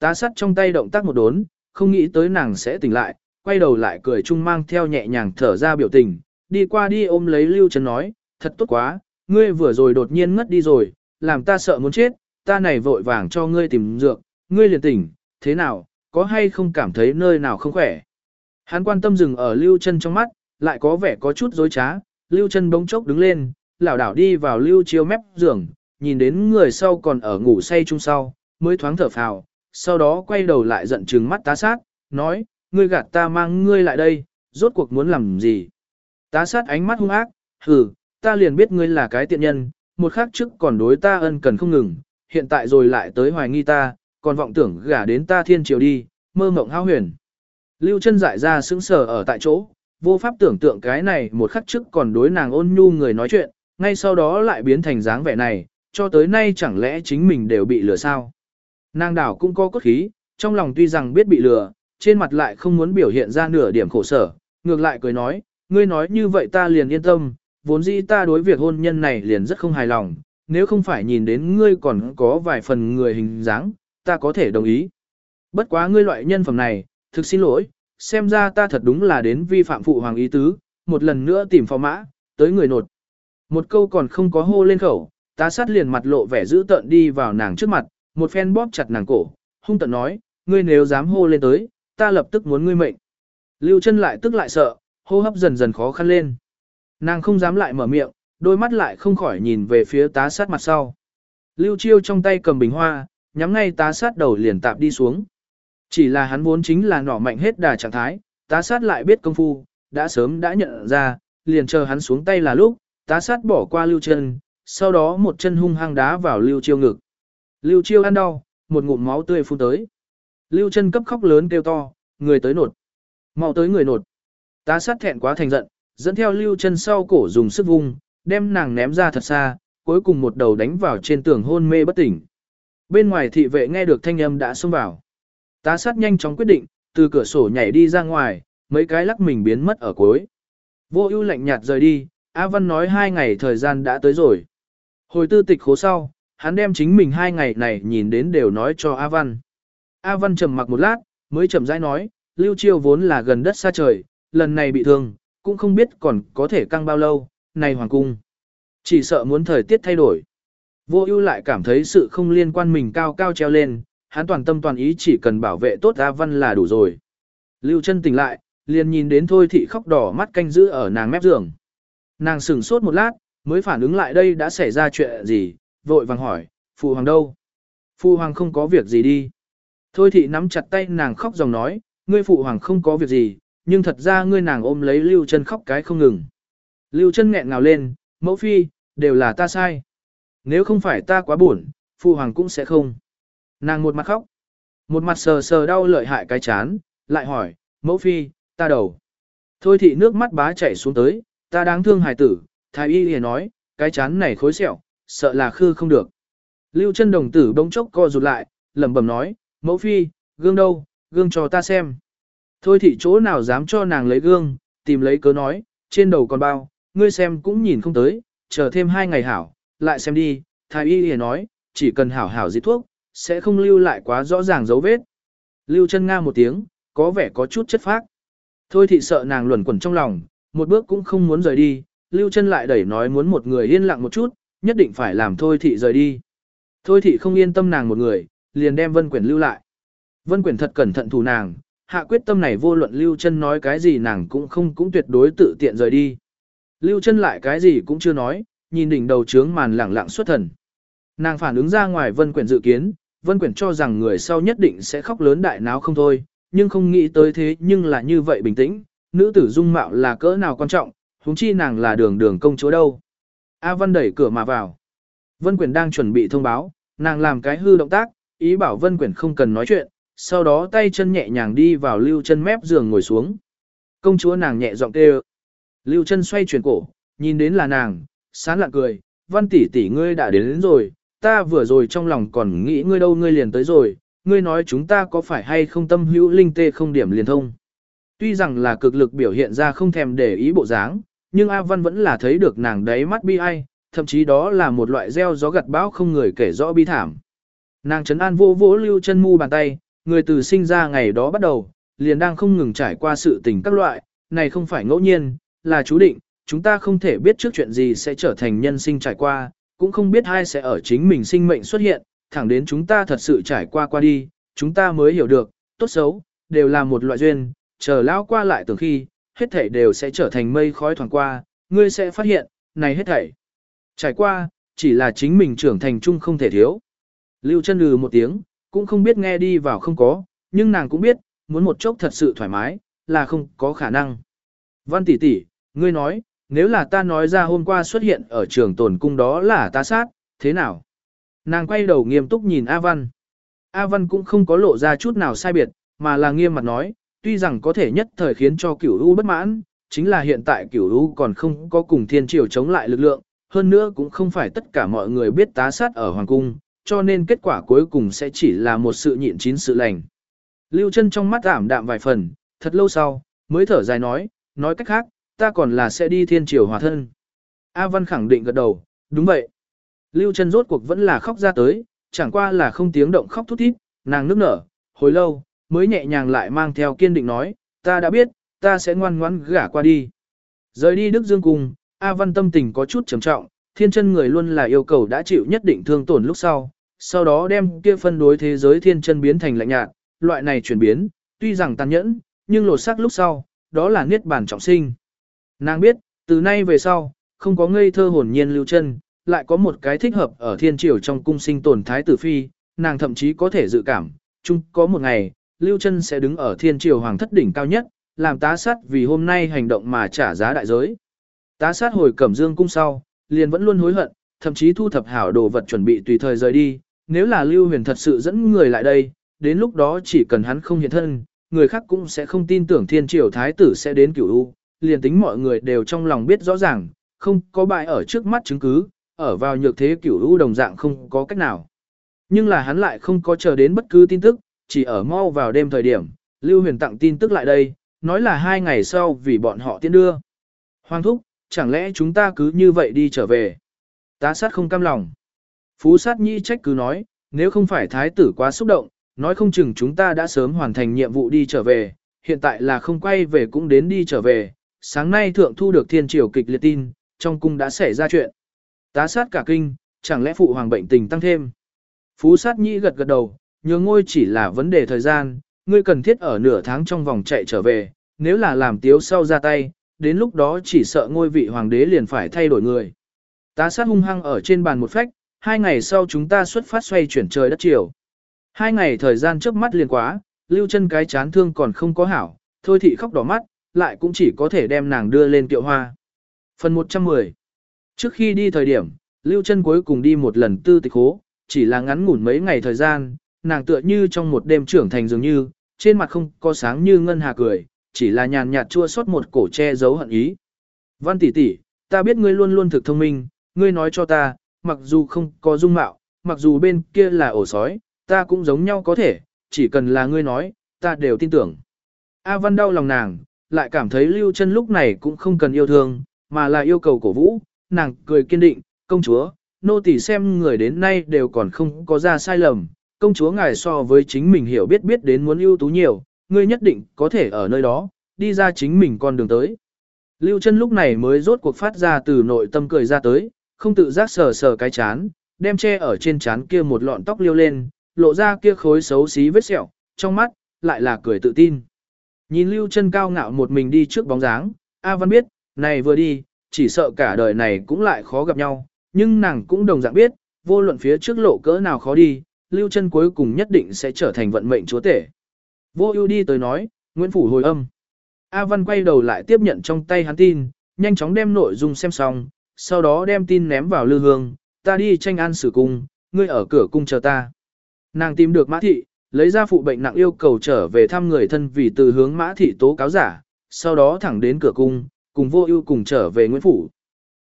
Tá sắt trong tay động tác một đốn, không nghĩ tới nàng sẽ tỉnh lại, quay đầu lại cười chung mang theo nhẹ nhàng thở ra biểu tình, đi qua đi ôm lấy Lưu Trấn nói, thật tốt quá, ngươi vừa rồi đột nhiên ngất đi rồi, làm ta sợ muốn chết, ta này vội vàng cho ngươi tìm dược, ngươi liền tỉnh, thế nào, có hay không cảm thấy nơi nào không khỏe. Hắn quan tâm dừng ở Lưu Trân trong mắt, lại có vẻ có chút dối trá, Lưu Trân bỗng chốc đứng lên, lảo đảo đi vào Lưu Chiêu mép giường, nhìn đến người sau còn ở ngủ say chung sau, mới thoáng thở phào, sau đó quay đầu lại giận trừng mắt tá sát, nói, ngươi gạt ta mang ngươi lại đây, rốt cuộc muốn làm gì. Tá sát ánh mắt hung ác, hừ, ta liền biết ngươi là cái tiện nhân, một khắc trước còn đối ta ân cần không ngừng, hiện tại rồi lại tới hoài nghi ta, còn vọng tưởng gả đến ta thiên triều đi, mơ mộng hao huyền. Lưu chân dại ra sững sờ ở tại chỗ, vô pháp tưởng tượng cái này một khắc trước còn đối nàng ôn nhu người nói chuyện, ngay sau đó lại biến thành dáng vẻ này, cho tới nay chẳng lẽ chính mình đều bị lừa sao. Nàng đảo cũng có cốt khí, trong lòng tuy rằng biết bị lừa, trên mặt lại không muốn biểu hiện ra nửa điểm khổ sở, ngược lại cười nói, ngươi nói như vậy ta liền yên tâm, vốn dĩ ta đối việc hôn nhân này liền rất không hài lòng, nếu không phải nhìn đến ngươi còn có vài phần người hình dáng, ta có thể đồng ý. Bất quá ngươi loại nhân phẩm này, thực xin lỗi, xem ra ta thật đúng là đến vi phạm phụ hoàng ý tứ, một lần nữa tìm phò mã, tới người nột. Một câu còn không có hô lên khẩu, ta sát liền mặt lộ vẻ dữ tợn đi vào nàng trước mặt, một phen bóp chặt nàng cổ, hung tợn nói, ngươi nếu dám hô lên tới, ta lập tức muốn ngươi mệnh. Lưu chân lại tức lại sợ, hô hấp dần dần khó khăn lên. Nàng không dám lại mở miệng, đôi mắt lại không khỏi nhìn về phía tá sát mặt sau. Lưu chiêu trong tay cầm bình hoa, nhắm ngay tá sát đầu liền tạp đi xuống. Chỉ là hắn vốn chính là nỏ mạnh hết đà trạng thái, tá sát lại biết công phu, đã sớm đã nhận ra, liền chờ hắn xuống tay là lúc, tá sát bỏ qua lưu chân, sau đó một chân hung hăng đá vào lưu chiêu ngực. Lưu chiêu ăn đau, một ngụm máu tươi phun tới. Lưu chân cấp khóc lớn kêu to, người tới nột. mau tới người nột. Tá sát thẹn quá thành giận, dẫn theo lưu chân sau cổ dùng sức vung, đem nàng ném ra thật xa, cuối cùng một đầu đánh vào trên tường hôn mê bất tỉnh. Bên ngoài thị vệ nghe được thanh âm đã xông vào. Tá sát nhanh chóng quyết định, từ cửa sổ nhảy đi ra ngoài, mấy cái lắc mình biến mất ở cuối. Vô ưu lạnh nhạt rời đi, A Văn nói hai ngày thời gian đã tới rồi. Hồi tư tịch khố sau, hắn đem chính mình hai ngày này nhìn đến đều nói cho A Văn. A Văn trầm mặc một lát, mới chậm rãi nói, Lưu Chiêu vốn là gần đất xa trời, lần này bị thương, cũng không biết còn có thể căng bao lâu, này hoàng cung. Chỉ sợ muốn thời tiết thay đổi. Vô ưu lại cảm thấy sự không liên quan mình cao cao treo lên, hắn toàn tâm toàn ý chỉ cần bảo vệ tốt A Văn là đủ rồi. Lưu chân tỉnh lại, liền nhìn đến Thôi Thị khóc đỏ mắt canh giữ ở nàng mép giường. Nàng sửng sốt một lát, mới phản ứng lại đây đã xảy ra chuyện gì, vội vàng hỏi, Phụ Hoàng đâu? Phụ Hoàng không có việc gì đi. Thôi Thị nắm chặt tay nàng khóc dòng nói, ngươi Phụ Hoàng không có việc gì, nhưng thật ra ngươi nàng ôm lấy Lưu chân khóc cái không ngừng. Lưu chân nghẹn ngào lên, mẫu phi, đều là ta sai. Nếu không phải ta quá buồn, Phụ Hoàng cũng sẽ không. Nàng một mặt khóc, một mặt sờ sờ đau lợi hại cái chán, lại hỏi, mẫu phi, ta đầu. Thôi thị nước mắt bá chảy xuống tới, ta đáng thương hài tử, thái y liền nói, cái chán này khối sẹo, sợ là khư không được. Lưu chân đồng tử bỗng chốc co rụt lại, lẩm bẩm nói, mẫu phi, gương đâu, gương cho ta xem. Thôi thị chỗ nào dám cho nàng lấy gương, tìm lấy cớ nói, trên đầu còn bao, ngươi xem cũng nhìn không tới, chờ thêm hai ngày hảo, lại xem đi, thái y liền nói, chỉ cần hảo hảo dịch thuốc, sẽ không lưu lại quá rõ ràng dấu vết. Lưu chân nga một tiếng, có vẻ có chút chất phác. Thôi thị sợ nàng luẩn quẩn trong lòng, một bước cũng không muốn rời đi, Lưu chân lại đẩy nói muốn một người yên lặng một chút, nhất định phải làm Thôi thị rời đi. Thôi thị không yên tâm nàng một người, liền đem Vân Quyển lưu lại. Vân Quyển thật cẩn thận thủ nàng, hạ quyết tâm này vô luận Lưu chân nói cái gì nàng cũng không cũng tuyệt đối tự tiện rời đi. Lưu chân lại cái gì cũng chưa nói, nhìn đỉnh đầu trướng màn lẳng lặng xuất thần. Nàng phản ứng ra ngoài Vân Quyển dự kiến, Vân Quyển cho rằng người sau nhất định sẽ khóc lớn đại náo không thôi, nhưng không nghĩ tới thế nhưng là như vậy bình tĩnh, nữ tử dung mạo là cỡ nào quan trọng, huống chi nàng là đường đường công chúa đâu. A Văn đẩy cửa mà vào. Vân Quyển đang chuẩn bị thông báo, nàng làm cái hư động tác, ý bảo Vân Quyển không cần nói chuyện, sau đó tay chân nhẹ nhàng đi vào lưu chân mép giường ngồi xuống. Công chúa nàng nhẹ giọng kêu. Lưu chân xoay chuyển cổ, nhìn đến là nàng, sán lạ cười, văn tỷ tỷ ngươi đã đến, đến rồi, ta vừa rồi trong lòng còn nghĩ ngươi đâu ngươi liền tới rồi, ngươi nói chúng ta có phải hay không tâm hữu linh tê không điểm liền thông. Tuy rằng là cực lực biểu hiện ra không thèm để ý bộ dáng, nhưng A Văn vẫn là thấy được nàng đáy mắt bi ai, thậm chí đó là một loại gieo gió gặt bão không người kể rõ bi thảm. Nàng chấn an vô vỗ lưu chân mu bàn tay, người từ sinh ra ngày đó bắt đầu, liền đang không ngừng trải qua sự tình các loại, này không phải ngẫu nhiên, là chú định, chúng ta không thể biết trước chuyện gì sẽ trở thành nhân sinh trải qua, cũng không biết ai sẽ ở chính mình sinh mệnh xuất hiện, thẳng đến chúng ta thật sự trải qua qua đi, chúng ta mới hiểu được, tốt xấu, đều là một loại duyên, chờ lao qua lại từ khi, hết thảy đều sẽ trở thành mây khói thoảng qua, ngươi sẽ phát hiện, này hết thảy. Trải qua, chỉ là chính mình trưởng thành chung không thể thiếu. Lưu chân lừ một tiếng, cũng không biết nghe đi vào không có, nhưng nàng cũng biết, muốn một chốc thật sự thoải mái, là không có khả năng. Văn tỷ tỷ, ngươi nói, nếu là ta nói ra hôm qua xuất hiện ở trường tồn cung đó là ta sát, thế nào? Nàng quay đầu nghiêm túc nhìn A Văn. A Văn cũng không có lộ ra chút nào sai biệt, mà là nghiêm mặt nói, tuy rằng có thể nhất thời khiến cho cửu u bất mãn, chính là hiện tại cửu u còn không có cùng thiên triều chống lại lực lượng, hơn nữa cũng không phải tất cả mọi người biết tá sát ở hoàng cung, cho nên kết quả cuối cùng sẽ chỉ là một sự nhịn chín sự lành. Lưu chân trong mắt ảm đạm vài phần, thật lâu sau, mới thở dài nói, nói cách khác, ta còn là sẽ đi thiên triều hòa thân. A Văn khẳng định gật đầu, đúng vậy. Lưu chân rốt cuộc vẫn là khóc ra tới, chẳng qua là không tiếng động khóc thút thít, nàng nước nở, hồi lâu, mới nhẹ nhàng lại mang theo kiên định nói, ta đã biết, ta sẽ ngoan ngoãn gả qua đi. Rời đi Đức Dương Cung, A Văn tâm tình có chút trầm trọng, thiên chân người luôn là yêu cầu đã chịu nhất định thương tổn lúc sau, sau đó đem kia phân đối thế giới thiên chân biến thành lạnh nhạt, loại này chuyển biến, tuy rằng tàn nhẫn, nhưng lột xác lúc sau, đó là niết bàn trọng sinh. Nàng biết, từ nay về sau, không có ngây thơ hồn nhiên lưu chân, lại có một cái thích hợp ở thiên triều trong cung sinh tồn thái tử phi, nàng thậm chí có thể dự cảm, chung có một ngày, lưu Trân sẽ đứng ở thiên triều hoàng thất đỉnh cao nhất, làm tá sát vì hôm nay hành động mà trả giá đại giới. Tá sát hồi cẩm dương cung sau, liền vẫn luôn hối hận, thậm chí thu thập hảo đồ vật chuẩn bị tùy thời rời đi, nếu là lưu huyền thật sự dẫn người lại đây, đến lúc đó chỉ cần hắn không hiện thân, người khác cũng sẽ không tin tưởng thiên triều thái tử sẽ đến cửu u, liền tính mọi người đều trong lòng biết rõ ràng, không có bại ở trước mắt chứng cứ, ở vào nhược thế cửu u đồng dạng không có cách nào. Nhưng là hắn lại không có chờ đến bất cứ tin tức, chỉ ở mau vào đêm thời điểm, Lưu Huyền tặng tin tức lại đây, nói là hai ngày sau vì bọn họ tiến đưa. Hoàng thúc, chẳng lẽ chúng ta cứ như vậy đi trở về? Tá sát không cam lòng. Phú sát nhi trách cứ nói, nếu không phải thái tử quá xúc động, nói không chừng chúng ta đã sớm hoàn thành nhiệm vụ đi trở về, hiện tại là không quay về cũng đến đi trở về. Sáng nay thượng thu được thiên triều kịch liệt tin, trong cung đã xảy ra chuyện. Tá sát cả kinh, chẳng lẽ phụ hoàng bệnh tình tăng thêm. Phú sát nhi gật gật đầu, nhường ngôi chỉ là vấn đề thời gian, ngươi cần thiết ở nửa tháng trong vòng chạy trở về, nếu là làm tiếu sau ra tay, đến lúc đó chỉ sợ ngôi vị hoàng đế liền phải thay đổi người. Tá sát hung hăng ở trên bàn một phách, hai ngày sau chúng ta xuất phát xoay chuyển trời đất chiều. Hai ngày thời gian trước mắt liền quá, lưu chân cái chán thương còn không có hảo, thôi thị khóc đỏ mắt, lại cũng chỉ có thể đem nàng đưa lên tiệu hoa. Phần 110 Trước khi đi thời điểm, lưu chân cuối cùng đi một lần tư tịch hố, chỉ là ngắn ngủn mấy ngày thời gian, nàng tựa như trong một đêm trưởng thành dường như, trên mặt không có sáng như ngân hà cười, chỉ là nhàn nhạt chua xót một cổ che giấu hận ý. Văn tỷ tỷ, ta biết ngươi luôn luôn thực thông minh, ngươi nói cho ta, mặc dù không có dung mạo, mặc dù bên kia là ổ sói, ta cũng giống nhau có thể, chỉ cần là ngươi nói, ta đều tin tưởng. A Văn đau lòng nàng, lại cảm thấy Lưu chân lúc này cũng không cần yêu thương, mà là yêu cầu cổ vũ, nàng cười kiên định, công chúa, nô tỳ xem người đến nay đều còn không có ra sai lầm, công chúa ngài so với chính mình hiểu biết biết đến muốn ưu tú nhiều, ngươi nhất định có thể ở nơi đó, đi ra chính mình con đường tới. Lưu chân lúc này mới rốt cuộc phát ra từ nội tâm cười ra tới, không tự giác sờ sờ cái chán, đem che ở trên chán kia một lọn tóc liêu lên, lộ ra kia khối xấu xí vết sẹo, trong mắt, lại là cười tự tin. Nhìn Lưu chân cao ngạo một mình đi trước bóng dáng, A Văn biết, này vừa đi, chỉ sợ cả đời này cũng lại khó gặp nhau, nhưng nàng cũng đồng dạng biết, vô luận phía trước lộ cỡ nào khó đi, Lưu chân cuối cùng nhất định sẽ trở thành vận mệnh chúa tể. Vô ưu đi tới nói, Nguyễn Phủ hồi âm. A Văn quay đầu lại tiếp nhận trong tay hắn tin, nhanh chóng đem nội dung xem xong, sau đó đem tin ném vào lư hương, ta đi tranh an xử cung, ngươi ở cửa cung chờ ta. Nàng tìm được mã thị, lấy ra phụ bệnh nặng yêu cầu trở về thăm người thân vì từ hướng mã thị tố cáo giả, sau đó thẳng đến cửa cung, cùng vô ưu cùng trở về Nguyễn Phủ.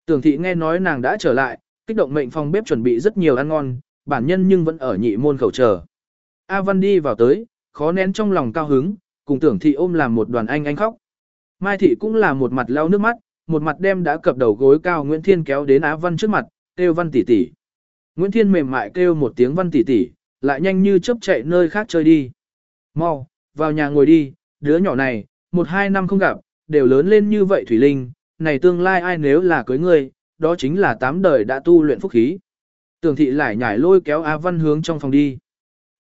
Tưởng thị nghe nói nàng đã trở lại, kích động mệnh phòng bếp chuẩn bị rất nhiều ăn ngon, bản nhân nhưng vẫn ở nhị môn khẩu chờ. A Văn đi vào tới, khó nén trong lòng cao hứng, cùng tưởng thị ôm làm một đoàn anh anh khóc. Mai thị cũng là một mặt lau nước mắt, một mặt đem đã cập đầu gối cao Nguyễn Thiên kéo đến Á Văn trước mặt, kêu Văn tỷ tỷ. Nguyễn Thiên mềm mại kêu một tiếng Văn tỷ tỷ, lại nhanh như chớp chạy nơi khác chơi đi. mau, vào nhà ngồi đi, đứa nhỏ này, một hai năm không gặp, đều lớn lên như vậy Thủy Linh, này tương lai ai nếu là cưới ngươi, đó chính là tám đời đã tu luyện phúc khí. Tưởng thị lại nhảy lôi kéo A Văn hướng trong phòng đi.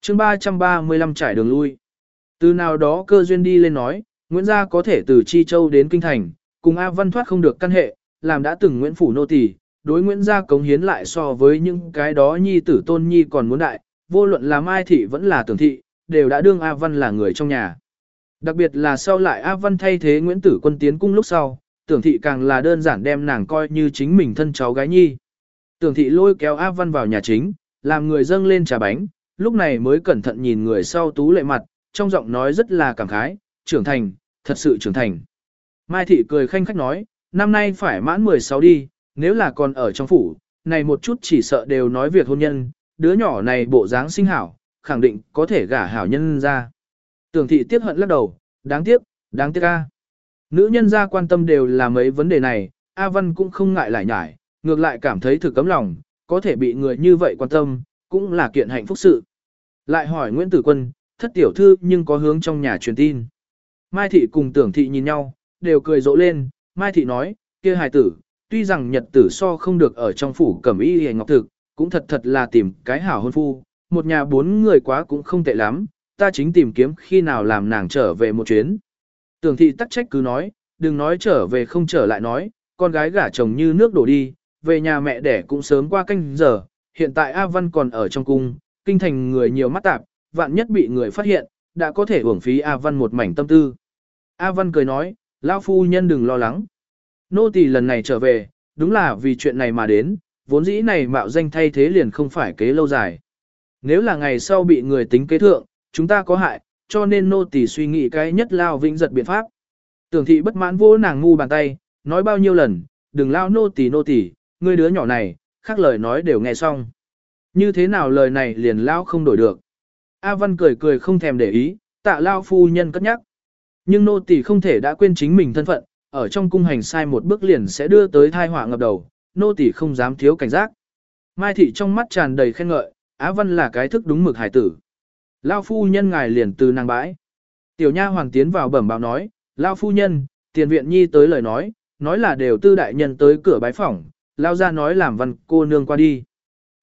chương 335 trải đường lui. Từ nào đó cơ duyên đi lên nói, Nguyễn Gia có thể từ Chi Châu đến Kinh Thành, cùng A Văn thoát không được căn hệ, làm đã từng Nguyễn Phủ nô tỳ đối Nguyễn Gia cống hiến lại so với những cái đó nhi tử tôn nhi còn muốn đại, vô luận là Mai Thị vẫn là Tưởng Thị, đều đã đương A Văn là người trong nhà. Đặc biệt là sau lại A Văn thay thế Nguyễn Tử Quân tiến cung lúc sau, Tưởng Thị càng là đơn giản đem nàng coi như chính mình thân cháu gái nhi. Tưởng Thị lôi kéo A Văn vào nhà chính, làm người dâng lên trà bánh, lúc này mới cẩn thận nhìn người sau tú lệ mặt, trong giọng nói rất là cảm khái, trưởng thành, thật sự trưởng thành. Mai Thị cười khanh khách nói, năm nay phải mãn 16 đi, nếu là còn ở trong phủ, này một chút chỉ sợ đều nói việc hôn nhân, đứa nhỏ này bộ dáng sinh hảo, khẳng định có thể gả hảo nhân ra. Tưởng thị tiếc hận lắc đầu, đáng tiếc, đáng tiếc a. Nữ nhân ra quan tâm đều là mấy vấn đề này, A Văn cũng không ngại lại nhải, ngược lại cảm thấy thực cấm lòng, có thể bị người như vậy quan tâm, cũng là kiện hạnh phúc sự. Lại hỏi Nguyễn Tử Quân, thất tiểu thư nhưng có hướng trong nhà truyền tin. Mai Thị cùng tưởng thị nhìn nhau, đều cười rộ lên, Mai Thị nói, kia hài tử, tuy rằng nhật tử so không được ở trong phủ cẩm y hề ngọc thực, cũng thật thật là tìm cái hảo hôn phu, một nhà bốn người quá cũng không tệ lắm, ta chính tìm kiếm khi nào làm nàng trở về một chuyến. Tưởng thị tắc trách cứ nói, đừng nói trở về không trở lại nói, con gái gả chồng như nước đổ đi, về nhà mẹ đẻ cũng sớm qua canh giờ, hiện tại A Văn còn ở trong cung, kinh thành người nhiều mắt tạp, vạn nhất bị người phát hiện, đã có thể uổng phí A Văn một mảnh tâm tư. A Văn cười nói, lão phu nhân đừng lo lắng. Nô tỳ lần này trở về, đúng là vì chuyện này mà đến, vốn dĩ này mạo danh thay thế liền không phải kế lâu dài. Nếu là ngày sau bị người tính kế thượng, chúng ta có hại, cho nên nô tỳ suy nghĩ cái nhất lao vĩnh giật biện pháp. Tưởng thị bất mãn vô nàng ngu bàn tay, nói bao nhiêu lần, đừng lao nô tỳ nô tỳ, ngươi đứa nhỏ này, khác lời nói đều nghe xong. Như thế nào lời này liền lao không đổi được. A Văn cười cười không thèm để ý, tạ lao phu nhân cất nhắc. Nhưng nô tỳ không thể đã quên chính mình thân phận, ở trong cung hành sai một bước liền sẽ đưa tới thai họa ngập đầu, nô tỳ không dám thiếu cảnh giác. Mai thị trong mắt tràn đầy khen ngợi, Á Văn là cái thức đúng mực hải tử. Lao phu nhân ngài liền từ nàng bãi. Tiểu nha hoàng tiến vào bẩm báo nói, Lao phu nhân, tiền viện nhi tới lời nói, nói là đều tư đại nhân tới cửa bái phỏng, Lao ra nói làm văn cô nương qua đi.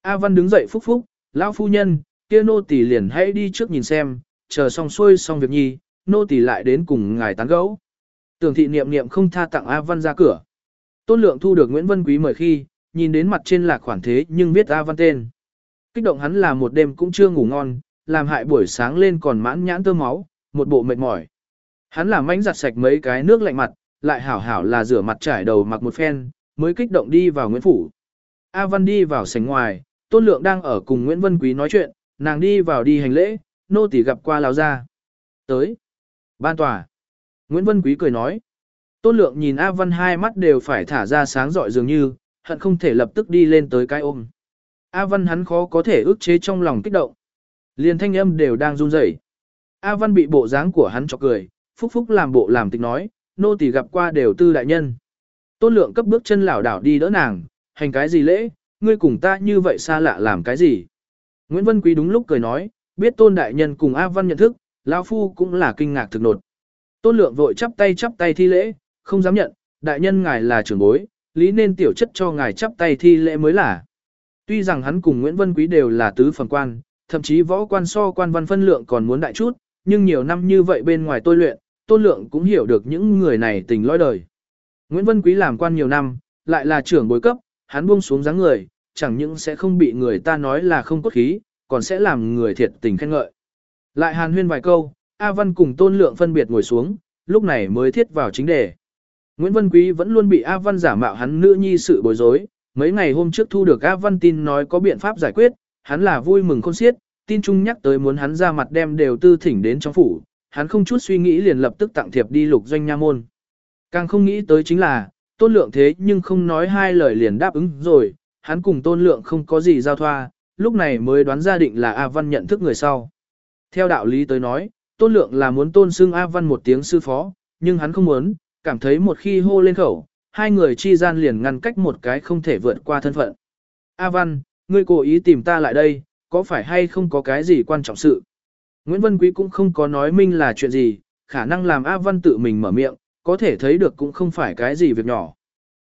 A Văn đứng dậy phúc phúc, lão phu nhân, kia nô tỳ liền hãy đi trước nhìn xem, chờ xong xuôi xong việc nhi, nô tỳ lại đến cùng ngài tán gẫu. Tưởng thị niệm niệm không tha tặng A Văn ra cửa. Tôn lượng thu được Nguyễn Vân Quý mời khi, nhìn đến mặt trên là khoản thế nhưng viết A Văn tên. Kích động hắn là một đêm cũng chưa ngủ ngon, làm hại buổi sáng lên còn mãn nhãn tơ máu, một bộ mệt mỏi. Hắn làm mánh giặt sạch mấy cái nước lạnh mặt, lại hảo hảo là rửa mặt trải đầu mặc một phen, mới kích động đi vào Nguyễn Phủ. A Văn đi vào sảnh ngoài, Tôn Lượng đang ở cùng Nguyễn Vân Quý nói chuyện, nàng đi vào đi hành lễ, nô tỳ gặp qua lão gia. Tới. Ban tòa. Nguyễn Vân Quý cười nói. Tôn Lượng nhìn A Văn hai mắt đều phải thả ra sáng rọi dường như, hận không thể lập tức đi lên tới cái ôm. A Văn hắn khó có thể ức chế trong lòng kích động. Liền thanh âm đều đang run rẩy. A Văn bị bộ dáng của hắn chọc cười, phúc phúc làm bộ làm tịch nói, nô tỳ gặp qua đều tư đại nhân. Tôn Lượng cấp bước chân lảo đảo đi đỡ nàng, hành cái gì lễ, ngươi cùng ta như vậy xa lạ làm cái gì. Nguyễn Vân Quý đúng lúc cười nói, biết Tôn đại nhân cùng A Văn nhận thức, lão phu cũng là kinh ngạc thực nột. Tôn Lượng vội chắp tay chắp tay thi lễ, không dám nhận, đại nhân ngài là trưởng bối, lý nên tiểu chất cho ngài chắp tay thi lễ mới là. Tuy rằng hắn cùng Nguyễn Vân Quý đều là tứ phần quan, thậm chí võ quan so quan văn phân lượng còn muốn đại chút, nhưng nhiều năm như vậy bên ngoài tôi luyện, tôn lượng cũng hiểu được những người này tình lõi đời. Nguyễn Vân Quý làm quan nhiều năm, lại là trưởng bối cấp, hắn buông xuống dáng người, chẳng những sẽ không bị người ta nói là không cốt khí, còn sẽ làm người thiệt tình khen ngợi. Lại hàn huyên vài câu, A Văn cùng tôn lượng phân biệt ngồi xuống, lúc này mới thiết vào chính đề. Nguyễn Vân Quý vẫn luôn bị A Văn giả mạo hắn nữ nhi sự bối rối, mấy ngày hôm trước thu được A Văn tin nói có biện pháp giải quyết, hắn là vui mừng khôn xiết, tin chung nhắc tới muốn hắn ra mặt đem đều tư thỉnh đến trong phủ, hắn không chút suy nghĩ liền lập tức tặng thiệp đi lục doanh nha môn. Càng không nghĩ tới chính là, tôn lượng thế nhưng không nói hai lời liền đáp ứng rồi, hắn cùng tôn lượng không có gì giao thoa, lúc này mới đoán ra định là A Văn nhận thức người sau. Theo đạo lý tới nói, tôn lượng là muốn tôn xưng A Văn một tiếng sư phó, nhưng hắn không muốn, cảm thấy một khi hô lên khẩu, hai người chi gian liền ngăn cách một cái không thể vượt qua thân phận. A Văn, ngươi cố ý tìm ta lại đây, có phải hay không có cái gì quan trọng sự? Nguyễn văn Quý cũng không có nói minh là chuyện gì, khả năng làm A Văn tự mình mở miệng, có thể thấy được cũng không phải cái gì việc nhỏ.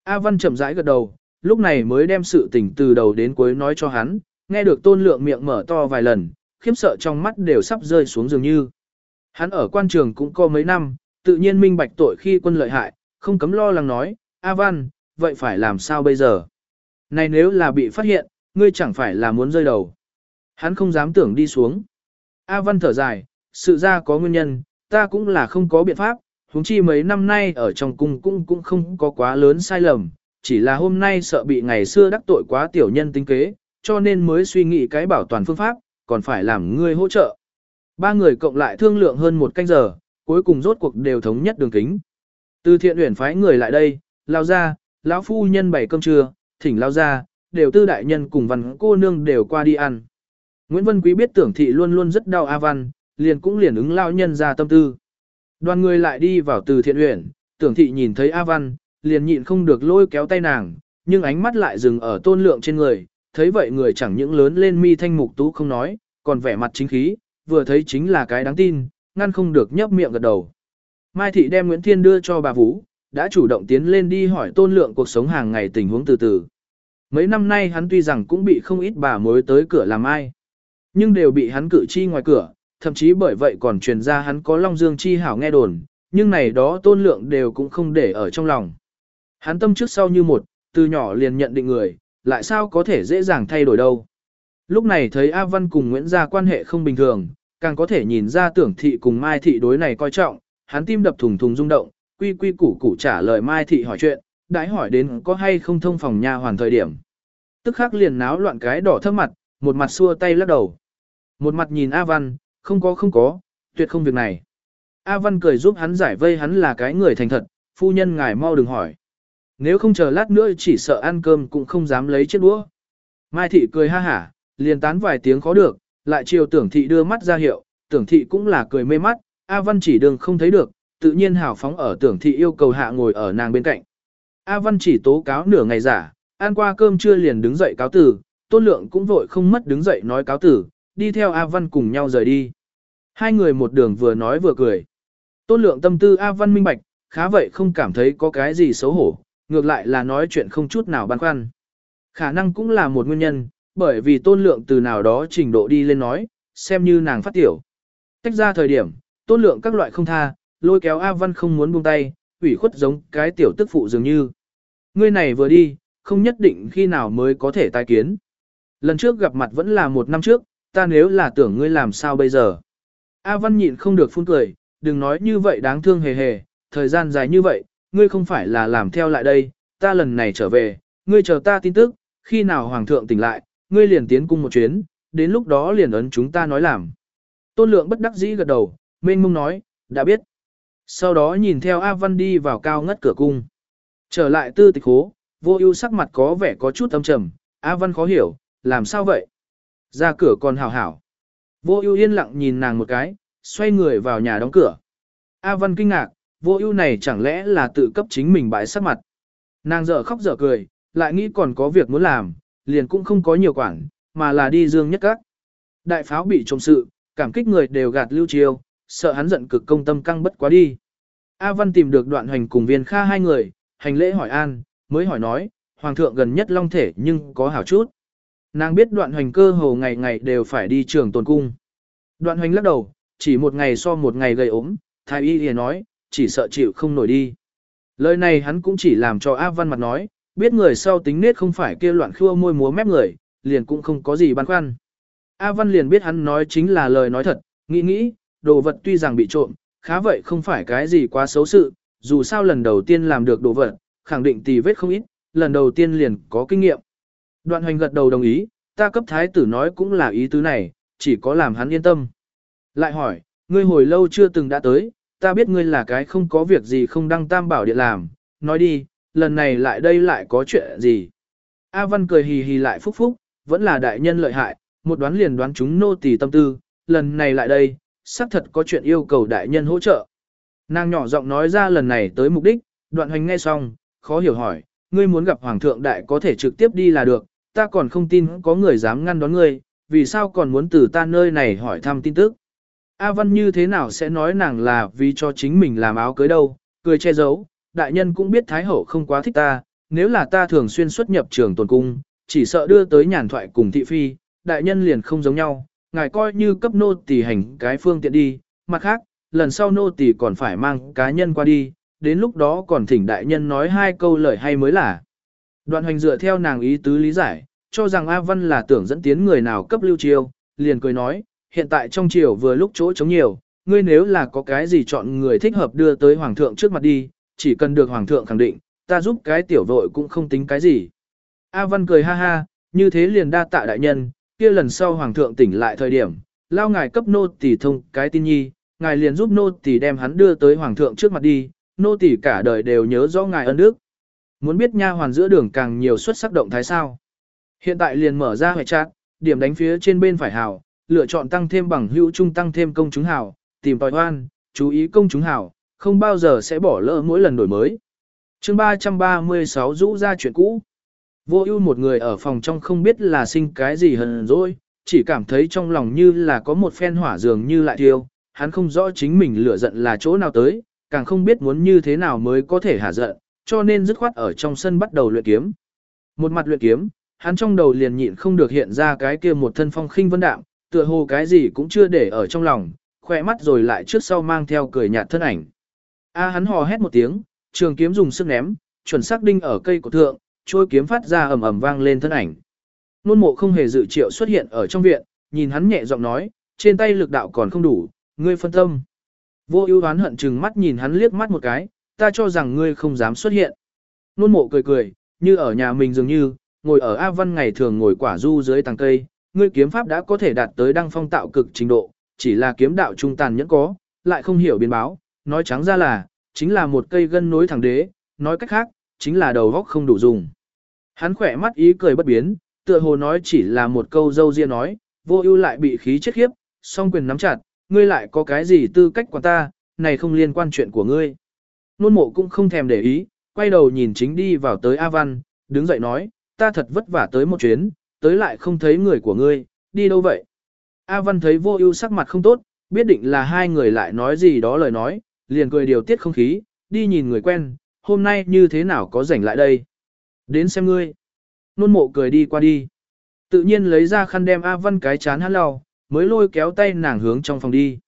A Văn chậm rãi gật đầu, lúc này mới đem sự tình từ đầu đến cuối nói cho hắn, nghe được tôn lượng miệng mở to vài lần, khiếp sợ trong mắt đều sắp rơi xuống dường như. Hắn ở quan trường cũng có mấy năm, tự nhiên minh bạch tội khi quân lợi hại, không cấm lo lắng nói, A Văn, vậy phải làm sao bây giờ? Này nếu là bị phát hiện, ngươi chẳng phải là muốn rơi đầu. Hắn không dám tưởng đi xuống. A Văn thở dài, sự ra có nguyên nhân, ta cũng là không có biện pháp, huống chi mấy năm nay ở trong cung cũng cũng không có quá lớn sai lầm, chỉ là hôm nay sợ bị ngày xưa đắc tội quá tiểu nhân tính kế, cho nên mới suy nghĩ cái bảo toàn phương pháp, còn phải làm ngươi hỗ trợ. Ba người cộng lại thương lượng hơn một canh giờ, cuối cùng rốt cuộc đều thống nhất đường kính. Từ thiện uyển phái người lại đây, lao ra, lão phu nhân bày cơm trưa, thỉnh lao ra, đều tư đại nhân cùng văn cô nương đều qua đi ăn. Nguyễn Vân Quý biết tưởng thị luôn luôn rất đau A Văn, liền cũng liền ứng lao nhân ra tâm tư. Đoàn người lại đi vào từ thiện huyện, tưởng thị nhìn thấy A Văn, liền nhịn không được lôi kéo tay nàng, nhưng ánh mắt lại dừng ở tôn lượng trên người, thấy vậy người chẳng những lớn lên mi thanh mục tú không nói, còn vẻ mặt chính khí, vừa thấy chính là cái đáng tin, ngăn không được nhấp miệng gật đầu. Mai thị đem Nguyễn Thiên đưa cho bà Vũ, đã chủ động tiến lên đi hỏi tôn lượng cuộc sống hàng ngày tình huống từ từ. Mấy năm nay hắn tuy rằng cũng bị không ít bà mối tới cửa làm ai, nhưng đều bị hắn cử chi ngoài cửa, thậm chí bởi vậy còn truyền ra hắn có Long Dương chi hảo nghe đồn, nhưng này đó tôn lượng đều cũng không để ở trong lòng. Hắn tâm trước sau như một, từ nhỏ liền nhận định người, lại sao có thể dễ dàng thay đổi đâu. Lúc này thấy A Văn cùng Nguyễn Gia quan hệ không bình thường, càng có thể nhìn ra tưởng thị cùng Mai thị đối này coi trọng, hắn tim đập thùng thùng rung động, quy quy củ củ trả lời Mai thị hỏi chuyện, đãi hỏi đến có hay không thông phòng nhà hoàn thời điểm. Tức khắc liền náo loạn cái đỏ thấp mặt, một mặt xua tay lắc đầu. Một mặt nhìn A Văn, không có không có, tuyệt không việc này. A Văn cười giúp hắn giải vây hắn là cái người thành thật, phu nhân ngài mau đừng hỏi. Nếu không chờ lát nữa chỉ sợ ăn cơm cũng không dám lấy chiếc đũa. Mai thị cười ha hả, liền tán vài tiếng khó được, lại chiều tưởng thị đưa mắt ra hiệu, tưởng thị cũng là cười mê mắt, A Văn chỉ đường không thấy được, tự nhiên hào phóng ở tưởng thị yêu cầu hạ ngồi ở nàng bên cạnh. A Văn chỉ tố cáo nửa ngày giả, ăn qua cơm trưa liền đứng dậy cáo tử, tôn lượng cũng vội không mất đứng dậy nói cáo tử, đi theo A Văn cùng nhau rời đi. Hai người một đường vừa nói vừa cười. Tôn lượng tâm tư A Văn minh bạch, khá vậy không cảm thấy có cái gì xấu hổ, ngược lại là nói chuyện không chút nào băn khoăn. Khả năng cũng là một nguyên nhân, bởi vì tôn lượng từ nào đó trình độ đi lên nói, xem như nàng phát tiểu. Tách ra thời điểm, tôn lượng các loại không tha, lôi kéo A Văn không muốn buông tay, ủy khuất giống cái tiểu tức phụ dường như. Ngươi này vừa đi, không nhất định khi nào mới có thể tái kiến. Lần trước gặp mặt vẫn là một năm trước, ta nếu là tưởng ngươi làm sao bây giờ. A Văn nhịn không được phun cười, đừng nói như vậy đáng thương hề hề, thời gian dài như vậy, ngươi không phải là làm theo lại đây, ta lần này trở về, ngươi chờ ta tin tức, khi nào hoàng thượng tỉnh lại, ngươi liền tiến cung một chuyến, đến lúc đó liền ấn chúng ta nói làm. Tôn lượng bất đắc dĩ gật đầu, mênh mông nói, đã biết. Sau đó nhìn theo A Văn đi vào cao ngất cửa cung. Trở lại tư tịch hố, vô ưu sắc mặt có vẻ có chút âm trầm, A Văn khó hiểu, làm sao vậy? Ra cửa còn hảo hảo. Vô ưu yên lặng nhìn nàng một cái, xoay người vào nhà đóng cửa. A Văn kinh ngạc, vô ưu này chẳng lẽ là tự cấp chính mình bãi sắc mặt. Nàng dở khóc dở cười, lại nghĩ còn có việc muốn làm, liền cũng không có nhiều quản, mà là đi dương nhất các. Đại pháo bị trộm sự, cảm kích người đều gạt lưu chiêu, sợ hắn giận cực công tâm căng bất quá đi. A Văn tìm được đoạn hành cùng viên kha hai người, hành lễ hỏi an, mới hỏi nói, Hoàng thượng gần nhất long thể nhưng có hảo chút. Nàng biết đoạn hoành cơ hồ ngày ngày đều phải đi trường tồn cung. Đoạn hoành lắc đầu, chỉ một ngày so một ngày gây ốm, thái y thì nói, chỉ sợ chịu không nổi đi. Lời này hắn cũng chỉ làm cho A Văn mặt nói, biết người sau tính nết không phải kia loạn khua môi múa mép người, liền cũng không có gì băn khoăn. A Văn liền biết hắn nói chính là lời nói thật, nghĩ nghĩ, đồ vật tuy rằng bị trộm, khá vậy không phải cái gì quá xấu sự, dù sao lần đầu tiên làm được đồ vật, khẳng định tì vết không ít, lần đầu tiên liền có kinh nghiệm. Đoạn hoành gật đầu đồng ý, ta cấp thái tử nói cũng là ý tứ này, chỉ có làm hắn yên tâm. Lại hỏi, ngươi hồi lâu chưa từng đã tới, ta biết ngươi là cái không có việc gì không đăng tam bảo điện làm, nói đi, lần này lại đây lại có chuyện gì. A Văn cười hì hì lại phúc phúc, vẫn là đại nhân lợi hại, một đoán liền đoán chúng nô tỳ tâm tư, lần này lại đây, xác thật có chuyện yêu cầu đại nhân hỗ trợ. Nàng nhỏ giọng nói ra lần này tới mục đích, đoạn hoành nghe xong, khó hiểu hỏi, ngươi muốn gặp hoàng thượng đại có thể trực tiếp đi là được, ta còn không tin có người dám ngăn đón ngươi, vì sao còn muốn từ ta nơi này hỏi thăm tin tức. A Văn như thế nào sẽ nói nàng là vì cho chính mình làm áo cưới đâu, cười che giấu, đại nhân cũng biết Thái Hậu không quá thích ta, nếu là ta thường xuyên xuất nhập trường tồn cung, chỉ sợ đưa tới nhàn thoại cùng thị phi, đại nhân liền không giống nhau, ngài coi như cấp nô tỳ hành cái phương tiện đi, mặt khác, lần sau nô tỳ còn phải mang cá nhân qua đi, đến lúc đó còn thỉnh đại nhân nói hai câu lời hay mới là. Đoạn hoành dựa theo nàng ý tứ lý giải, cho rằng A Văn là tưởng dẫn tiến người nào cấp lưu chiêu, liền cười nói, hiện tại trong triều vừa lúc chỗ chống nhiều, ngươi nếu là có cái gì chọn người thích hợp đưa tới hoàng thượng trước mặt đi, chỉ cần được hoàng thượng khẳng định, ta giúp cái tiểu vội cũng không tính cái gì. A Văn cười ha ha, như thế liền đa tạ đại nhân, kia lần sau hoàng thượng tỉnh lại thời điểm, lao ngài cấp nô tỷ thông cái tin nhi, ngài liền giúp nô tỷ đem hắn đưa tới hoàng thượng trước mặt đi, nô tỷ cả đời đều nhớ rõ ngài ân đức. Muốn biết nha hoàn giữa đường càng nhiều xuất sắc động thái sao? Hiện tại liền mở ra hệ chat, điểm đánh phía trên bên phải hào, lựa chọn tăng thêm bằng hữu trung tăng thêm công chúng hào, tìm tòi hoan, chú ý công chúng hào, không bao giờ sẽ bỏ lỡ mỗi lần đổi mới. Chương 336 rũ ra chuyện cũ. Vô ưu một người ở phòng trong không biết là sinh cái gì hờn rồi, chỉ cảm thấy trong lòng như là có một phen hỏa dường như lại thiêu, hắn không rõ chính mình lửa giận là chỗ nào tới, càng không biết muốn như thế nào mới có thể hạ giận, cho nên dứt khoát ở trong sân bắt đầu luyện kiếm. Một mặt luyện kiếm, hắn trong đầu liền nhịn không được hiện ra cái kia một thân phong khinh vân đạm, tựa hồ cái gì cũng chưa để ở trong lòng, khỏe mắt rồi lại trước sau mang theo cười nhạt thân ảnh. A hắn hò hét một tiếng, trường kiếm dùng sức ném, chuẩn xác đinh ở cây của thượng, trôi kiếm phát ra ầm ầm vang lên thân ảnh. Nôn mộ không hề dự triệu xuất hiện ở trong viện, nhìn hắn nhẹ giọng nói, trên tay lực đạo còn không đủ, ngươi phân tâm. Vô ưu oán hận chừng mắt nhìn hắn liếc mắt một cái, ta cho rằng ngươi không dám xuất hiện. Nôn mộ cười cười, như ở nhà mình dường như, ngồi ở A Văn ngày thường ngồi quả du dưới tàng cây, ngươi kiếm pháp đã có thể đạt tới đăng phong tạo cực trình độ, chỉ là kiếm đạo trung tàn nhẫn có, lại không hiểu biến báo, nói trắng ra là, chính là một cây gân nối thẳng đế, nói cách khác, chính là đầu góc không đủ dùng. Hắn khỏe mắt ý cười bất biến, tựa hồ nói chỉ là một câu dâu riêng nói, vô ưu lại bị khí chết khiếp, song quyền nắm chặt, ngươi lại có cái gì tư cách quản ta, này không liên quan chuyện của ngươi. Nôn mộ cũng không thèm để ý, quay đầu nhìn chính đi vào tới A Văn, đứng dậy nói, ta thật vất vả tới một chuyến, tới lại không thấy người của ngươi, đi đâu vậy? A Văn thấy vô ưu sắc mặt không tốt, biết định là hai người lại nói gì đó lời nói, liền cười điều tiết không khí, đi nhìn người quen, hôm nay như thế nào có rảnh lại đây? Đến xem ngươi. Nôn mộ cười đi qua đi. Tự nhiên lấy ra khăn đem A Văn cái chán hắn lau, mới lôi kéo tay nàng hướng trong phòng đi.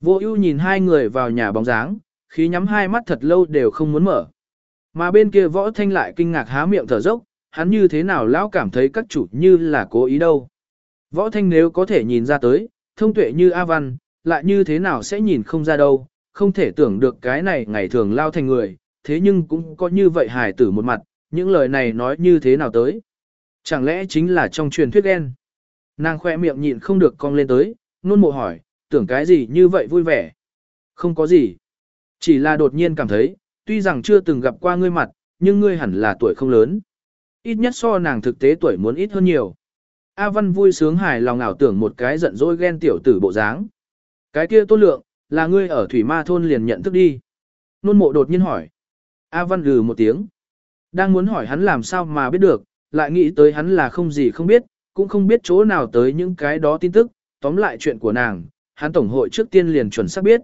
Vô ưu nhìn hai người vào nhà bóng dáng, khí nhắm hai mắt thật lâu đều không muốn mở. Mà bên kia võ thanh lại kinh ngạc há miệng thở dốc, hắn như thế nào lão cảm thấy các chủ như là cố ý đâu. Võ thanh nếu có thể nhìn ra tới, thông tuệ như A Văn, lại như thế nào sẽ nhìn không ra đâu, không thể tưởng được cái này ngày thường lao thành người, thế nhưng cũng có như vậy hài tử một mặt, những lời này nói như thế nào tới. Chẳng lẽ chính là trong truyền thuyết ghen. Nàng khoe miệng nhịn không được cong lên tới, nôn mộ hỏi, tưởng cái gì như vậy vui vẻ. Không có gì. Chỉ là đột nhiên cảm thấy, tuy rằng chưa từng gặp qua ngươi mặt, nhưng ngươi hẳn là tuổi không lớn. Ít nhất so nàng thực tế tuổi muốn ít hơn nhiều. A Văn vui sướng hài lòng ảo tưởng một cái giận dỗi ghen tiểu tử bộ dáng. Cái kia tôn lượng, là ngươi ở Thủy Ma Thôn liền nhận thức đi. Nôn mộ đột nhiên hỏi. A Văn lừ một tiếng. Đang muốn hỏi hắn làm sao mà biết được, lại nghĩ tới hắn là không gì không biết, cũng không biết chỗ nào tới những cái đó tin tức, tóm lại chuyện của nàng, hắn tổng hội trước tiên liền chuẩn xác biết.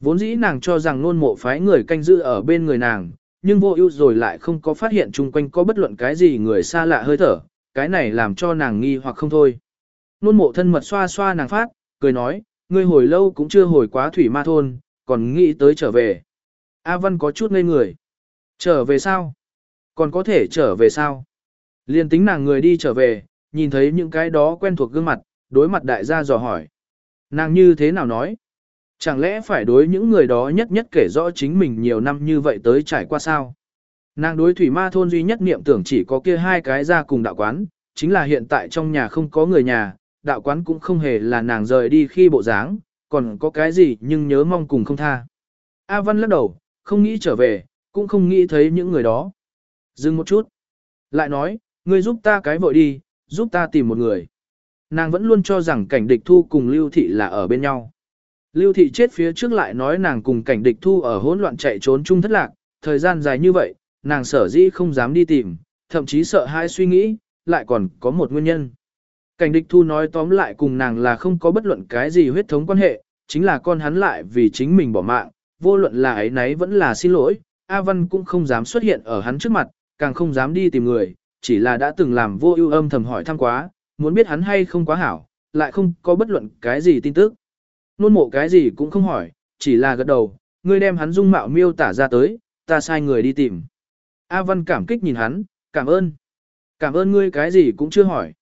Vốn dĩ nàng cho rằng nôn mộ phái người canh giữ ở bên người nàng, nhưng vô ưu rồi lại không có phát hiện chung quanh có bất luận cái gì người xa lạ hơi thở, cái này làm cho nàng nghi hoặc không thôi. Nôn mộ thân mật xoa xoa nàng phát, cười nói, ngươi hồi lâu cũng chưa hồi quá thủy ma thôn, còn nghĩ tới trở về. A Văn có chút ngây người. Trở về sao? Còn có thể trở về sao? Liên tính nàng người đi trở về, nhìn thấy những cái đó quen thuộc gương mặt, đối mặt đại gia dò hỏi. Nàng như thế nào nói? Chẳng lẽ phải đối những người đó nhất nhất kể rõ chính mình nhiều năm như vậy tới trải qua sao? Nàng đối thủy ma thôn duy nhất niệm tưởng chỉ có kia hai cái ra cùng đạo quán, chính là hiện tại trong nhà không có người nhà, đạo quán cũng không hề là nàng rời đi khi bộ dáng, còn có cái gì nhưng nhớ mong cùng không tha. A Văn lắc đầu, không nghĩ trở về, cũng không nghĩ thấy những người đó. Dừng một chút. Lại nói, ngươi giúp ta cái vội đi, giúp ta tìm một người. Nàng vẫn luôn cho rằng cảnh địch thu cùng Lưu Thị là ở bên nhau. Lưu Thị chết phía trước lại nói nàng cùng cảnh địch thu ở hỗn loạn chạy trốn chung thất lạc, thời gian dài như vậy, nàng sở dĩ không dám đi tìm, thậm chí sợ hai suy nghĩ, lại còn có một nguyên nhân. Cảnh địch thu nói tóm lại cùng nàng là không có bất luận cái gì huyết thống quan hệ, chính là con hắn lại vì chính mình bỏ mạng, vô luận là ấy nấy vẫn là xin lỗi, A Văn cũng không dám xuất hiện ở hắn trước mặt, càng không dám đi tìm người, chỉ là đã từng làm vô ưu âm thầm hỏi thăm quá, muốn biết hắn hay không quá hảo, lại không có bất luận cái gì tin tức. Nôn mộ cái gì cũng không hỏi, chỉ là gật đầu, ngươi đem hắn dung mạo miêu tả ra tới, ta sai người đi tìm. A Văn cảm kích nhìn hắn, cảm ơn. Cảm ơn ngươi cái gì cũng chưa hỏi.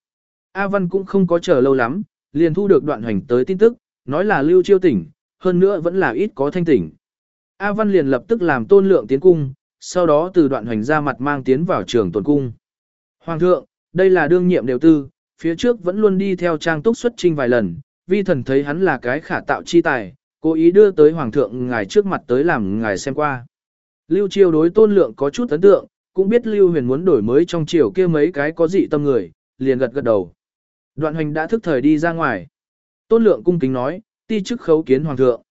A Văn cũng không có chờ lâu lắm, liền thu được đoạn hành tới tin tức, nói là lưu chiêu tỉnh, hơn nữa vẫn là ít có thanh tỉnh. A Văn liền lập tức làm tôn lượng tiến cung, sau đó từ đoạn hành ra mặt mang tiến vào trường tuần cung. Hoàng thượng, đây là đương nhiệm đều tư, phía trước vẫn luôn đi theo trang túc xuất trinh vài lần, vi thần thấy hắn là cái khả tạo chi tài, cố ý đưa tới hoàng thượng ngài trước mặt tới làm ngài xem qua. Lưu Chiêu đối tôn lượng có chút ấn tượng, cũng biết Lưu Huyền muốn đổi mới trong triều kia mấy cái có dị tâm người, liền gật gật đầu. Đoạn hoành đã thức thời đi ra ngoài. Tôn lượng cung kính nói, ti chức khấu kiến hoàng thượng.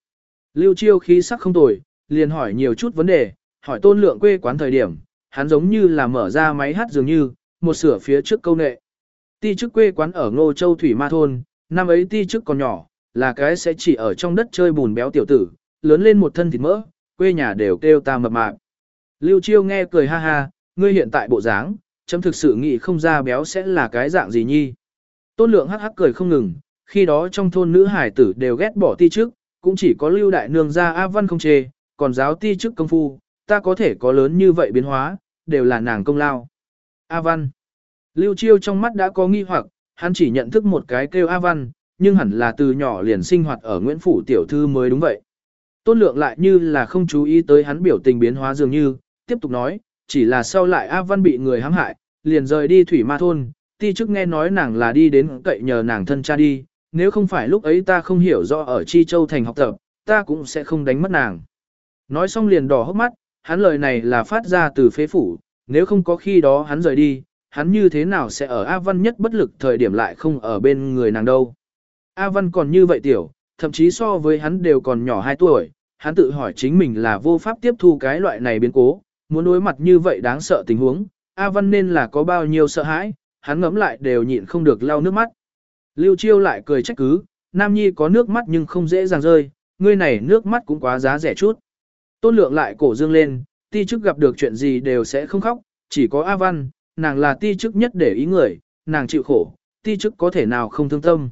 Lưu Chiêu khí sắc không tồi, liền hỏi nhiều chút vấn đề, hỏi tôn lượng quê quán thời điểm, hắn giống như là mở ra máy hát dường như, một sửa phía trước câu nệ. Ti chức quê quán ở Ngô Châu Thủy Ma Thôn, năm ấy ti chức còn nhỏ, là cái sẽ chỉ ở trong đất chơi bùn béo tiểu tử, lớn lên một thân thịt mỡ, quê nhà đều kêu ta mập mạp. Lưu Chiêu nghe cười ha ha, ngươi hiện tại bộ dáng, chấm thực sự nghĩ không ra béo sẽ là cái dạng gì nhi. Tôn lượng hắc hắc cười không ngừng, khi đó trong thôn nữ hải tử đều ghét bỏ ti chức, cũng chỉ có lưu đại nương ra A Văn không chê, còn giáo ti chức công phu, ta có thể có lớn như vậy biến hóa, đều là nàng công lao. A Văn. Lưu Chiêu trong mắt đã có nghi hoặc, hắn chỉ nhận thức một cái kêu A Văn, nhưng hẳn là từ nhỏ liền sinh hoạt ở Nguyễn Phủ Tiểu Thư mới đúng vậy. Tôn lượng lại như là không chú ý tới hắn biểu tình biến hóa dường như, tiếp tục nói, chỉ là sau lại A Văn bị người hãm hại, liền rời đi Thủy Ma Thôn, ti chức nghe nói nàng là đi đến cậy nhờ nàng thân cha đi, nếu không phải lúc ấy ta không hiểu rõ ở Chi Châu Thành học tập, ta cũng sẽ không đánh mất nàng. Nói xong liền đỏ hốc mắt, hắn lời này là phát ra từ phế phủ, nếu không có khi đó hắn rời đi, hắn như thế nào sẽ ở A Văn nhất bất lực thời điểm lại không ở bên người nàng đâu. A Văn còn như vậy tiểu, thậm chí so với hắn đều còn nhỏ 2 tuổi, hắn tự hỏi chính mình là vô pháp tiếp thu cái loại này biến cố, muốn đối mặt như vậy đáng sợ tình huống, A Văn nên là có bao nhiêu sợ hãi, hắn ngấm lại đều nhịn không được lau nước mắt. Lưu Chiêu lại cười trách cứ, Nam Nhi có nước mắt nhưng không dễ dàng rơi, ngươi này nước mắt cũng quá giá rẻ chút. Tôn lượng lại cổ dương lên, ti chức gặp được chuyện gì đều sẽ không khóc, chỉ có A Văn, nàng là ti chức nhất để ý người, nàng chịu khổ, ti chức có thể nào không thương tâm.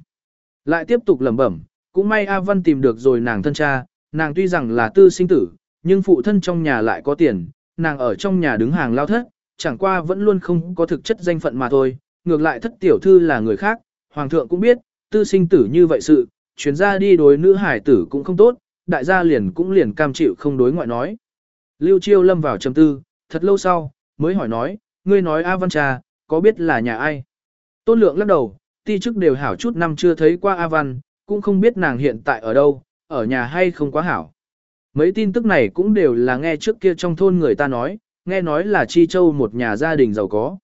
Lại tiếp tục lẩm bẩm, cũng may A Văn tìm được rồi nàng thân cha, nàng tuy rằng là tư sinh tử, nhưng phụ thân trong nhà lại có tiền, nàng ở trong nhà đứng hàng lao thất, chẳng qua vẫn luôn không có thực chất danh phận mà thôi, ngược lại thất tiểu thư là người khác, hoàng thượng cũng biết, tư sinh tử như vậy sự, chuyến ra đi đối nữ hải tử cũng không tốt, đại gia liền cũng liền cam chịu không đối ngoại nói. Lưu Chiêu lâm vào trầm tư, thật lâu sau, mới hỏi nói, ngươi nói A Văn trà, có biết là nhà ai? Tôn lượng lắc đầu, ti chức đều hảo chút năm chưa thấy qua A Văn, cũng không biết nàng hiện tại ở đâu, ở nhà hay không quá hảo. Mấy tin tức này cũng đều là nghe trước kia trong thôn người ta nói, nghe nói là Chi Châu một nhà gia đình giàu có.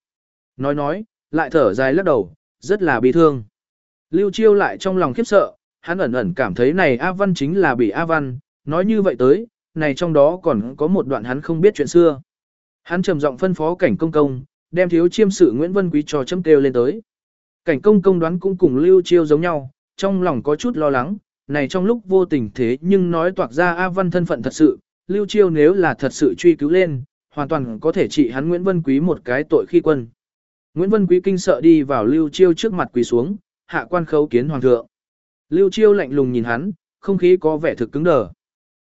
Nói nói, lại thở dài lắc đầu, rất là bi thương. Lưu Chiêu lại trong lòng khiếp sợ, hắn ẩn ẩn cảm thấy này A Văn chính là bị A Văn, nói như vậy tới, này trong đó còn có một đoạn hắn không biết chuyện xưa. Hắn trầm giọng phân phó cảnh công công, đem thiếu chiêm sự Nguyễn Vân Quý cho chấm kêu lên tới. Cảnh công công đoán cũng cùng Lưu Chiêu giống nhau, trong lòng có chút lo lắng, này trong lúc vô tình thế nhưng nói toạc ra A Văn thân phận thật sự, Lưu Chiêu nếu là thật sự truy cứu lên, hoàn toàn có thể trị hắn Nguyễn Vân Quý một cái tội khi quân. Nguyễn Vân Quý kinh sợ đi vào Lưu Chiêu trước mặt quỳ xuống, hạ quan khấu kiến hoàng thượng. Lưu Chiêu lạnh lùng nhìn hắn, không khí có vẻ thực cứng đờ.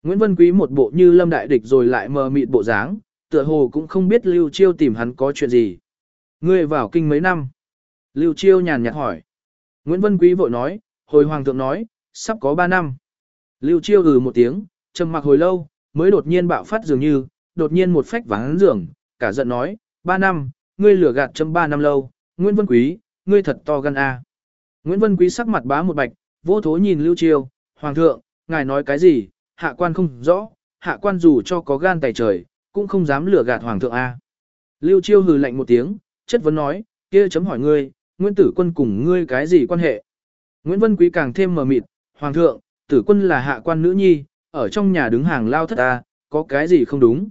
Nguyễn Vân Quý một bộ như lâm đại địch rồi lại mờ mịt bộ dáng, tựa hồ cũng không biết Lưu Chiêu tìm hắn có chuyện gì. Ngươi vào kinh mấy năm? Lưu Chiêu nhàn nhạt hỏi. Nguyễn Vân Quý vội nói, hồi hoàng thượng nói, sắp có ba năm. Lưu Chiêu ừ một tiếng, trầm mặc hồi lâu, mới đột nhiên bạo phát dường như, đột nhiên một phách vắng giường, cả giận nói, ba năm, ngươi lừa gạt châm ba năm lâu, Nguyễn Vân Quý, ngươi thật to gan a. Nguyễn Vân Quý sắc mặt bá một bạch, vô thố nhìn Lưu Chiêu, Hoàng thượng, ngài nói cái gì, hạ quan không rõ, hạ quan dù cho có gan tài trời, cũng không dám lừa gạt Hoàng thượng a. Lưu Chiêu hừ lạnh một tiếng, chất vấn nói, kia chấm hỏi ngươi, Nguyễn Tử Quân cùng ngươi cái gì quan hệ? Nguyễn Vân Quý càng thêm mờ mịt, Hoàng thượng, Tử Quân là hạ quan nữ nhi, ở trong nhà đứng hàng lao thất ta, có cái gì không đúng?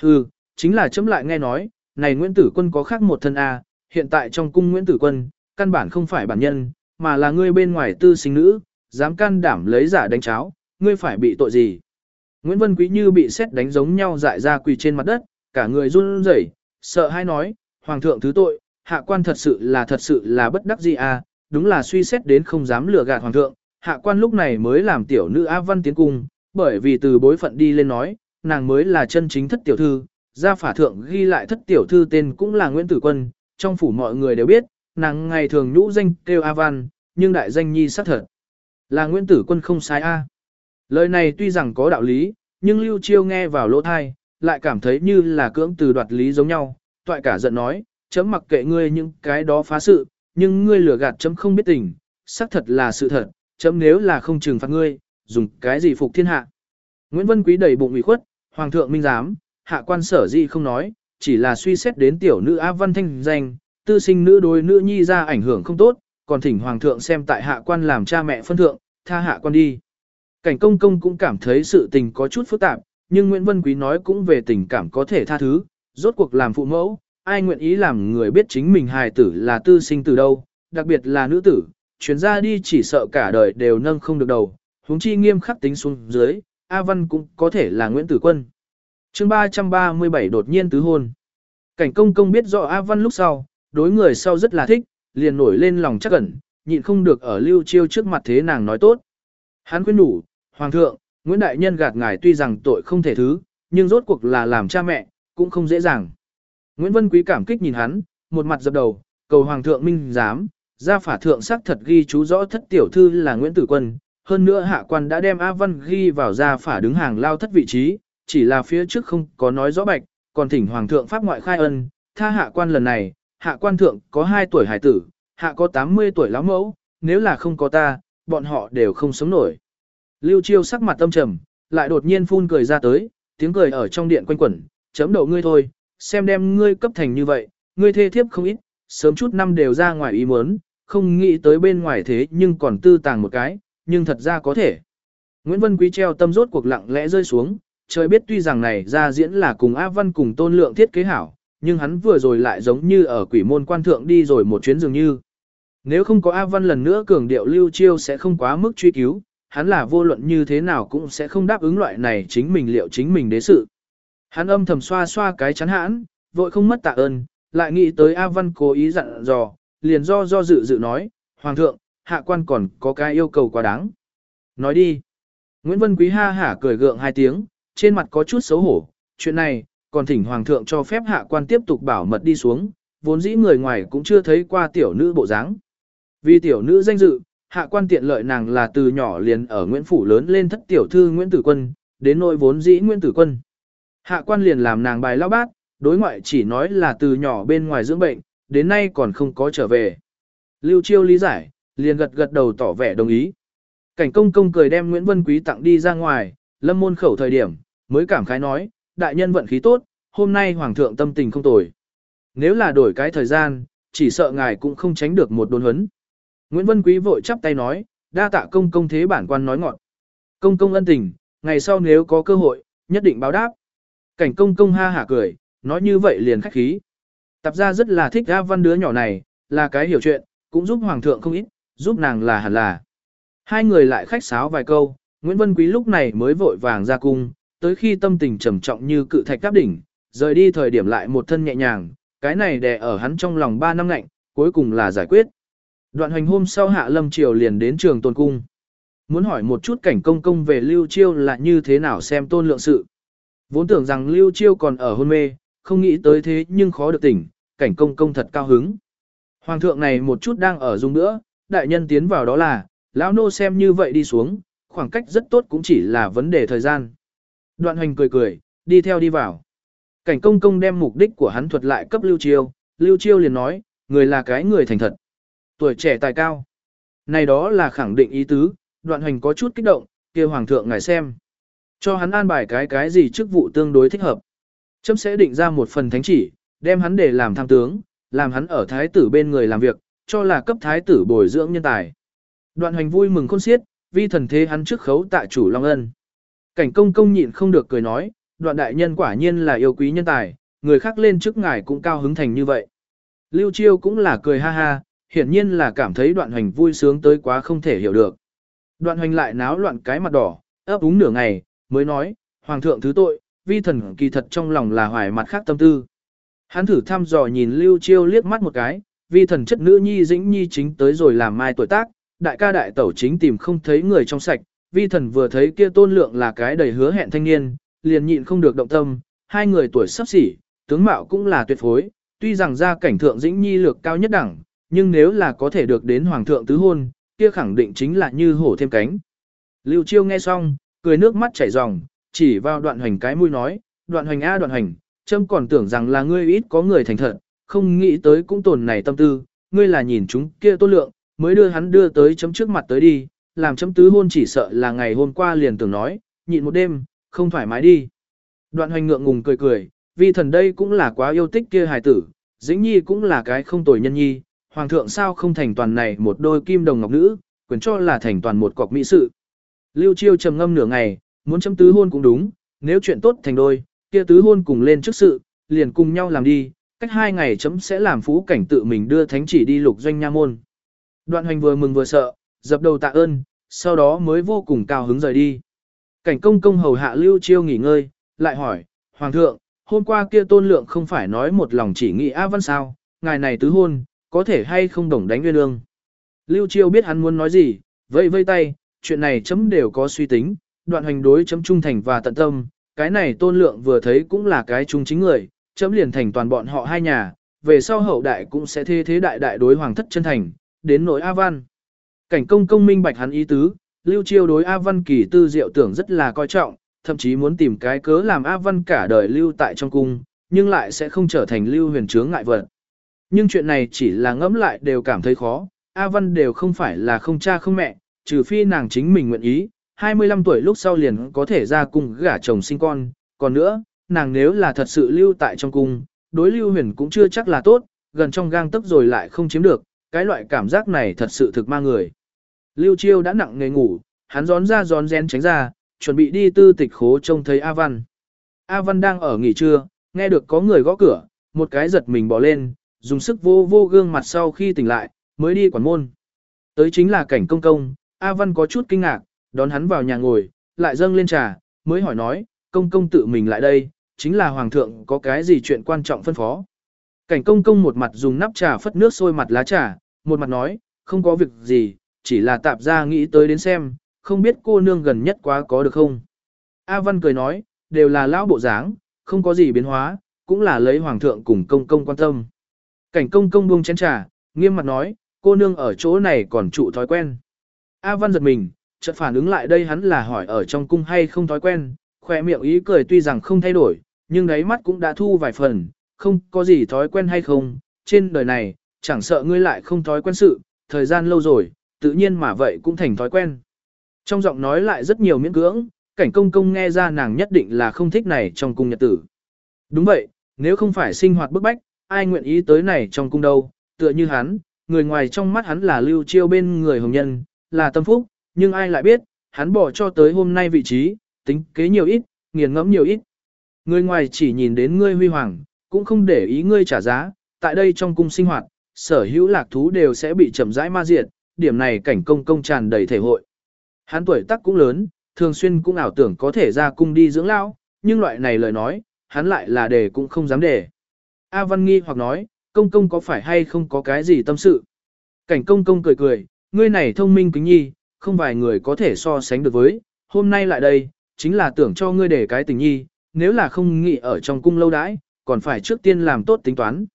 Hừ, chính là chấm lại nghe nói, này Nguyễn Tử Quân có khác một thân A, hiện tại trong cung Nguyễn Tử Quân, căn bản không phải bản nhân, mà là ngươi bên ngoài tư sinh nữ, dám can đảm lấy giả đánh cháo, ngươi phải bị tội gì? Nguyễn Vân Quý như bị xét đánh giống nhau dại ra quỳ trên mặt đất, cả người run rẩy, sợ hay nói, Hoàng thượng thứ tội, hạ quan thật sự là thật sự là bất đắc gì à, đúng là suy xét đến không dám lừa gạt Hoàng thượng, hạ quan lúc này mới làm tiểu nữ A Văn tiến cung, bởi vì từ bối phận đi lên nói, nàng mới là chân chính thất tiểu thư, gia phả thượng ghi lại thất tiểu thư tên cũng là Nguyễn Tử Quân, trong phủ mọi người đều biết, nàng ngày thường nhũ danh kêu A Văn, nhưng đại danh nhi xác thật. Là Nguyễn Tử Quân không sai A. Lời này tuy rằng có đạo lý, nhưng Lưu Chiêu nghe vào lỗ thai, lại cảm thấy như là cưỡng từ đoạt lý giống nhau, toại cả giận nói, chấm mặc kệ ngươi những cái đó phá sự, nhưng ngươi lừa gạt chấm không biết tình, xác thật là sự thật, chấm nếu là không trừng phạt ngươi, dùng cái gì phục thiên hạ. Nguyễn Vân Quý đầy bụng ủy khuất, Hoàng thượng minh giám, hạ quan sở gì không nói, chỉ là suy xét đến tiểu nữ Á Văn thanh danh, tư sinh nữ đối nữ nhi ra ảnh hưởng không tốt, còn thỉnh Hoàng thượng xem tại hạ quan làm cha mẹ phân thượng, tha hạ quan đi. Cảnh công công cũng cảm thấy sự tình có chút phức tạp, nhưng Nguyễn Vân Quý nói cũng về tình cảm có thể tha thứ, rốt cuộc làm phụ mẫu, ai nguyện ý làm người biết chính mình hài tử là tư sinh từ đâu, đặc biệt là nữ tử, chuyến ra đi chỉ sợ cả đời đều nâng không được đầu, huống chi nghiêm khắc tính xuống dưới, A Văn cũng có thể là Nguyễn Tử Quân. chương 337 đột nhiên tứ hôn. Cảnh công công biết rõ A Văn lúc sau, đối người sau rất là thích, liền nổi lên lòng chắc ẩn, nhịn không được ở lưu chiêu trước mặt thế nàng nói tốt. Hắn khuyên đủ, Hoàng thượng, Nguyễn Đại Nhân gạt ngài tuy rằng tội không thể thứ, nhưng rốt cuộc là làm cha mẹ, cũng không dễ dàng. Nguyễn Vân Quý cảm kích nhìn hắn, một mặt dập đầu, cầu Hoàng thượng minh giám, ra phả thượng sắc thật ghi chú rõ thất tiểu thư là Nguyễn Tử Quân, hơn nữa hạ quan đã đem A Văn ghi vào ra phả đứng hàng lao thất vị trí, chỉ là phía trước không có nói rõ bạch, còn thỉnh Hoàng thượng pháp ngoại khai ân, tha hạ quan lần này, hạ quan thượng có 2 tuổi hải tử, hạ có 80 tuổi lão mẫu, nếu là không có ta, bọn họ đều không sống nổi. Lưu Chiêu sắc mặt tâm trầm, lại đột nhiên phun cười ra tới, tiếng cười ở trong điện quanh quẩn, chấm đầu ngươi thôi, xem đem ngươi cấp thành như vậy, ngươi thê thiếp không ít, sớm chút năm đều ra ngoài ý muốn, không nghĩ tới bên ngoài thế nhưng còn tư tàng một cái, nhưng thật ra có thể. Nguyễn Vân Quý treo tâm rốt cuộc lặng lẽ rơi xuống, trời biết tuy rằng này ra diễn là cùng A Văn cùng tôn lượng thiết kế hảo, nhưng hắn vừa rồi lại giống như ở quỷ môn quan thượng đi rồi một chuyến dường như. Nếu không có A Văn lần nữa cường điệu lưu chiêu sẽ không quá mức truy cứu, hắn là vô luận như thế nào cũng sẽ không đáp ứng loại này chính mình liệu chính mình đế sự. Hắn âm thầm xoa xoa cái chắn hãn, vội không mất tạ ơn, lại nghĩ tới A Văn cố ý dặn dò, liền do do dự dự nói, Hoàng thượng, hạ quan còn có cái yêu cầu quá đáng. Nói đi. Nguyễn Vân Quý ha hả cười gượng hai tiếng, trên mặt có chút xấu hổ, chuyện này, còn thỉnh Hoàng thượng cho phép hạ quan tiếp tục bảo mật đi xuống, vốn dĩ người ngoài cũng chưa thấy qua tiểu nữ bộ dáng. Vì tiểu nữ danh dự, hạ quan tiện lợi nàng là từ nhỏ liền ở Nguyễn Phủ lớn lên thất tiểu thư Nguyễn Tử Quân, đến nội vốn dĩ Nguyễn Tử Quân. Hạ quan liền làm nàng bài lao bát, đối ngoại chỉ nói là từ nhỏ bên ngoài dưỡng bệnh, đến nay còn không có trở về. Lưu Chiêu lý giải, liền gật gật đầu tỏ vẻ đồng ý. Cảnh công công cười đem Nguyễn Vân Quý tặng đi ra ngoài, lâm môn khẩu thời điểm, mới cảm khái nói, đại nhân vận khí tốt, hôm nay hoàng thượng tâm tình không tồi. Nếu là đổi cái thời gian, chỉ sợ ngài cũng không tránh được một đồn huấn. Nguyễn Vân Quý vội chắp tay nói, đa tạ công công thế bản quan nói ngọn. Công công ân tình, ngày sau nếu có cơ hội, nhất định báo đáp. Cảnh công công ha hả cười, nói như vậy liền khách khí. Tạp ra rất là thích A Văn đứa nhỏ này, là cái hiểu chuyện, cũng giúp hoàng thượng không ít, giúp nàng là hẳn là. Hai người lại khách sáo vài câu, Nguyễn Vân Quý lúc này mới vội vàng ra cung, tới khi tâm tình trầm trọng như cự thạch đáp đỉnh, rời đi thời điểm lại một thân nhẹ nhàng, cái này đè ở hắn trong lòng ba năm lạnh, cuối cùng là giải quyết. Đoạn hành hôm sau hạ lâm triều liền đến trường tôn cung. Muốn hỏi một chút cảnh công công về lưu chiêu là như thế nào xem tôn lượng sự. Vốn tưởng rằng lưu chiêu còn ở hôn mê, không nghĩ tới thế nhưng khó được tỉnh, cảnh công công thật cao hứng. Hoàng thượng này một chút đang ở dung nữa, đại nhân tiến vào đó là, lão nô xem như vậy đi xuống, khoảng cách rất tốt cũng chỉ là vấn đề thời gian. Đoạn hoành cười cười, đi theo đi vào. Cảnh công công đem mục đích của hắn thuật lại cấp Lưu Chiêu, Lưu Chiêu liền nói, người là cái người thành thật. Tuổi trẻ tài cao. Này đó là khẳng định ý tứ, đoạn hoành có chút kích động, kêu hoàng thượng ngài xem. Cho hắn an bài cái cái gì chức vụ tương đối thích hợp. Chấm sẽ định ra một phần thánh chỉ, đem hắn để làm tham tướng, làm hắn ở thái tử bên người làm việc, cho là cấp thái tử bồi dưỡng nhân tài. Đoạn hành vui mừng khôn xiết, vi thần thế hắn trước khấu tại chủ Long Ân. Cảnh công công nhịn không được cười nói, đoạn đại nhân quả nhiên là yêu quý nhân tài, người khác lên trước ngài cũng cao hứng thành như vậy. Lưu Chiêu cũng là cười ha ha, hiển nhiên là cảm thấy đoạn hành vui sướng tới quá không thể hiểu được. Đoạn hoành lại náo loạn cái mặt đỏ, ấp úng nửa ngày, mới nói, Hoàng thượng thứ tội, vi thần kỳ thật trong lòng là hoài mặt khác tâm tư. Hắn thử thăm dò nhìn Lưu Chiêu liếc mắt một cái, vi thần chất nữ nhi dĩnh nhi chính tới rồi làm mai tuổi tác, đại ca đại tẩu chính tìm không thấy người trong sạch, vi thần vừa thấy kia tôn lượng là cái đầy hứa hẹn thanh niên, liền nhịn không được động tâm, hai người tuổi sắp xỉ, tướng mạo cũng là tuyệt phối, tuy rằng gia cảnh thượng dĩnh nhi lược cao nhất đẳng, nhưng nếu là có thể được đến hoàng thượng tứ hôn, kia khẳng định chính là như hổ thêm cánh. Lưu Chiêu nghe xong, cười nước mắt chảy ròng, chỉ vào đoạn hoành cái mũi nói, đoạn hoành a đoạn hoành, trâm còn tưởng rằng là ngươi ít có người thành thật, không nghĩ tới cũng tồn này tâm tư, ngươi là nhìn chúng kia tốt lượng, mới đưa hắn đưa tới chấm trước mặt tới đi, làm chấm tứ hôn chỉ sợ là ngày hôm qua liền tưởng nói, nhịn một đêm, không thoải mái đi. Đoạn hoành ngượng ngùng cười cười, vì thần đây cũng là quá yêu thích kia hài tử, dĩnh nhi cũng là cái không tồi nhân nhi, hoàng thượng sao không thành toàn này một đôi kim đồng ngọc nữ, quyền cho là thành toàn một cọc mỹ sự. Lưu Chiêu trầm ngâm nửa ngày, muốn chấm tứ hôn cũng đúng, nếu chuyện tốt thành đôi, kia tứ hôn cùng lên trước sự, liền cùng nhau làm đi, cách hai ngày chấm sẽ làm phú cảnh tự mình đưa thánh chỉ đi lục doanh nha môn. Đoạn hoành vừa mừng vừa sợ, dập đầu tạ ơn, sau đó mới vô cùng cao hứng rời đi. Cảnh công công hầu hạ Lưu Chiêu nghỉ ngơi, lại hỏi, Hoàng thượng, hôm qua kia tôn lượng không phải nói một lòng chỉ nghĩ A Văn sao, ngài này tứ hôn, có thể hay không đồng đánh nguyên ương. Lưu Chiêu biết hắn muốn nói gì, vây vây tay, chuyện này chấm đều có suy tính, đoạn hành đối chấm trung thành và tận tâm, cái này tôn lượng vừa thấy cũng là cái trung chính người, chấm liền thành toàn bọn họ hai nhà, về sau hậu đại cũng sẽ thế thế đại đại đối hoàng thất chân thành, đến nỗi A Văn. Cảnh công công minh bạch hắn ý tứ, Lưu Chiêu đối A Văn kỳ tư diệu tưởng rất là coi trọng, thậm chí muốn tìm cái cớ làm A Văn cả đời lưu tại trong cung, nhưng lại sẽ không trở thành lưu huyền chướng ngại vật. Nhưng chuyện này chỉ là ngẫm lại đều cảm thấy khó, A Văn đều không phải là không cha không mẹ, trừ phi nàng chính mình nguyện ý, 25 tuổi lúc sau liền có thể ra cung gả chồng sinh con, còn nữa, nàng nếu là thật sự lưu tại trong cung, đối lưu huyền cũng chưa chắc là tốt, gần trong gang tức rồi lại không chiếm được, cái loại cảm giác này thật sự thực ma người. Lưu Chiêu đã nặng nghề ngủ, hắn gión ra gión rén tránh ra, chuẩn bị đi tư tịch khố trông thấy A Văn. A Văn đang ở nghỉ trưa, nghe được có người gõ cửa, một cái giật mình bỏ lên, dùng sức vô vô gương mặt sau khi tỉnh lại, mới đi quản môn. Tới chính là cảnh công công, A Văn có chút kinh ngạc, đón hắn vào nhà ngồi, lại dâng lên trà, mới hỏi nói, công công tự mình lại đây, chính là hoàng thượng có cái gì chuyện quan trọng phân phó. Cảnh công công một mặt dùng nắp trà phất nước sôi mặt lá trà, một mặt nói, không có việc gì, chỉ là tạp ra nghĩ tới đến xem, không biết cô nương gần nhất quá có được không. A Văn cười nói, đều là lão bộ dáng, không có gì biến hóa, cũng là lấy hoàng thượng cùng công công quan tâm. Cảnh công công buông chén trà, nghiêm mặt nói, cô nương ở chỗ này còn trụ thói quen. A Văn giật mình, chợt phản ứng lại đây hắn là hỏi ở trong cung hay không thói quen, khỏe miệng ý cười tuy rằng không thay đổi, nhưng đáy mắt cũng đã thu vài phần, không có gì thói quen hay không, trên đời này, chẳng sợ ngươi lại không thói quen sự, thời gian lâu rồi, tự nhiên mà vậy cũng thành thói quen. Trong giọng nói lại rất nhiều miễn cưỡng, cảnh công công nghe ra nàng nhất định là không thích này trong cung nhật tử. Đúng vậy, nếu không phải sinh hoạt bức bách, ai nguyện ý tới này trong cung đâu, tựa như hắn, người ngoài trong mắt hắn là lưu chiêu bên người hồng nhân, là tâm phúc, nhưng ai lại biết, hắn bỏ cho tới hôm nay vị trí, tính kế nhiều ít, nghiền ngẫm nhiều ít. Người ngoài chỉ nhìn đến ngươi huy hoàng, cũng không để ý ngươi trả giá, tại đây trong cung sinh hoạt, sở hữu lạc thú đều sẽ bị chậm rãi ma diệt, điểm này cảnh công công tràn đầy thể hội. Hắn tuổi tác cũng lớn, thường xuyên cũng ảo tưởng có thể ra cung đi dưỡng lão, nhưng loại này lời nói, hắn lại là đề cũng không dám đề. A Văn nghi hoặc nói, công công có phải hay không có cái gì tâm sự. Cảnh công công cười cười, ngươi này thông minh kính nhi, không vài người có thể so sánh được với, hôm nay lại đây, chính là tưởng cho ngươi để cái tình nhi, nếu là không nghĩ ở trong cung lâu đãi, còn phải trước tiên làm tốt tính toán.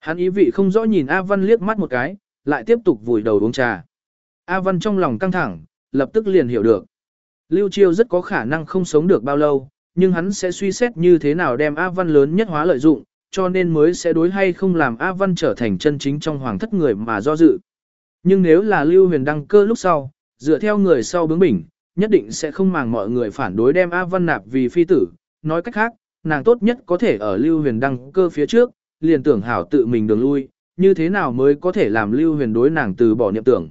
Hắn ý vị không rõ nhìn A Văn liếc mắt một cái, lại tiếp tục vùi đầu uống trà. A Văn trong lòng căng thẳng, lập tức liền hiểu được. Lưu Chiêu rất có khả năng không sống được bao lâu, nhưng hắn sẽ suy xét như thế nào đem A Văn lớn nhất hóa lợi dụng, cho nên mới sẽ đối hay không làm A Văn trở thành chân chính trong hoàng thất người mà do dự. Nhưng nếu là Lưu Huyền đăng cơ lúc sau, dựa theo người sau bướng bỉnh, nhất định sẽ không màng mọi người phản đối đem A Văn nạp vì phi tử. Nói cách khác, nàng tốt nhất có thể ở Lưu Huyền đăng cơ phía trước, liền tưởng hảo tự mình đường lui, như thế nào mới có thể làm Lưu Huyền đối nàng từ bỏ niệm tưởng.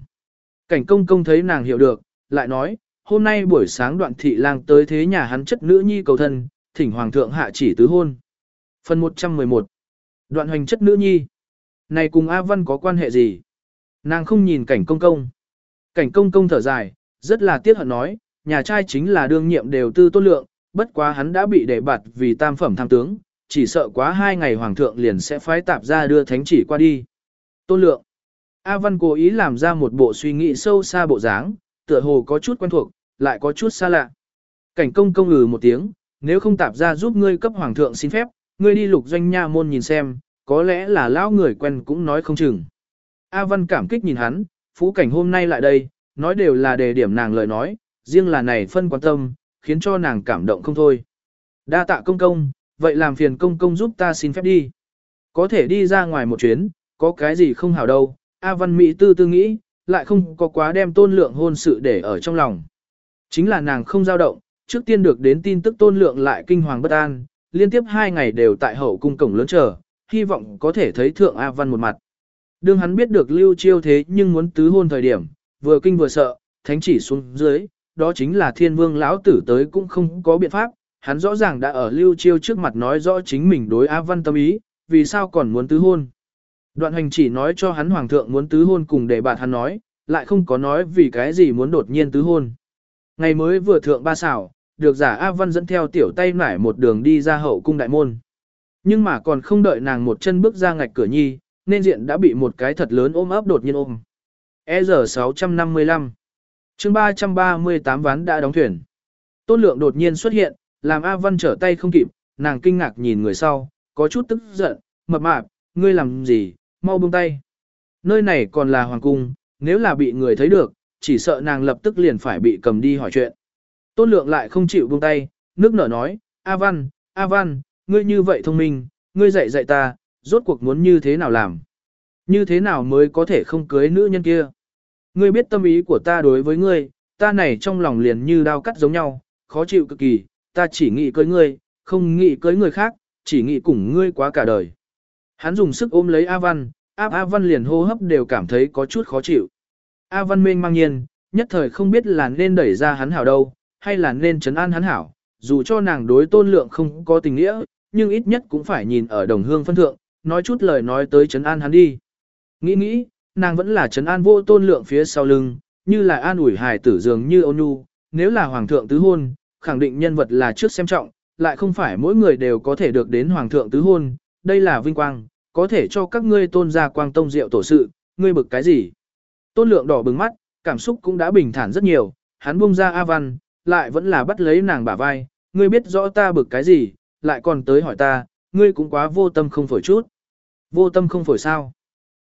Cảnh công công thấy nàng hiểu được, lại nói, hôm nay buổi sáng đoạn thị lang tới thế nhà hắn chất nữ nhi cầu thân, thỉnh hoàng thượng hạ chỉ tứ hôn. Phần 111 Đoạn hoành chất nữ nhi Này cùng A Văn có quan hệ gì? Nàng không nhìn cảnh công công. Cảnh công công thở dài, rất là tiếc hận nói, nhà trai chính là đương nhiệm đều tư tôn lượng, bất quá hắn đã bị đề bạt vì tam phẩm tham tướng, chỉ sợ quá hai ngày hoàng thượng liền sẽ phái tạp ra đưa thánh chỉ qua đi. Tôn lượng. A Văn cố ý làm ra một bộ suy nghĩ sâu xa bộ dáng, tựa hồ có chút quen thuộc, lại có chút xa lạ. Cảnh công công ngừ một tiếng, nếu không tạp ra giúp ngươi cấp hoàng thượng xin phép, ngươi đi lục doanh nha môn nhìn xem, có lẽ là lão người quen cũng nói không chừng. A Văn cảm kích nhìn hắn, phú cảnh hôm nay lại đây, nói đều là đề điểm nàng lời nói, riêng là này phân quan tâm, khiến cho nàng cảm động không thôi. Đa tạ công công, vậy làm phiền công công giúp ta xin phép đi. Có thể đi ra ngoài một chuyến, có cái gì không hảo đâu, A Văn Mỹ tư tư nghĩ, lại không có quá đem tôn lượng hôn sự để ở trong lòng. Chính là nàng không dao động, trước tiên được đến tin tức tôn lượng lại kinh hoàng bất an, liên tiếp hai ngày đều tại hậu cung cổng lớn chờ, hy vọng có thể thấy thượng A Văn một mặt. Đương hắn biết được lưu chiêu thế nhưng muốn tứ hôn thời điểm, vừa kinh vừa sợ, thánh chỉ xuống dưới, đó chính là thiên vương lão tử tới cũng không có biện pháp, hắn rõ ràng đã ở lưu chiêu trước mặt nói rõ chính mình đối A Văn tâm ý, vì sao còn muốn tứ hôn. Đoạn hành chỉ nói cho hắn hoàng thượng muốn tứ hôn cùng để bạn hắn nói, lại không có nói vì cái gì muốn đột nhiên tứ hôn. Ngày mới vừa thượng ba xảo, được giả A Văn dẫn theo tiểu tay nải một đường đi ra hậu cung đại môn. Nhưng mà còn không đợi nàng một chân bước ra ngạch cửa nhi, nên diện đã bị một cái thật lớn ôm ấp đột nhiên ôm. E giờ 655 chương 338 ván đã đóng thuyền. Tôn lượng đột nhiên xuất hiện, làm A Văn trở tay không kịp, nàng kinh ngạc nhìn người sau, có chút tức giận, mập mạp, ngươi làm gì, mau buông tay. Nơi này còn là hoàng cung, nếu là bị người thấy được, chỉ sợ nàng lập tức liền phải bị cầm đi hỏi chuyện. Tôn lượng lại không chịu buông tay, nước nở nói, A Văn, A Văn, ngươi như vậy thông minh, ngươi dạy dạy ta, rốt cuộc muốn như thế nào làm. Như thế nào mới có thể không cưới nữ nhân kia. Ngươi biết tâm ý của ta đối với ngươi, ta này trong lòng liền như đao cắt giống nhau, khó chịu cực kỳ, ta chỉ nghĩ cưới ngươi, không nghĩ cưới người khác, chỉ nghĩ cùng ngươi quá cả đời. Hắn dùng sức ôm lấy A Văn, áp A Văn liền hô hấp đều cảm thấy có chút khó chịu. A Văn mênh mang nhiên, nhất thời không biết là nên đẩy ra hắn hảo đâu, hay là nên trấn an hắn hảo, dù cho nàng đối tôn lượng không có tình nghĩa, nhưng ít nhất cũng phải nhìn ở đồng hương phân thượng, nói chút lời nói tới trấn an hắn đi. Nghĩ nghĩ, nàng vẫn là trấn an vô tôn lượng phía sau lưng, như là an ủi hài tử dường như ôn nhu, nếu là hoàng thượng tứ hôn, khẳng định nhân vật là trước xem trọng, lại không phải mỗi người đều có thể được đến hoàng thượng tứ hôn, đây là vinh quang, có thể cho các ngươi tôn gia quang tông diệu tổ sự, ngươi bực cái gì? Tôn lượng đỏ bừng mắt, cảm xúc cũng đã bình thản rất nhiều, hắn buông ra A Văn, lại vẫn là bắt lấy nàng bả vai, ngươi biết rõ ta bực cái gì, lại còn tới hỏi ta, ngươi cũng quá vô tâm không phổi chút. Vô tâm không phổi sao?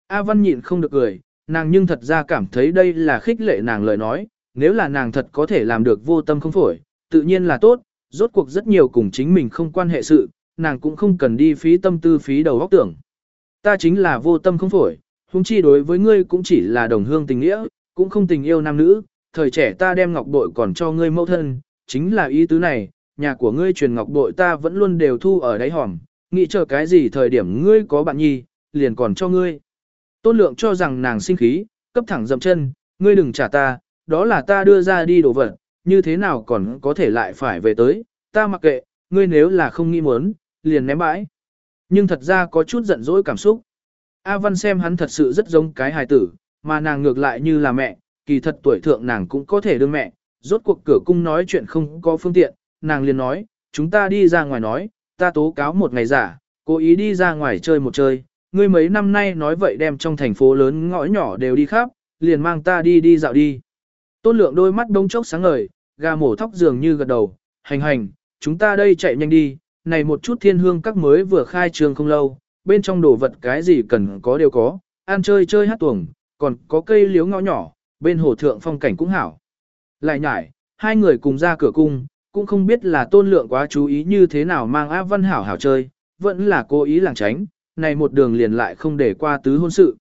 A Văn nhịn không được cười, nàng nhưng thật ra cảm thấy đây là khích lệ nàng lời nói, nếu là nàng thật có thể làm được vô tâm không phổi, tự nhiên là tốt, rốt cuộc rất nhiều cùng chính mình không quan hệ sự, nàng cũng không cần đi phí tâm tư phí đầu óc tưởng. Ta chính là vô tâm không phổi, huống chi đối với ngươi cũng chỉ là đồng hương tình nghĩa, cũng không tình yêu nam nữ, thời trẻ ta đem ngọc bội còn cho ngươi mẫu thân, chính là ý tứ này, nhà của ngươi truyền ngọc bội ta vẫn luôn đều thu ở đáy hòm, nghĩ chờ cái gì thời điểm ngươi có bạn nhi, liền còn cho ngươi. Tôn lượng cho rằng nàng sinh khí, cấp thẳng dậm chân, ngươi đừng trả ta, đó là ta đưa ra đi đồ vật, như thế nào còn có thể lại phải về tới, ta mặc kệ, ngươi nếu là không nghĩ muốn, liền ném bãi. Nhưng thật ra có chút giận dỗi cảm xúc. A Văn xem hắn thật sự rất giống cái hài tử, mà nàng ngược lại như là mẹ, kỳ thật tuổi thượng nàng cũng có thể đương mẹ, rốt cuộc cửa cung nói chuyện không có phương tiện, nàng liền nói, chúng ta đi ra ngoài nói, ta tố cáo một ngày giả, cố ý đi ra ngoài chơi một chơi, ngươi mấy năm nay nói vậy đem trong thành phố lớn ngõ nhỏ đều đi khắp, liền mang ta đi đi dạo đi. Tôn lượng đôi mắt đông chốc sáng ngời, gà mổ thóc dường như gật đầu, hành hành, chúng ta đây chạy nhanh đi, này một chút thiên hương các mới vừa khai trường không lâu, bên trong đồ vật cái gì cần có đều có, ăn chơi chơi hát tuồng, còn có cây liếu ngõ nhỏ, bên hồ thượng phong cảnh cũng hảo. Lại nhải, hai người cùng ra cửa cung, cũng không biết là tôn lượng quá chú ý như thế nào mang áp văn hảo hảo chơi, vẫn là cố ý làng tránh, này một đường liền lại không để qua tứ hôn sự.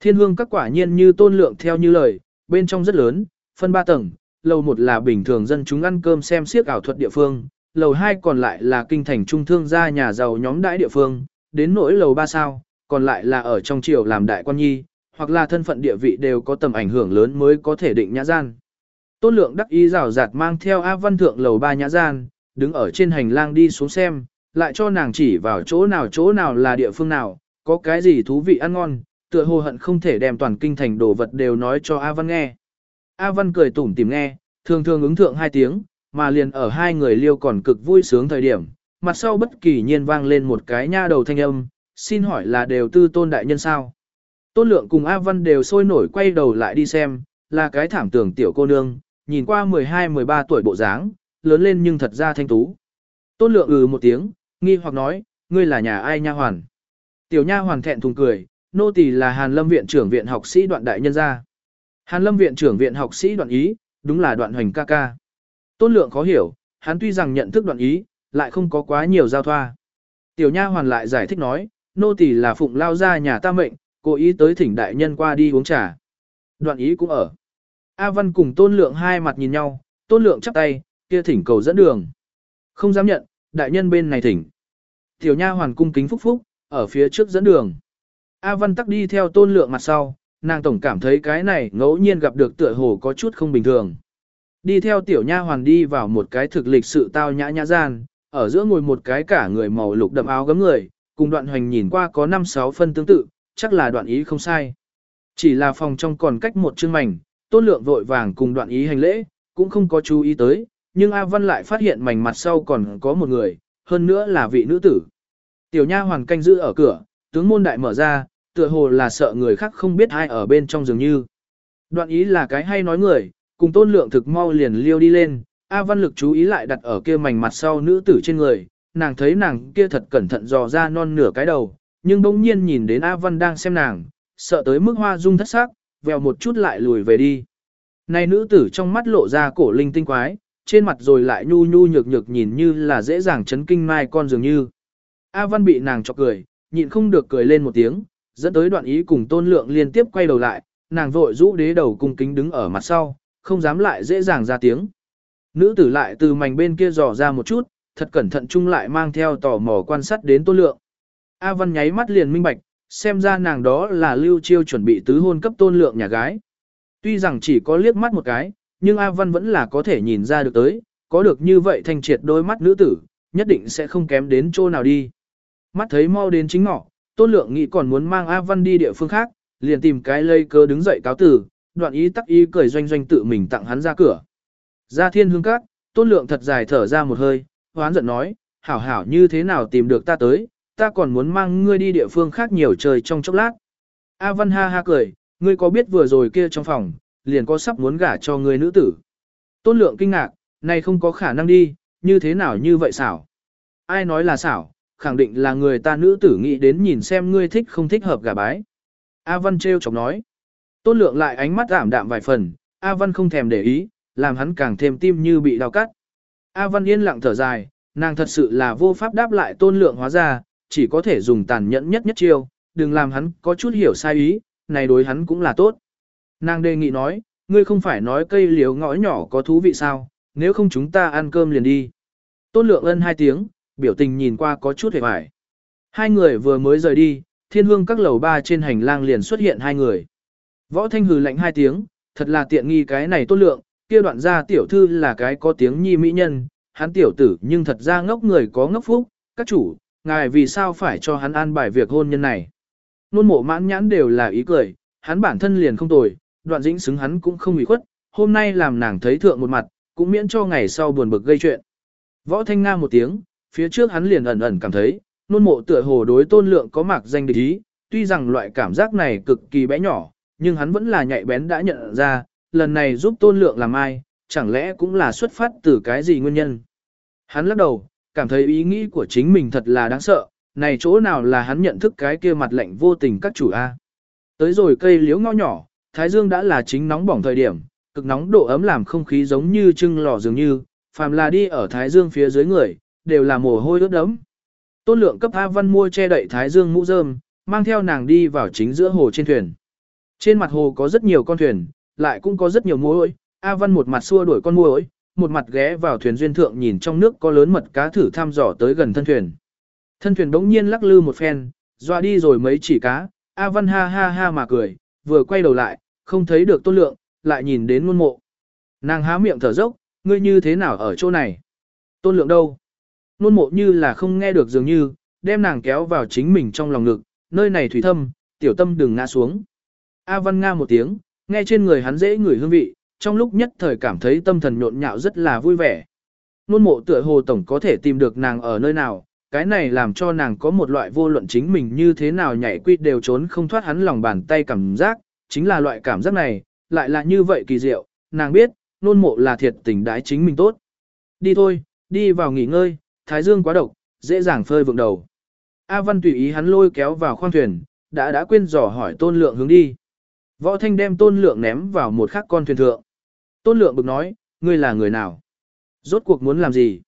Thiên hương các quả nhiên như tôn lượng theo như lời, bên trong rất lớn, phân ba tầng, lầu một là bình thường dân chúng ăn cơm xem siếc ảo thuật địa phương, lầu hai còn lại là kinh thành trung thương gia nhà giàu nhóm đãi địa phương, đến nỗi lầu ba sao, còn lại là ở trong triều làm đại quan nhi, hoặc là thân phận địa vị đều có tầm ảnh hưởng lớn mới có thể định nhã gian. Tôn lượng đắc ý rào rạt mang theo A Văn Thượng lầu ba nhã gian, đứng ở trên hành lang đi xuống xem, lại cho nàng chỉ vào chỗ nào chỗ nào là địa phương nào, có cái gì thú vị ăn ngon, tựa hồ hận không thể đem toàn kinh thành đồ vật đều nói cho A Văn nghe. A Văn cười tủm tìm nghe, thường thường ứng thượng hai tiếng, mà liền ở hai người liêu còn cực vui sướng thời điểm, mặt sau bất kỳ nhiên vang lên một cái nha đầu thanh âm, xin hỏi là đều tư tôn đại nhân sao. Tôn lượng cùng A Văn đều sôi nổi quay đầu lại đi xem, là cái thảm tưởng tiểu cô nương, nhìn qua 12-13 tuổi bộ dáng, lớn lên nhưng thật ra thanh tú. Tôn lượng ừ một tiếng, nghi hoặc nói, ngươi là nhà ai nha hoàn. Tiểu nha hoàn thẹn thùng cười, nô tỳ là Hàn Lâm viện trưởng viện học sĩ đoạn đại nhân gia. Hàn Lâm viện trưởng viện học sĩ đoạn ý, đúng là đoạn hoành ca ca. Tôn lượng khó hiểu, hắn tuy rằng nhận thức đoạn ý, lại không có quá nhiều giao thoa. Tiểu nha hoàn lại giải thích nói, nô tỳ là phụng lao ra nhà ta mệnh, cố ý tới thỉnh đại nhân qua đi uống trà. Đoạn ý cũng ở. A Văn cùng tôn lượng hai mặt nhìn nhau, tôn lượng chắp tay, kia thỉnh cầu dẫn đường. Không dám nhận, đại nhân bên này thỉnh. Tiểu nha hoàn cung kính phúc phúc, ở phía trước dẫn đường. A Văn tắc đi theo tôn lượng mặt sau, nàng tổng cảm thấy cái này ngẫu nhiên gặp được tựa hồ có chút không bình thường. Đi theo tiểu nha hoàn đi vào một cái thực lịch sự tao nhã nhã gian, ở giữa ngồi một cái cả người màu lục đậm áo gấm người, cùng đoạn hoành nhìn qua có 5-6 phân tương tự, chắc là đoạn ý không sai. Chỉ là phòng trong còn cách một chương mảnh, tôn lượng vội vàng cùng đoạn ý hành lễ, cũng không có chú ý tới, nhưng A Văn lại phát hiện mảnh mặt sau còn có một người, hơn nữa là vị nữ tử. Tiểu nha hoàng canh giữ ở cửa, tướng môn đại mở ra, tựa hồ là sợ người khác không biết ai ở bên trong dường như. Đoạn ý là cái hay nói người, cùng tôn lượng thực mau liền liêu đi lên, A Văn lực chú ý lại đặt ở kia mảnh mặt sau nữ tử trên người, nàng thấy nàng kia thật cẩn thận dò ra non nửa cái đầu, nhưng bỗng nhiên nhìn đến A Văn đang xem nàng, sợ tới mức hoa dung thất sắc, vèo một chút lại lùi về đi. Này nữ tử trong mắt lộ ra cổ linh tinh quái, trên mặt rồi lại nhu nhu nhược nhược nhìn như là dễ dàng chấn kinh mai con dường như. A Văn bị nàng chọc cười, nhịn không được cười lên một tiếng, dẫn tới đoạn ý cùng tôn lượng liên tiếp quay đầu lại, nàng vội rũ đế đầu cung kính đứng ở mặt sau, không dám lại dễ dàng ra tiếng. Nữ tử lại từ mảnh bên kia dò ra một chút, thật cẩn thận chung lại mang theo tò mò quan sát đến tôn lượng. A Văn nháy mắt liền minh bạch, xem ra nàng đó là lưu chiêu chuẩn bị tứ hôn cấp tôn lượng nhà gái. Tuy rằng chỉ có liếc mắt một cái, nhưng A Văn vẫn là có thể nhìn ra được tới, có được như vậy thanh triệt đôi mắt nữ tử, nhất định sẽ không kém đến chỗ nào đi. Mắt thấy mau đến chính ngọ, tôn lượng nghĩ còn muốn mang A Văn đi địa phương khác, liền tìm cái lây cơ đứng dậy cáo tử, đoạn ý tắc ý cười doanh doanh tự mình tặng hắn ra cửa. Ra thiên hương các, tôn lượng thật dài thở ra một hơi, hoán giận nói, hảo hảo như thế nào tìm được ta tới, ta còn muốn mang ngươi đi địa phương khác nhiều trời trong chốc lát. A Văn ha ha cười, ngươi có biết vừa rồi kia trong phòng, liền có sắp muốn gả cho ngươi nữ tử. Tôn lượng kinh ngạc, này không có khả năng đi, như thế nào như vậy xảo. Ai nói là xảo, khẳng định là người ta nữ tử nghĩ đến nhìn xem ngươi thích không thích hợp gả bái. A Văn trêu chọc nói. Tôn lượng lại ánh mắt giảm đạm vài phần, A Văn không thèm để ý, làm hắn càng thêm tim như bị đau cắt. A Văn yên lặng thở dài, nàng thật sự là vô pháp đáp lại tôn lượng hóa ra, chỉ có thể dùng tàn nhẫn nhất nhất chiêu, đừng làm hắn có chút hiểu sai ý, này đối hắn cũng là tốt. Nàng đề nghị nói, ngươi không phải nói cây liễu ngõ nhỏ có thú vị sao, nếu không chúng ta ăn cơm liền đi. Tôn lượng ân hai tiếng, biểu tình nhìn qua có chút hề hoài. Hai người vừa mới rời đi, thiên hương các lầu ba trên hành lang liền xuất hiện hai người. Võ thanh hừ lạnh hai tiếng, thật là tiện nghi cái này tôn lượng, kia đoạn ra tiểu thư là cái có tiếng nhi mỹ nhân, hắn tiểu tử nhưng thật ra ngốc người có ngốc phúc, các chủ, ngài vì sao phải cho hắn an bài việc hôn nhân này. Nôn mộ mãn nhãn đều là ý cười, hắn bản thân liền không tồi, đoạn dĩnh xứng hắn cũng không ủy khuất, hôm nay làm nàng thấy thượng một mặt, cũng miễn cho ngày sau buồn bực gây chuyện. Võ thanh nga một tiếng, phía trước hắn liền ẩn ẩn cảm thấy, nôn mộ tựa hồ đối tôn lượng có mạc danh địch ý, tuy rằng loại cảm giác này cực kỳ bé nhỏ, nhưng hắn vẫn là nhạy bén đã nhận ra, lần này giúp tôn lượng làm ai, chẳng lẽ cũng là xuất phát từ cái gì nguyên nhân. Hắn lắc đầu, cảm thấy ý nghĩ của chính mình thật là đáng sợ, này chỗ nào là hắn nhận thức cái kia mặt lạnh vô tình các chủ A. Tới rồi cây liễu ngõ nhỏ, Thái Dương đã là chính nóng bỏng thời điểm, cực nóng độ ấm làm không khí giống như trưng lò dường như, phàm là đi ở Thái Dương phía dưới người, đều là mồ hôi ướt đẫm. Tôn lượng cấp A Văn mua che đậy Thái Dương mũ rơm, mang theo nàng đi vào chính giữa hồ trên thuyền. Trên mặt hồ có rất nhiều con thuyền, lại cũng có rất nhiều muỗi. A Văn một mặt xua đuổi con muỗi, một mặt ghé vào thuyền duyên thượng nhìn trong nước có lớn mật cá thử thăm dò tới gần thân thuyền. Thân thuyền bỗng nhiên lắc lư một phen, doa đi rồi mấy chỉ cá, A Văn ha ha ha mà cười, vừa quay đầu lại, không thấy được tôn lượng, lại nhìn đến ngôn mộ. Nàng há miệng thở dốc, ngươi như thế nào ở chỗ này? Tôn lượng đâu? Ngôn mộ như là không nghe được dường như, đem nàng kéo vào chính mình trong lòng ngực, nơi này thủy thâm, tiểu tâm đừng ngã xuống. A Văn Nga một tiếng, nghe trên người hắn dễ ngửi hương vị, trong lúc nhất thời cảm thấy tâm thần nhộn nhạo rất là vui vẻ. Nôn mộ tựa hồ tổng có thể tìm được nàng ở nơi nào, cái này làm cho nàng có một loại vô luận chính mình như thế nào nhảy quy đều trốn không thoát hắn lòng bàn tay cảm giác, chính là loại cảm giác này, lại là như vậy kỳ diệu, nàng biết, nôn mộ là thiệt tình đái chính mình tốt. Đi thôi, đi vào nghỉ ngơi, thái dương quá độc, dễ dàng phơi vượng đầu. A Văn tùy ý hắn lôi kéo vào khoang thuyền, đã đã quên dò hỏi tôn lượng hướng đi. Võ Thanh đem tôn lượng ném vào một khắc con thuyền thượng. Tôn lượng bực nói, ngươi là người nào? Rốt cuộc muốn làm gì?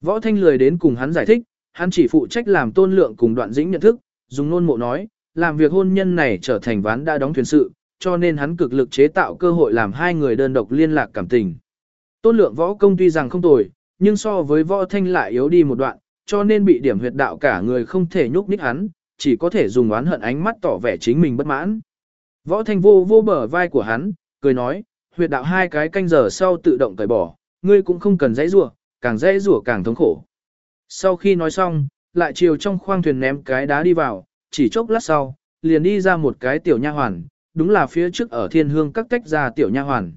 Võ Thanh lười đến cùng hắn giải thích, hắn chỉ phụ trách làm tôn lượng cùng đoạn dĩnh nhận thức, dùng nôn mộ nói, làm việc hôn nhân này trở thành ván đã đóng thuyền sự, cho nên hắn cực lực chế tạo cơ hội làm hai người đơn độc liên lạc cảm tình. Tôn lượng võ công tuy rằng không tồi, nhưng so với võ thanh lại yếu đi một đoạn, cho nên bị điểm huyệt đạo cả người không thể nhúc nhích hắn, chỉ có thể dùng oán hận ánh mắt tỏ vẻ chính mình bất mãn. Võ thanh vô vô bờ vai của hắn, cười nói, huyệt đạo hai cái canh giờ sau tự động cởi bỏ, ngươi cũng không cần dãy rủa, càng dãy rủa càng thống khổ. Sau khi nói xong, lại chiều trong khoang thuyền ném cái đá đi vào, chỉ chốc lát sau, liền đi ra một cái tiểu nha hoàn, đúng là phía trước ở thiên hương các tách ra tiểu nha hoàn.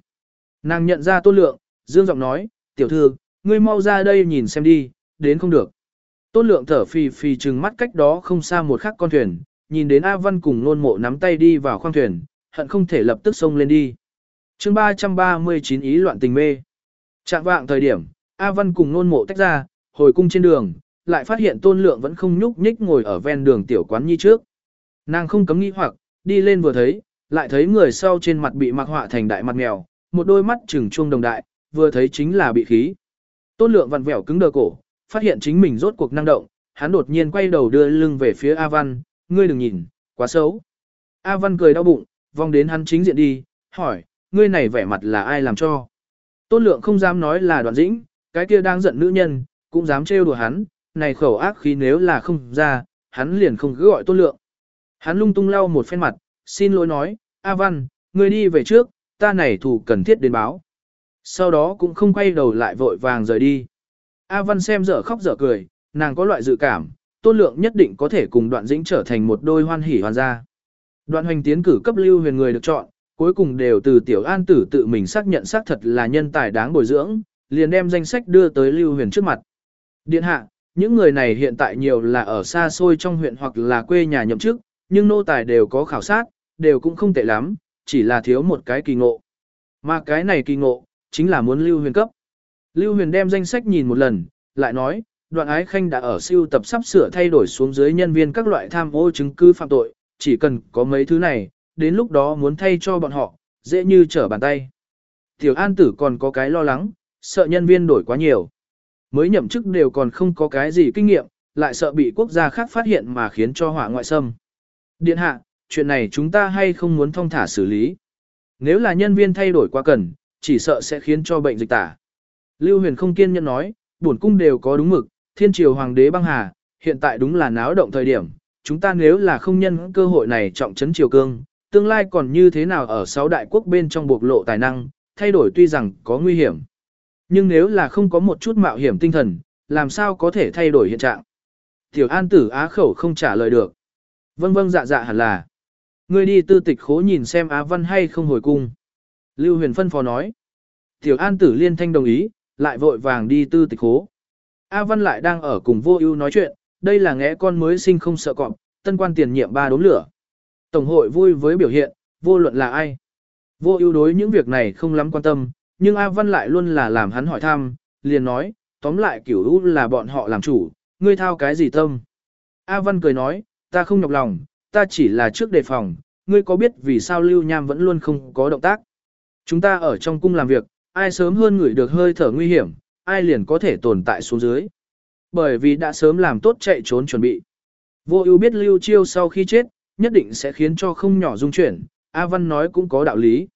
Nàng nhận ra tôn lượng, dương giọng nói, tiểu thư, ngươi mau ra đây nhìn xem đi, đến không được. Tôn lượng thở phì phì trừng mắt cách đó không xa một khắc con thuyền, nhìn đến A Văn cùng nôn mộ nắm tay đi vào khoang thuyền, hận không thể lập tức xông lên đi chương 339 ý loạn tình mê. Trạng vạng thời điểm, A Văn cùng nôn mộ tách ra, hồi cung trên đường, lại phát hiện tôn lượng vẫn không nhúc nhích ngồi ở ven đường tiểu quán nhi trước. Nàng không cấm nghi hoặc, đi lên vừa thấy, lại thấy người sau trên mặt bị mặc họa thành đại mặt mèo, một đôi mắt trừng chuông đồng đại, vừa thấy chính là bị khí. Tôn lượng vặn vẹo cứng đờ cổ, phát hiện chính mình rốt cuộc năng động, hắn đột nhiên quay đầu đưa lưng về phía A Văn, ngươi đừng nhìn, quá xấu. A Văn cười đau bụng, vòng đến hắn chính diện đi, hỏi, ngươi này vẻ mặt là ai làm cho? Tôn lượng không dám nói là đoạn dĩnh, cái kia đang giận nữ nhân, cũng dám trêu đùa hắn, này khẩu ác khí nếu là không ra, hắn liền không cứ gọi tôn lượng. Hắn lung tung lau một phen mặt, xin lỗi nói, A Văn, ngươi đi về trước, ta này thủ cần thiết đến báo. Sau đó cũng không quay đầu lại vội vàng rời đi. A Văn xem dở khóc dở cười, nàng có loại dự cảm, tôn lượng nhất định có thể cùng đoạn dĩnh trở thành một đôi hoan hỉ hoàn gia. Đoạn hoành tiến cử cấp lưu huyền người được chọn, cuối cùng đều từ tiểu an tử tự mình xác nhận xác thật là nhân tài đáng bồi dưỡng, liền đem danh sách đưa tới lưu huyền trước mặt. Điện hạ, những người này hiện tại nhiều là ở xa xôi trong huyện hoặc là quê nhà nhậm chức, nhưng nô tài đều có khảo sát, đều cũng không tệ lắm, chỉ là thiếu một cái kỳ ngộ. Mà cái này kỳ ngộ, chính là muốn lưu huyền cấp. Lưu huyền đem danh sách nhìn một lần, lại nói, đoạn ái khanh đã ở siêu tập sắp sửa thay đổi xuống dưới nhân viên các loại tham ô chứng cứ phạm tội, chỉ cần có mấy thứ này, đến lúc đó muốn thay cho bọn họ, dễ như trở bàn tay. Tiểu an tử còn có cái lo lắng, sợ nhân viên đổi quá nhiều. Mới nhậm chức đều còn không có cái gì kinh nghiệm, lại sợ bị quốc gia khác phát hiện mà khiến cho hỏa ngoại xâm. Điện hạ, chuyện này chúng ta hay không muốn thông thả xử lý. Nếu là nhân viên thay đổi quá cần, chỉ sợ sẽ khiến cho bệnh dịch tả. Lưu huyền không kiên nhẫn nói, bổn cung đều có đúng mực, thiên triều hoàng đế băng hà, hiện tại đúng là náo động thời điểm, chúng ta nếu là không nhân cơ hội này trọng trấn triều cương, tương lai còn như thế nào ở sáu đại quốc bên trong bộc lộ tài năng, thay đổi tuy rằng có nguy hiểm. Nhưng nếu là không có một chút mạo hiểm tinh thần, làm sao có thể thay đổi hiện trạng? Tiểu an tử á khẩu không trả lời được. Vâng vâng dạ dạ hẳn là. Ngươi đi tư tịch khố nhìn xem Á Văn hay không hồi cung. Lưu huyền phân phó nói. Tiểu an tử liên thanh đồng ý, lại vội vàng đi tư tịch khố. A Văn lại đang ở cùng vô ưu nói chuyện, đây là ngẽ con mới sinh không sợ cọp, tân quan tiền nhiệm ba đốm lửa. Tổng hội vui với biểu hiện, vô luận là ai. Vô ưu đối những việc này không lắm quan tâm, nhưng A Văn lại luôn là làm hắn hỏi thăm, liền nói, tóm lại kiểu ưu là bọn họ làm chủ, ngươi thao cái gì tâm. A Văn cười nói, ta không nhọc lòng, ta chỉ là trước đề phòng, ngươi có biết vì sao Lưu Nham vẫn luôn không có động tác. Chúng ta ở trong cung làm việc, ai sớm hơn người được hơi thở nguy hiểm, ai liền có thể tồn tại xuống dưới. Bởi vì đã sớm làm tốt chạy trốn chuẩn bị. Vô ưu biết Lưu Chiêu sau khi chết, nhất định sẽ khiến cho không nhỏ dung chuyển, A Văn nói cũng có đạo lý.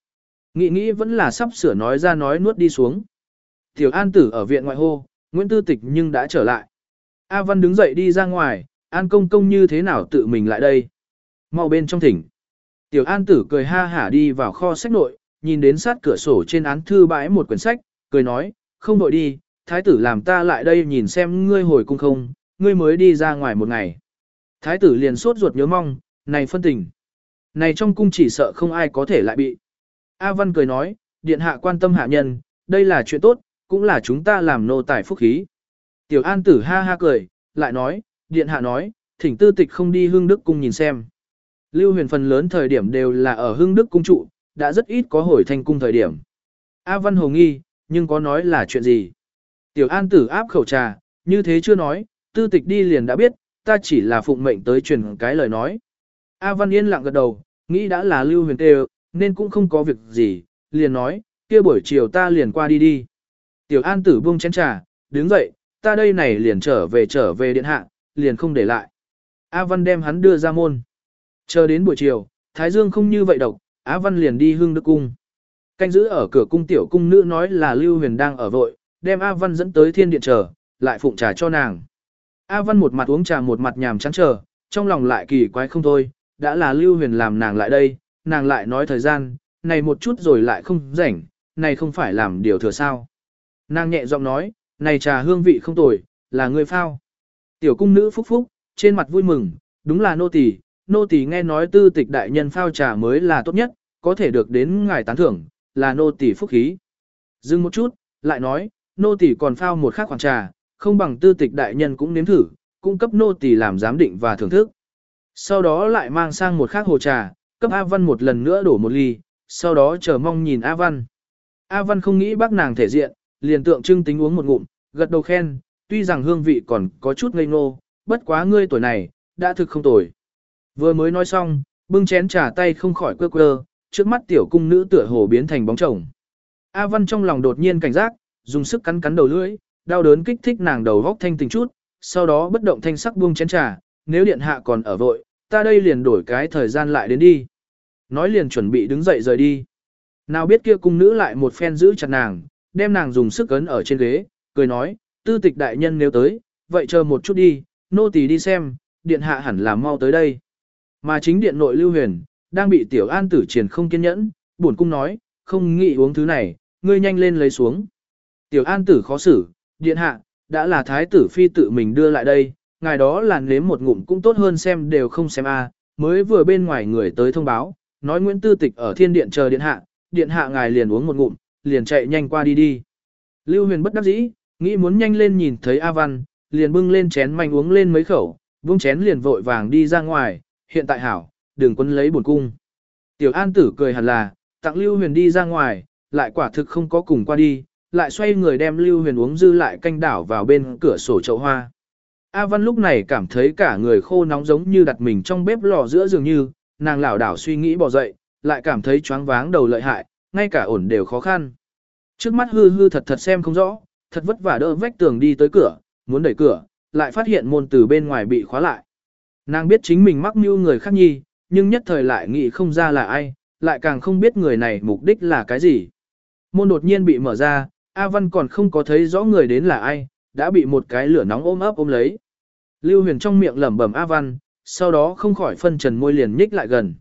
Nghĩ nghĩ vẫn là sắp sửa nói ra nói nuốt đi xuống. Tiểu An Tử ở viện ngoại hô, Nguyễn Tư Tịch nhưng đã trở lại. A Văn đứng dậy đi ra ngoài, An Công Công như thế nào tự mình lại đây. Mau bên trong thỉnh. Tiểu An Tử cười ha hả đi vào kho sách nội, nhìn đến sát cửa sổ trên án thư bãi một quyển sách, cười nói, không đội đi, thái tử làm ta lại đây nhìn xem ngươi hồi cung không, ngươi mới đi ra ngoài một ngày. Thái tử liền sốt ruột nhớ mong, này phân tình. Này trong cung chỉ sợ không ai có thể lại bị. A Văn cười nói, điện hạ quan tâm hạ nhân, đây là chuyện tốt, cũng là chúng ta làm nô tài phúc khí. Tiểu an tử ha ha cười, lại nói, điện hạ nói, thỉnh tư tịch không đi hương đức cung nhìn xem. Lưu huyền phần lớn thời điểm đều là ở hương đức cung trụ, đã rất ít có hồi thành cung thời điểm. A văn hồ nghi, nhưng có nói là chuyện gì? Tiểu an tử áp khẩu trà, như thế chưa nói, tư tịch đi liền đã biết, ta chỉ là phụng mệnh tới truyền cái lời nói. A văn yên lặng gật đầu, nghĩ đã là lưu huyền tê nên cũng không có việc gì, liền nói, kia buổi chiều ta liền qua đi đi. Tiểu an tử buông chén trà, đứng dậy, ta đây này liền trở về trở về điện hạ, liền không để lại. A Văn đem hắn đưa ra môn. Chờ đến buổi chiều, Thái Dương không như vậy độc, A Văn liền đi hương đức cung. Canh giữ ở cửa cung tiểu cung nữ nói là Lưu Huyền đang ở vội, đem A Văn dẫn tới thiên điện chờ, lại phụng trà cho nàng. A Văn một mặt uống trà một mặt nhàm chán chờ, trong lòng lại kỳ quái không thôi, đã là Lưu Huyền làm nàng lại đây, nàng lại nói thời gian, này một chút rồi lại không rảnh, này không phải làm điều thừa sao. Nàng nhẹ giọng nói, này trà hương vị không tồi, là người phao. Tiểu cung nữ phúc phúc, trên mặt vui mừng, đúng là nô tỳ, nô tỳ nghe nói tư tịch đại nhân phao trà mới là tốt nhất, có thể được đến ngài tán thưởng, là nô tỳ phúc khí. Dừng một chút, lại nói, nô tỳ còn phao một khác khoản trà, không bằng tư tịch đại nhân cũng nếm thử, cung cấp nô tỳ làm giám định và thưởng thức. Sau đó lại mang sang một khác hồ trà, cấp A Văn một lần nữa đổ một ly, sau đó chờ mong nhìn A Văn. A Văn không nghĩ bác nàng thể diện, liền tượng trưng tính uống một ngụm, gật đầu khen, tuy rằng hương vị còn có chút ngây ngô, bất quá ngươi tuổi này, đã thực không tồi. Vừa mới nói xong, bưng chén trà tay không khỏi quơ quơ, trước mắt tiểu cung nữ tựa hồ biến thành bóng chồng. A Văn trong lòng đột nhiên cảnh giác, dùng sức cắn cắn đầu lưỡi, đau đớn kích thích nàng đầu góc thanh tình chút, sau đó bất động thanh sắc buông chén trà, nếu điện hạ còn ở vội, ta đây liền đổi cái thời gian lại đến đi. Nói liền chuẩn bị đứng dậy rời đi. Nào biết kia cung nữ lại một phen giữ chặt nàng, đem nàng dùng sức ấn ở trên ghế, cười nói, tư tịch đại nhân nếu tới, vậy chờ một chút đi, nô tỳ đi xem, điện hạ hẳn là mau tới đây. Mà chính điện nội lưu huyền, đang bị tiểu an tử triển không kiên nhẫn, buồn cung nói, không nghĩ uống thứ này, ngươi nhanh lên lấy xuống. Tiểu an tử khó xử, điện hạ, đã là thái tử phi tự mình đưa lại đây, ngài đó là nếm một ngụm cũng tốt hơn xem đều không xem a à. mới vừa bên ngoài người tới thông báo, nói Nguyễn Tư Tịch ở thiên điện chờ điện hạ, điện hạ ngài liền uống một ngụm, liền chạy nhanh qua đi đi. Lưu huyền bất đắc dĩ, nghĩ muốn nhanh lên nhìn thấy A Văn, liền bưng lên chén manh uống lên mấy khẩu, vung chén liền vội vàng đi ra ngoài, hiện tại hảo, đừng quân lấy buồn cung. Tiểu An tử cười hẳn là, tặng Lưu huyền đi ra ngoài, lại quả thực không có cùng qua đi, lại xoay người đem Lưu huyền uống dư lại canh đảo vào bên cửa sổ chậu hoa. A Văn lúc này cảm thấy cả người khô nóng giống như đặt mình trong bếp lò giữa dường như, nàng lảo đảo suy nghĩ bỏ dậy, lại cảm thấy choáng váng đầu lợi hại, ngay cả ổn đều khó khăn. Trước mắt hư hư thật thật xem không rõ, thật vất vả đỡ vách tường đi tới cửa, muốn đẩy cửa, lại phát hiện môn từ bên ngoài bị khóa lại. Nàng biết chính mình mắc mưu người khác nhi, nhưng nhất thời lại nghĩ không ra là ai, lại càng không biết người này mục đích là cái gì. Môn đột nhiên bị mở ra, A Văn còn không có thấy rõ người đến là ai, đã bị một cái lửa nóng ôm ấp ôm lấy. Lưu Huyền trong miệng lẩm bẩm A Văn, sau đó không khỏi phân trần môi liền nhích lại gần.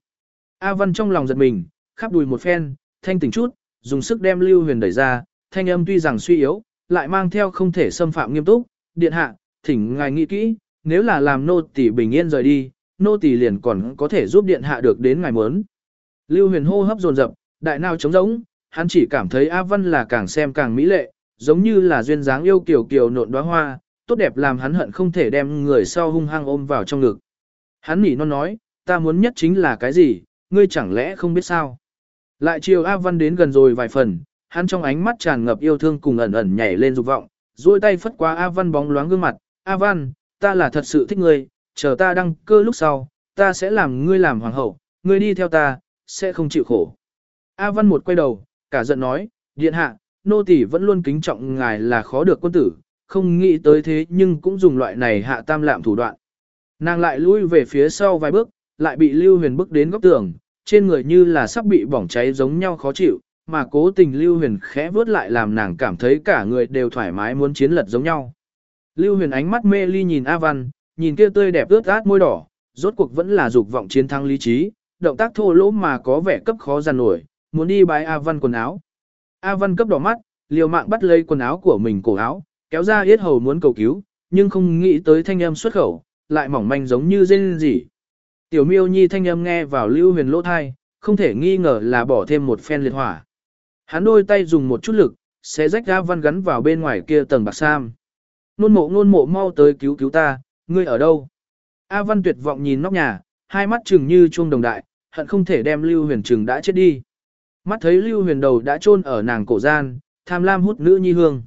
A Văn trong lòng giật mình, khắp đùi một phen, thanh tỉnh chút, dùng sức đem Lưu Huyền đẩy ra, thanh âm tuy rằng suy yếu, lại mang theo không thể xâm phạm nghiêm túc, điện hạ, thỉnh ngài nghĩ kỹ, nếu là làm nô tỳ bình yên rời đi, nô tỳ liền còn có thể giúp điện hạ được đến ngài muốn. Lưu Huyền hô hấp dồn dập, đại nào trống rỗng, hắn chỉ cảm thấy A Văn là càng xem càng mỹ lệ, giống như là duyên dáng yêu kiều kiều nộn đóa hoa, tốt đẹp làm hắn hận không thể đem người sau hung hăng ôm vào trong ngực. Hắn nỉ non nói, ta muốn nhất chính là cái gì, ngươi chẳng lẽ không biết sao. Lại chiều A Văn đến gần rồi vài phần, hắn trong ánh mắt tràn ngập yêu thương cùng ẩn ẩn nhảy lên dục vọng, duỗi tay phất qua A Văn bóng loáng gương mặt, A Văn, ta là thật sự thích ngươi, chờ ta đăng cơ lúc sau, ta sẽ làm ngươi làm hoàng hậu, ngươi đi theo ta, sẽ không chịu khổ. A Văn một quay đầu, cả giận nói, điện hạ, nô tỳ vẫn luôn kính trọng ngài là khó được quân tử, không nghĩ tới thế nhưng cũng dùng loại này hạ tam lạm thủ đoạn. Nàng lại lui về phía sau vài bước, lại bị Lưu Huyền bước đến góc tường, trên người như là sắp bị bỏng cháy giống nhau khó chịu, mà cố tình Lưu Huyền khẽ vớt lại làm nàng cảm thấy cả người đều thoải mái muốn chiến lật giống nhau. Lưu Huyền ánh mắt mê ly nhìn A Văn, nhìn kia tươi đẹp ướt át môi đỏ, rốt cuộc vẫn là dục vọng chiến thắng lý trí, động tác thô lỗ mà có vẻ cấp khó giàn nổi, muốn đi bái A Văn quần áo. A Văn cấp đỏ mắt, liều mạng bắt lấy quần áo của mình cổ áo, kéo ra yết hầu muốn cầu cứu, nhưng không nghĩ tới thanh âm xuất khẩu, lại mỏng manh giống như rên rỉ. Tiểu miêu nhi thanh âm nghe vào lưu huyền lỗ thai, không thể nghi ngờ là bỏ thêm một phen liệt hỏa. Hắn đôi tay dùng một chút lực, sẽ rách ra Văn gắn vào bên ngoài kia tầng bạc sam. Nôn mộ nôn mộ mau tới cứu cứu ta, ngươi ở đâu? A Văn tuyệt vọng nhìn nóc nhà, hai mắt trừng như chuông đồng đại, hận không thể đem Lưu Huyền trừng đã chết đi. Mắt thấy Lưu Huyền đầu đã chôn ở nàng cổ gian, tham lam hút nữ nhi hương.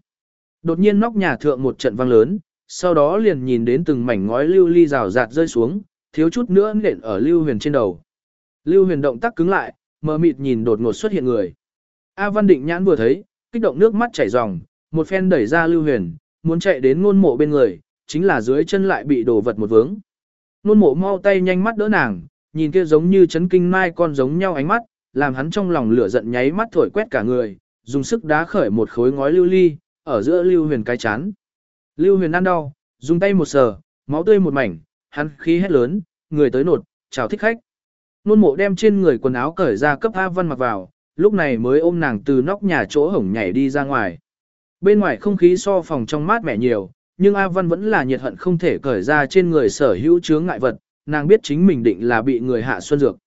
Đột nhiên nóc nhà thượng một trận vang lớn, sau đó liền nhìn đến từng mảnh ngói lưu ly rào rạt rơi xuống, thiếu chút nữa nện ở Lưu Huyền trên đầu. Lưu Huyền động tác cứng lại, mờ mịt nhìn đột ngột xuất hiện người. A Văn Định nhãn vừa thấy, kích động nước mắt chảy ròng, một phen đẩy ra Lưu Huyền, muốn chạy đến ngôn mộ bên người, chính là dưới chân lại bị đổ vật một vướng. Ngôn mộ mau tay nhanh mắt đỡ nàng, nhìn kia giống như chấn kinh mai con giống nhau ánh mắt, làm hắn trong lòng lửa giận nháy mắt thổi quét cả người, dùng sức đá khởi một khối ngói lưu ly, ở giữa Lưu Huyền cái chán. Lưu Huyền ăn đau, dùng tay một sờ, máu tươi một mảnh, hắn khí hét lớn, người tới nột, chào thích khách. Nôn mộ đem trên người quần áo cởi ra cấp A Văn mặc vào, lúc này mới ôm nàng từ nóc nhà chỗ hổng nhảy đi ra ngoài. Bên ngoài không khí so phòng trong mát mẻ nhiều, nhưng A Văn vẫn là nhiệt hận không thể cởi ra trên người sở hữu chướng ngại vật, nàng biết chính mình định là bị người hạ xuân dược.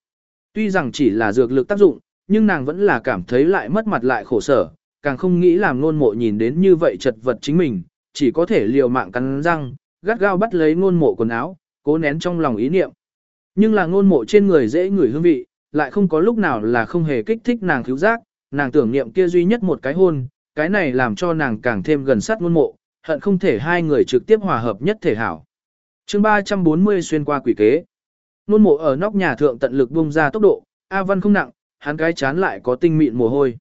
Tuy rằng chỉ là dược lực tác dụng, nhưng nàng vẫn là cảm thấy lại mất mặt lại khổ sở, càng không nghĩ làm ngôn mộ nhìn đến như vậy chật vật chính mình, chỉ có thể liều mạng cắn răng, gắt gao bắt lấy ngôn mộ quần áo, cố nén trong lòng ý niệm. Nhưng là ngôn mộ trên người dễ ngửi hương vị, lại không có lúc nào là không hề kích thích nàng thiếu giác, nàng tưởng niệm kia duy nhất một cái hôn, cái này làm cho nàng càng thêm gần sát ngôn mộ, hận không thể hai người trực tiếp hòa hợp nhất thể hảo. chương 340 xuyên qua quỷ kế. Ngôn mộ ở nóc nhà thượng tận lực bung ra tốc độ, A Văn không nặng, hắn cái chán lại có tinh mịn mồ hôi.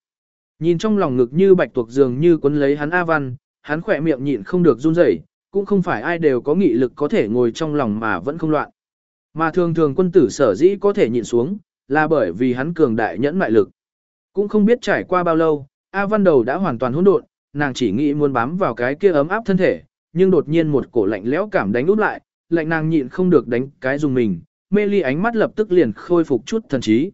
Nhìn trong lòng ngực như bạch tuộc dường như quấn lấy hắn A Văn, hắn khỏe miệng nhịn không được run rẩy, cũng không phải ai đều có nghị lực có thể ngồi trong lòng mà vẫn không loạn. Mà thường thường quân tử sở dĩ có thể nhịn xuống, là bởi vì hắn cường đại nhẫn mại lực. Cũng không biết trải qua bao lâu, A Văn đầu đã hoàn toàn hỗn độn, nàng chỉ nghĩ muốn bám vào cái kia ấm áp thân thể, nhưng đột nhiên một cổ lạnh lẽo cảm đánh úp lại, lạnh nàng nhịn không được đánh cái dùng mình, mê ly ánh mắt lập tức liền khôi phục chút thần trí.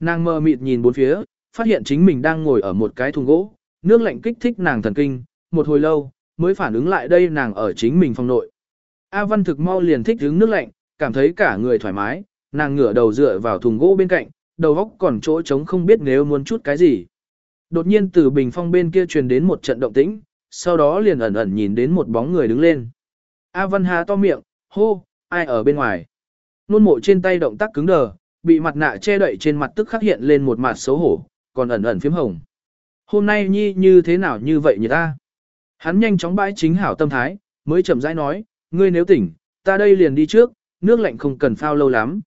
Nàng mơ mịt nhìn bốn phía, phát hiện chính mình đang ngồi ở một cái thùng gỗ, nước lạnh kích thích nàng thần kinh, một hồi lâu, mới phản ứng lại đây nàng ở chính mình phòng nội. A Văn thực mau liền thích hứng nước lạnh, cảm thấy cả người thoải mái, nàng ngửa đầu dựa vào thùng gỗ bên cạnh, đầu óc còn chỗ trống không biết nếu muốn chút cái gì. Đột nhiên từ bình phong bên kia truyền đến một trận động tĩnh, sau đó liền ẩn ẩn nhìn đến một bóng người đứng lên. A Văn há to miệng, hô, ai ở bên ngoài. Nôn mộ trên tay động tác cứng đờ, bị mặt nạ che đậy trên mặt tức khắc hiện lên một mặt xấu hổ, còn ẩn ẩn phím hồng. Hôm nay nhi như thế nào như vậy nhỉ ta? Hắn nhanh chóng bãi chính hảo tâm thái, mới chậm rãi nói, ngươi nếu tỉnh, ta đây liền đi trước, nước lạnh không cần phao lâu lắm.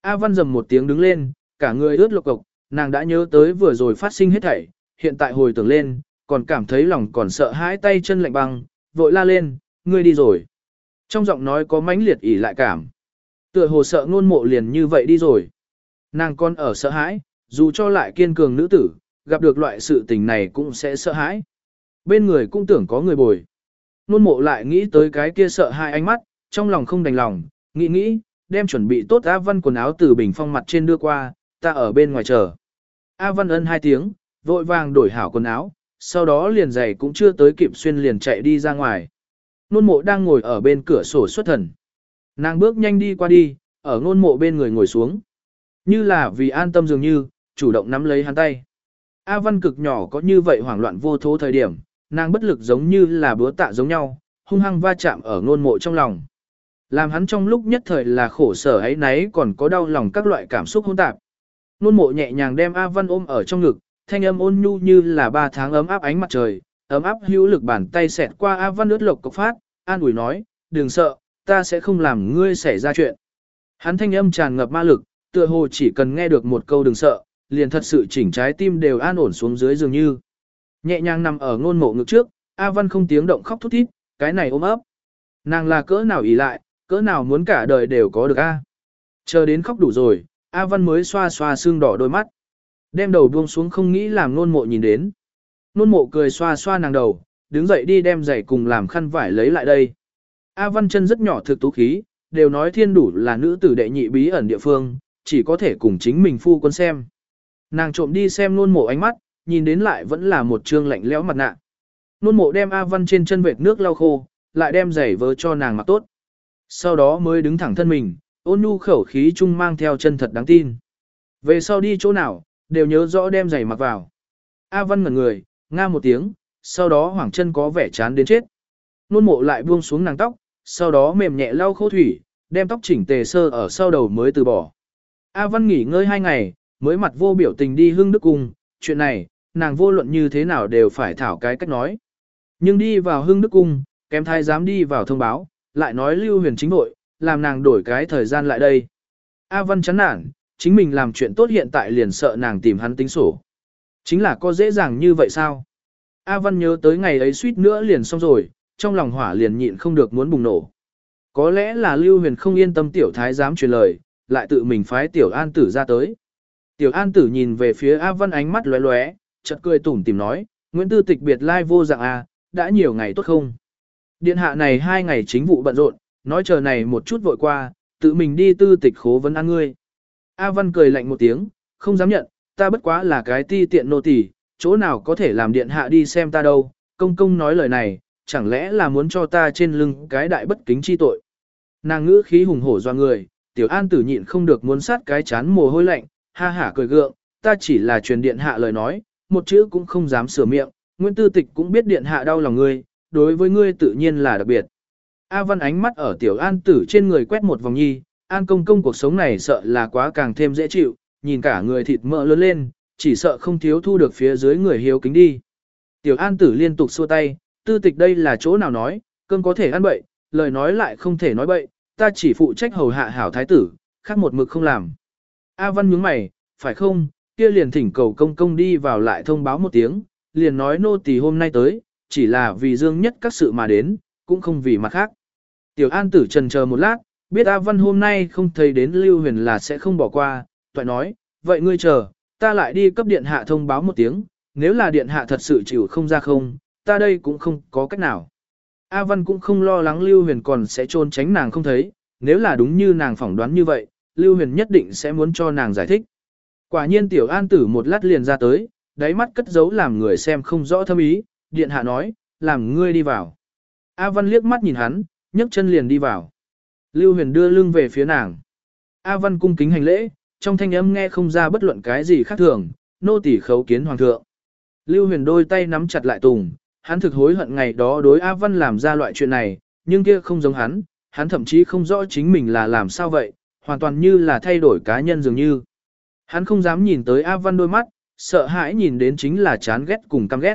A Văn dầm một tiếng đứng lên, cả người ướt lộc cộc, nàng đã nhớ tới vừa rồi phát sinh hết thảy, hiện tại hồi tưởng lên, còn cảm thấy lòng còn sợ hãi tay chân lạnh băng, vội la lên, ngươi đi rồi. Trong giọng nói có mãnh liệt ỉ lại cảm. Tựa hồ sợ ngôn mộ liền như vậy đi rồi. Nàng còn ở sợ hãi, dù cho lại kiên cường nữ tử, gặp được loại sự tình này cũng sẽ sợ hãi. Bên người cũng tưởng có người bồi. Nôn mộ lại nghĩ tới cái kia sợ hai ánh mắt, trong lòng không đành lòng, nghĩ nghĩ, đem chuẩn bị tốt A Văn quần áo từ bình phong mặt trên đưa qua, ta ở bên ngoài chờ. A Văn ân hai tiếng, vội vàng đổi hảo quần áo, sau đó liền giày cũng chưa tới kịp xuyên liền chạy đi ra ngoài. Nôn mộ đang ngồi ở bên cửa sổ xuất thần. Nàng bước nhanh đi qua đi, ở nôn mộ bên người ngồi xuống. Như là vì an tâm dường như, chủ động nắm lấy hắn tay. A Văn cực nhỏ có như vậy hoảng loạn vô thố thời điểm, nàng bất lực giống như là búa tạ giống nhau, hung hăng va chạm ở nôn mộ trong lòng. Làm hắn trong lúc nhất thời là khổ sở ấy nấy còn có đau lòng các loại cảm xúc hỗn tạp. Nôn mộ nhẹ nhàng đem A Văn ôm ở trong ngực, thanh âm ôn nhu như là ba tháng ấm áp ánh mặt trời, ấm áp hữu lực bàn tay xẹt qua A Văn ướt lộc cọc phát, an ủi nói, đừng sợ, ta sẽ không làm ngươi xảy ra chuyện. Hắn thanh âm tràn ngập ma lực, tựa hồ chỉ cần nghe được một câu đừng sợ, liền thật sự chỉnh trái tim đều an ổn xuống dưới dường như. Nhẹ nhàng nằm ở ngôn mộ ngực trước, A Văn không tiếng động khóc thút thít, cái này ôm ấp. Nàng là cỡ nào ý lại, cỡ nào muốn cả đời đều có được A. Chờ đến khóc đủ rồi, A Văn mới xoa xoa xương đỏ đôi mắt. Đem đầu buông xuống không nghĩ làm nôn mộ nhìn đến. Nôn mộ cười xoa xoa nàng đầu, đứng dậy đi đem giày cùng làm khăn vải lấy lại đây. A Văn chân rất nhỏ thực tú khí, đều nói thiên đủ là nữ tử đệ nhị bí ẩn địa phương, chỉ có thể cùng chính mình phu quân xem. Nàng trộm đi xem nôn mộ ánh mắt, nhìn đến lại vẫn là một trương lạnh lẽo mặt nạ. Nôn mộ đem A Văn trên chân vệt nước lau khô, lại đem giày vớ cho nàng mặc tốt. Sau đó mới đứng thẳng thân mình, ôn nhu khẩu khí chung mang theo chân thật đáng tin. Về sau đi chỗ nào, đều nhớ rõ đem giày mặc vào. A Văn ngẩn người, nga một tiếng, sau đó hoảng chân có vẻ chán đến chết. Nôn mộ lại buông xuống nàng tóc, sau đó mềm nhẹ lau khô thủy, đem tóc chỉnh tề sơ ở sau đầu mới từ bỏ. A Văn nghỉ ngơi hai ngày, mới mặt vô biểu tình đi hương đức cung, chuyện này, nàng vô luận như thế nào đều phải thảo cái cách nói. Nhưng đi vào hương đức cung, kém thái dám đi vào thông báo, lại nói lưu huyền chính nội, làm nàng đổi cái thời gian lại đây. A Văn chán nản, chính mình làm chuyện tốt hiện tại liền sợ nàng tìm hắn tính sổ. Chính là có dễ dàng như vậy sao? A Văn nhớ tới ngày ấy suýt nữa liền xong rồi, trong lòng hỏa liền nhịn không được muốn bùng nổ. Có lẽ là Lưu Huyền không yên tâm tiểu thái dám truyền lời, lại tự mình phái tiểu an tử ra tới. Tiểu an tử nhìn về phía A Văn ánh mắt lóe lóe, chợt cười tủm tìm nói, Nguyễn Tư Tịch biệt lai vô dạng A, đã nhiều ngày tốt không? Điện hạ này hai ngày chính vụ bận rộn, nói chờ này một chút vội qua, tự mình đi tư tịch khố vấn ăn ngươi. A Văn cười lạnh một tiếng, không dám nhận, ta bất quá là cái ti tiện nô tỳ, chỗ nào có thể làm điện hạ đi xem ta đâu, công công nói lời này, chẳng lẽ là muốn cho ta trên lưng cái đại bất kính chi tội. Nàng ngữ khí hùng hổ doa người, tiểu an tử nhịn không được muốn sát cái chán mồ hôi lạnh, ha hả cười gượng, ta chỉ là truyền điện hạ lời nói, một chữ cũng không dám sửa miệng, Nguyễn Tư Tịch cũng biết điện hạ đau lòng ngươi, đối với ngươi tự nhiên là đặc biệt. A Văn ánh mắt ở tiểu an tử trên người quét một vòng nhi, an công công cuộc sống này sợ là quá càng thêm dễ chịu, nhìn cả người thịt mỡ lớn lên, chỉ sợ không thiếu thu được phía dưới người hiếu kính đi. Tiểu an tử liên tục xua tay, tư tịch đây là chỗ nào nói, cơm có thể ăn bậy, lời nói lại không thể nói bậy, ta chỉ phụ trách hầu hạ hảo thái tử, khác một mực không làm. A Văn nhướng mày, phải không, kia liền thỉnh cầu công công đi vào lại thông báo một tiếng, liền nói nô tỳ hôm nay tới, chỉ là vì dương nhất các sự mà đến, cũng không vì mặt khác. Tiểu An tử trần chờ một lát, biết A Văn hôm nay không thấy đến Lưu Huyền là sẽ không bỏ qua, toại nói, vậy ngươi chờ, ta lại đi cấp điện hạ thông báo một tiếng, nếu là điện hạ thật sự chịu không ra không, ta đây cũng không có cách nào. A Văn cũng không lo lắng Lưu Huyền còn sẽ trôn tránh nàng không thấy, nếu là đúng như nàng phỏng đoán như vậy, Lưu Huyền nhất định sẽ muốn cho nàng giải thích. Quả nhiên tiểu an tử một lát liền ra tới, đáy mắt cất giấu làm người xem không rõ thâm ý, điện hạ nói, làm ngươi đi vào. A Văn liếc mắt nhìn hắn, nhấc chân liền đi vào. Lưu Huyền đưa lưng về phía nàng. A Văn cung kính hành lễ, trong thanh âm nghe không ra bất luận cái gì khác thường, nô tỳ khấu kiến hoàng thượng. Lưu Huyền đôi tay nắm chặt lại tùng, hắn thực hối hận ngày đó đối A Văn làm ra loại chuyện này, nhưng kia không giống hắn, hắn thậm chí không rõ chính mình là làm sao vậy, hoàn toàn như là thay đổi cá nhân dường như. Hắn không dám nhìn tới A Văn đôi mắt, sợ hãi nhìn đến chính là chán ghét cùng căm ghét.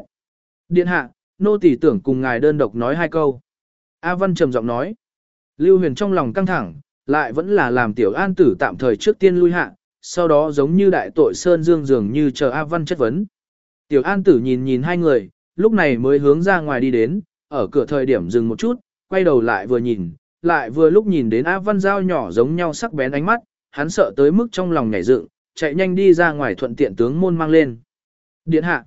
Điện hạ, nô tỳ tưởng cùng ngài đơn độc nói hai câu. A Văn trầm giọng nói. Lưu Huyền trong lòng căng thẳng, lại vẫn là làm tiểu an tử tạm thời trước tiên lui hạ, sau đó giống như đại tội Sơn Dương dường như chờ A Văn chất vấn. Tiểu an tử nhìn nhìn hai người, lúc này mới hướng ra ngoài đi đến, ở cửa thời điểm dừng một chút, quay đầu lại vừa nhìn, lại vừa lúc nhìn đến A Văn Giao nhỏ giống nhau sắc bén ánh mắt, hắn sợ tới mức trong lòng nhảy dựng, chạy nhanh đi ra ngoài thuận tiện tướng môn mang lên. Điện hạ.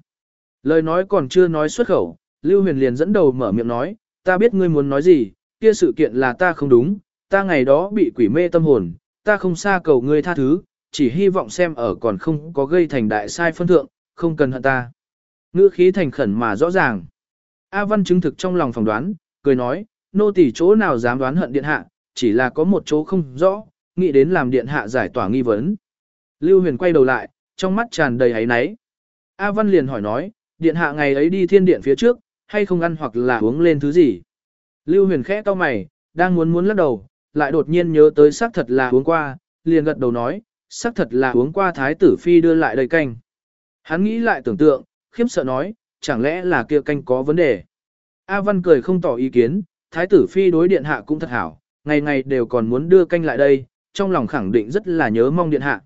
Lời nói còn chưa nói xuất khẩu, Lưu Huyền liền dẫn đầu mở miệng nói, ta biết ngươi muốn nói gì, kia sự kiện là ta không đúng, ta ngày đó bị quỷ mê tâm hồn, ta không xa cầu ngươi tha thứ, chỉ hy vọng xem ở còn không có gây thành đại sai phân thượng, không cần hận ta. Ngữ khí thành khẩn mà rõ ràng. A Văn chứng thực trong lòng phỏng đoán, cười nói, nô tỳ chỗ nào dám đoán hận điện hạ, chỉ là có một chỗ không rõ, nghĩ đến làm điện hạ giải tỏa nghi vấn. Lưu Huyền quay đầu lại, trong mắt tràn đầy áy náy. A Văn liền hỏi nói, điện hạ ngày ấy đi thiên điện phía trước, hay không ăn hoặc là uống lên thứ gì. Lưu Huyền khẽ cau mày, đang muốn muốn lắc đầu, lại đột nhiên nhớ tới xác thật là uống qua, liền gật đầu nói, xác thật là uống qua thái tử phi đưa lại đầy canh. Hắn nghĩ lại tưởng tượng, khiếp sợ nói, chẳng lẽ là kia canh có vấn đề. A Văn cười không tỏ ý kiến, thái tử phi đối điện hạ cũng thật hảo, ngày ngày đều còn muốn đưa canh lại đây, trong lòng khẳng định rất là nhớ mong điện hạ.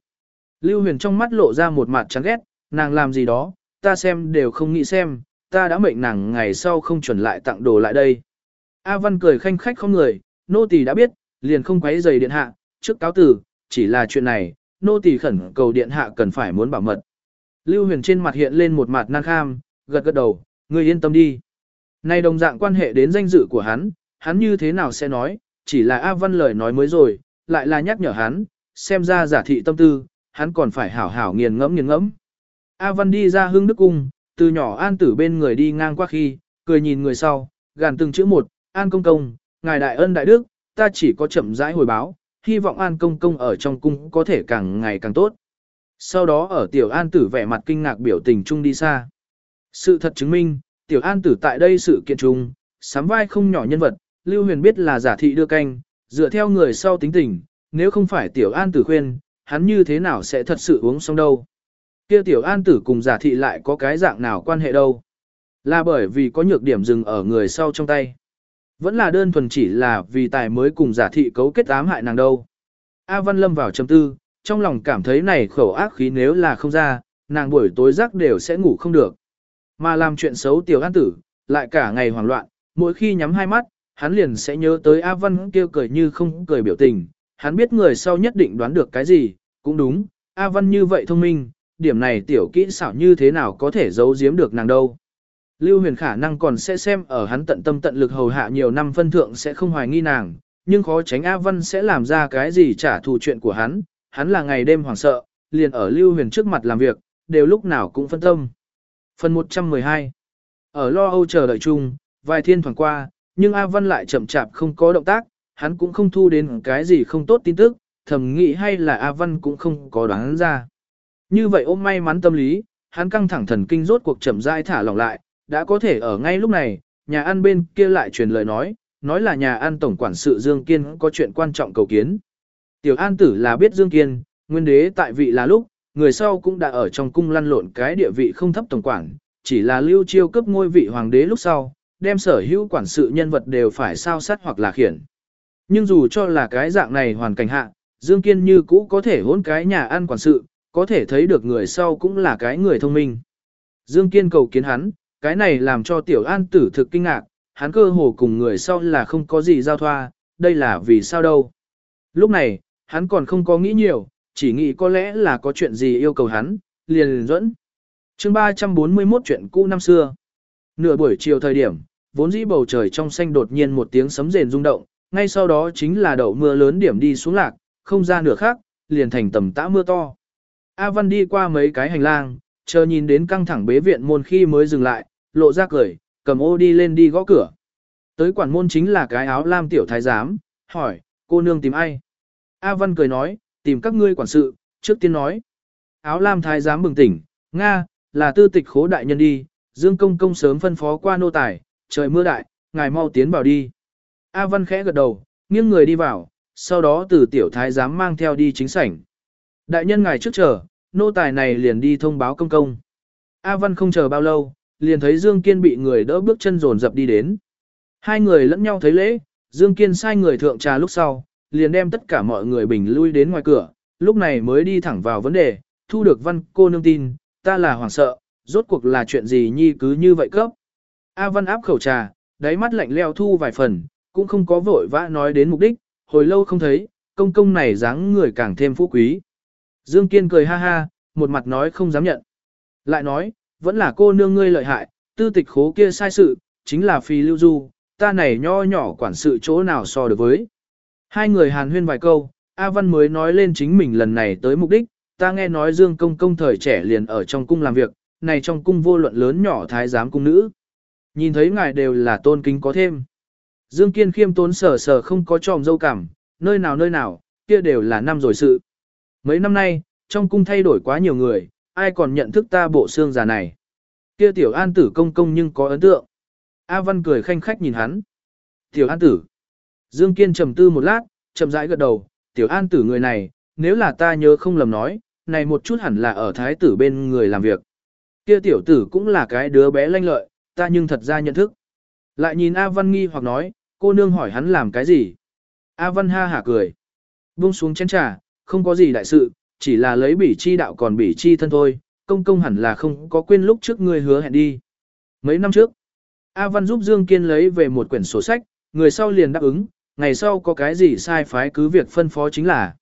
Lưu Huyền trong mắt lộ ra một mặt chán ghét, nàng làm gì đó, ta xem đều không nghĩ xem, ta đã mệnh nàng ngày sau không chuẩn lại tặng đồ lại đây. A Văn cười khanh khách không người, nô tỳ đã biết, liền không quấy giày điện hạ, trước cáo tử, chỉ là chuyện này, nô tỳ khẩn cầu điện hạ cần phải muốn bảo mật. Lưu Huyền trên mặt hiện lên một mặt nan kham, gật gật đầu, ngươi yên tâm đi nay đồng dạng quan hệ đến danh dự của hắn, hắn như thế nào sẽ nói, chỉ là A Văn lời nói mới rồi, lại là nhắc nhở hắn, xem ra giả thị tâm tư, hắn còn phải hảo hảo nghiền ngẫm nghiền ngẫm. A Văn đi ra hương đức cung, từ nhỏ an tử bên người đi ngang qua khi, cười nhìn người sau, gàn từng chữ một, an công công, ngài đại ân đại đức, ta chỉ có chậm rãi hồi báo, hy vọng an công công ở trong cung có thể càng ngày càng tốt. Sau đó ở tiểu an tử vẻ mặt kinh ngạc biểu tình chung đi xa. Sự thật chứng minh, tiểu an tử tại đây sự kiện trùng, sắm vai không nhỏ nhân vật, Lưu Huyền biết là giả thị đưa canh, dựa theo người sau tính tình, nếu không phải tiểu an tử khuyên, hắn như thế nào sẽ thật sự uống xong đâu. Kia tiểu an tử cùng giả thị lại có cái dạng nào quan hệ đâu. Là bởi vì có nhược điểm dừng ở người sau trong tay. Vẫn là đơn thuần chỉ là vì tài mới cùng giả thị cấu kết ám hại nàng đâu. A Văn lâm vào trầm tư, trong lòng cảm thấy này khẩu ác khí nếu là không ra, nàng buổi tối giấc đều sẽ ngủ không được. Mà làm chuyện xấu tiểu an tử, lại cả ngày hoảng loạn, mỗi khi nhắm hai mắt, hắn liền sẽ nhớ tới A Văn kêu cười như không cười biểu tình, hắn biết người sau nhất định đoán được cái gì, cũng đúng, A Văn như vậy thông minh, điểm này tiểu kỹ xảo như thế nào có thể giấu giếm được nàng đâu. Lưu huyền khả năng còn sẽ xem ở hắn tận tâm tận lực hầu hạ nhiều năm phân thượng sẽ không hoài nghi nàng, nhưng khó tránh A Văn sẽ làm ra cái gì trả thù chuyện của hắn, hắn là ngày đêm hoảng sợ, liền ở Lưu huyền trước mặt làm việc, đều lúc nào cũng phân tâm. Phần 112 Ở lo âu chờ đợi chung, vài thiên thoảng qua, nhưng A Văn lại chậm chạp không có động tác, hắn cũng không thu đến cái gì không tốt tin tức, thầm nghĩ hay là A Văn cũng không có đoán ra. Như vậy ôm may mắn tâm lý, hắn căng thẳng thần kinh rốt cuộc chậm rãi thả lỏng lại, đã có thể ở ngay lúc này, nhà ăn bên kia lại truyền lời nói, nói là nhà ăn tổng quản sự Dương Kiên có chuyện quan trọng cầu kiến. Tiểu An Tử là biết Dương Kiên, nguyên đế tại vị là lúc, người sau cũng đã ở trong cung lăn lộn cái địa vị không thấp tổng quản, chỉ là lưu chiêu cấp ngôi vị hoàng đế lúc sau, đem sở hữu quản sự nhân vật đều phải sao sát hoặc là khiển. Nhưng dù cho là cái dạng này hoàn cảnh hạ, Dương Kiên như cũ có thể hôn cái nhà ăn quản sự, có thể thấy được người sau cũng là cái người thông minh. Dương Kiên cầu kiến hắn, cái này làm cho Tiểu An tử thực kinh ngạc, hắn cơ hồ cùng người sau là không có gì giao thoa, đây là vì sao đâu. Lúc này, hắn còn không có nghĩ nhiều, chỉ nghĩ có lẽ là có chuyện gì yêu cầu hắn, liền liền dẫn. chương 341 chuyện cũ năm xưa. Nửa buổi chiều thời điểm, vốn dĩ bầu trời trong xanh đột nhiên một tiếng sấm rền rung động, ngay sau đó chính là đậu mưa lớn điểm đi xuống lạc, không ra nửa khác, liền thành tầm tã mưa to. A Văn đi qua mấy cái hành lang, chờ nhìn đến căng thẳng bế viện môn khi mới dừng lại, lộ ra cười, cầm ô đi lên đi gõ cửa. Tới quản môn chính là cái áo lam tiểu thái giám, hỏi, cô nương tìm ai? A Văn cười nói, tìm các ngươi quản sự, trước tiên nói. Áo lam thái giám bừng tỉnh, Nga, là tư tịch khố đại nhân đi, Dương Công Công sớm phân phó qua nô tài, trời mưa đại, ngài mau tiến vào đi. A Văn khẽ gật đầu, nghiêng người đi vào, sau đó từ tiểu thái giám mang theo đi chính sảnh. Đại nhân ngài trước chờ, nô tài này liền đi thông báo công công. A Văn không chờ bao lâu, liền thấy Dương Kiên bị người đỡ bước chân dồn dập đi đến. Hai người lẫn nhau thấy lễ, Dương Kiên sai người thượng trà lúc sau, liền đem tất cả mọi người bình lui đến ngoài cửa, lúc này mới đi thẳng vào vấn đề, thu được văn cô nương tin, ta là hoàng sợ, rốt cuộc là chuyện gì nhi cứ như vậy cấp. A Văn áp khẩu trà, đáy mắt lạnh leo thu vài phần, cũng không có vội vã nói đến mục đích, hồi lâu không thấy, công công này dáng người càng thêm phú quý. Dương Kiên cười ha ha, một mặt nói không dám nhận. Lại nói, vẫn là cô nương ngươi lợi hại, tư tịch khố kia sai sự, chính là phi lưu du, ta này nho nhỏ quản sự chỗ nào so được với. Hai người hàn huyên vài câu, A Văn mới nói lên chính mình lần này tới mục đích, ta nghe nói Dương Công Công thời trẻ liền ở trong cung làm việc, này trong cung vô luận lớn nhỏ thái giám cung nữ. Nhìn thấy ngài đều là tôn kính có thêm. Dương Kiên khiêm tốn sở sở không có tròm dâu cảm, nơi nào nơi nào, kia đều là năm rồi sự. Mấy năm nay, trong cung thay đổi quá nhiều người, ai còn nhận thức ta bộ xương già này. Kia tiểu an tử công công nhưng có ấn tượng. A Văn cười khanh khách nhìn hắn. Tiểu an tử. Dương Kiên trầm tư một lát, chậm rãi gật đầu, tiểu an tử người này, nếu là ta nhớ không lầm nói, này một chút hẳn là ở thái tử bên người làm việc. Kia tiểu tử cũng là cái đứa bé lanh lợi, ta nhưng thật ra nhận thức. Lại nhìn A Văn nghi hoặc nói, cô nương hỏi hắn làm cái gì. A Văn ha hả cười. Buông xuống chén trà, không có gì đại sự, chỉ là lấy bỉ chi đạo còn bỉ chi thân thôi, công công hẳn là không có quên lúc trước ngươi hứa hẹn đi. Mấy năm trước, A Văn giúp Dương Kiên lấy về một quyển sổ sách, người sau liền đáp ứng, ngày sau có cái gì sai phái cứ việc phân phó chính là.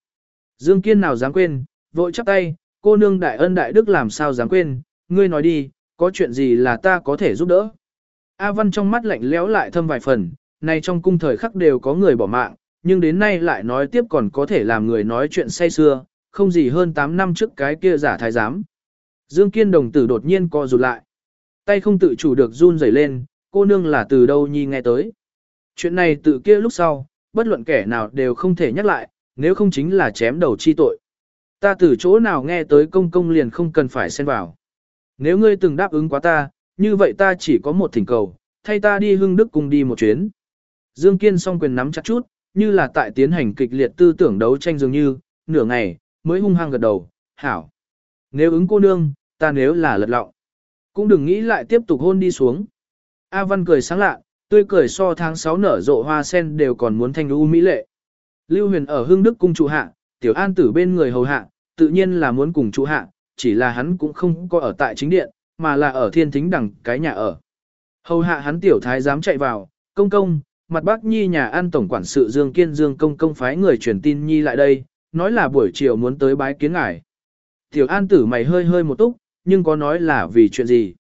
Dương Kiên nào dám quên, vội chắp tay, cô nương đại ân đại đức làm sao dám quên, ngươi nói đi, có chuyện gì là ta có thể giúp đỡ. A Văn trong mắt lạnh lẽo lại thâm vài phần, này trong cung thời khắc đều có người bỏ mạng, nhưng đến nay lại nói tiếp còn có thể làm người nói chuyện say xưa, không gì hơn 8 năm trước cái kia giả thái giám. Dương Kiên đồng tử đột nhiên co rụt lại. Tay không tự chủ được run rẩy lên, cô nương là từ đâu nhi nghe tới. Chuyện này tự kia lúc sau, bất luận kẻ nào đều không thể nhắc lại, nếu không chính là chém đầu chi tội. Ta từ chỗ nào nghe tới công công liền không cần phải xen vào. Nếu ngươi từng đáp ứng quá ta, như vậy ta chỉ có một thỉnh cầu, thay ta đi hưng đức cùng đi một chuyến. Dương Kiên song quyền nắm chặt chút, như là tại tiến hành kịch liệt tư tưởng đấu tranh dường như, nửa ngày, mới hung hăng gật đầu, hảo. Nếu ứng cô nương, ta nếu là lật lọng, cũng đừng nghĩ lại tiếp tục hôn đi xuống. A Văn cười sáng lạ, tươi cười so tháng 6 nở rộ hoa sen đều còn muốn thanh u mỹ lệ. Lưu Huyền ở Hưng Đức cung trụ hạ, Tiểu An tử bên người hầu hạ, tự nhiên là muốn cùng trụ hạ, chỉ là hắn cũng không có ở tại chính điện, mà là ở thiên thính đằng cái nhà ở. Hầu hạ hắn tiểu thái dám chạy vào, công công, mặt bác nhi nhà an tổng quản sự Dương Kiên Dương công công phái người truyền tin nhi lại đây, nói là buổi chiều muốn tới bái kiến ngài. Tiểu an tử mày hơi hơi một túc, nhưng có nói là vì chuyện gì.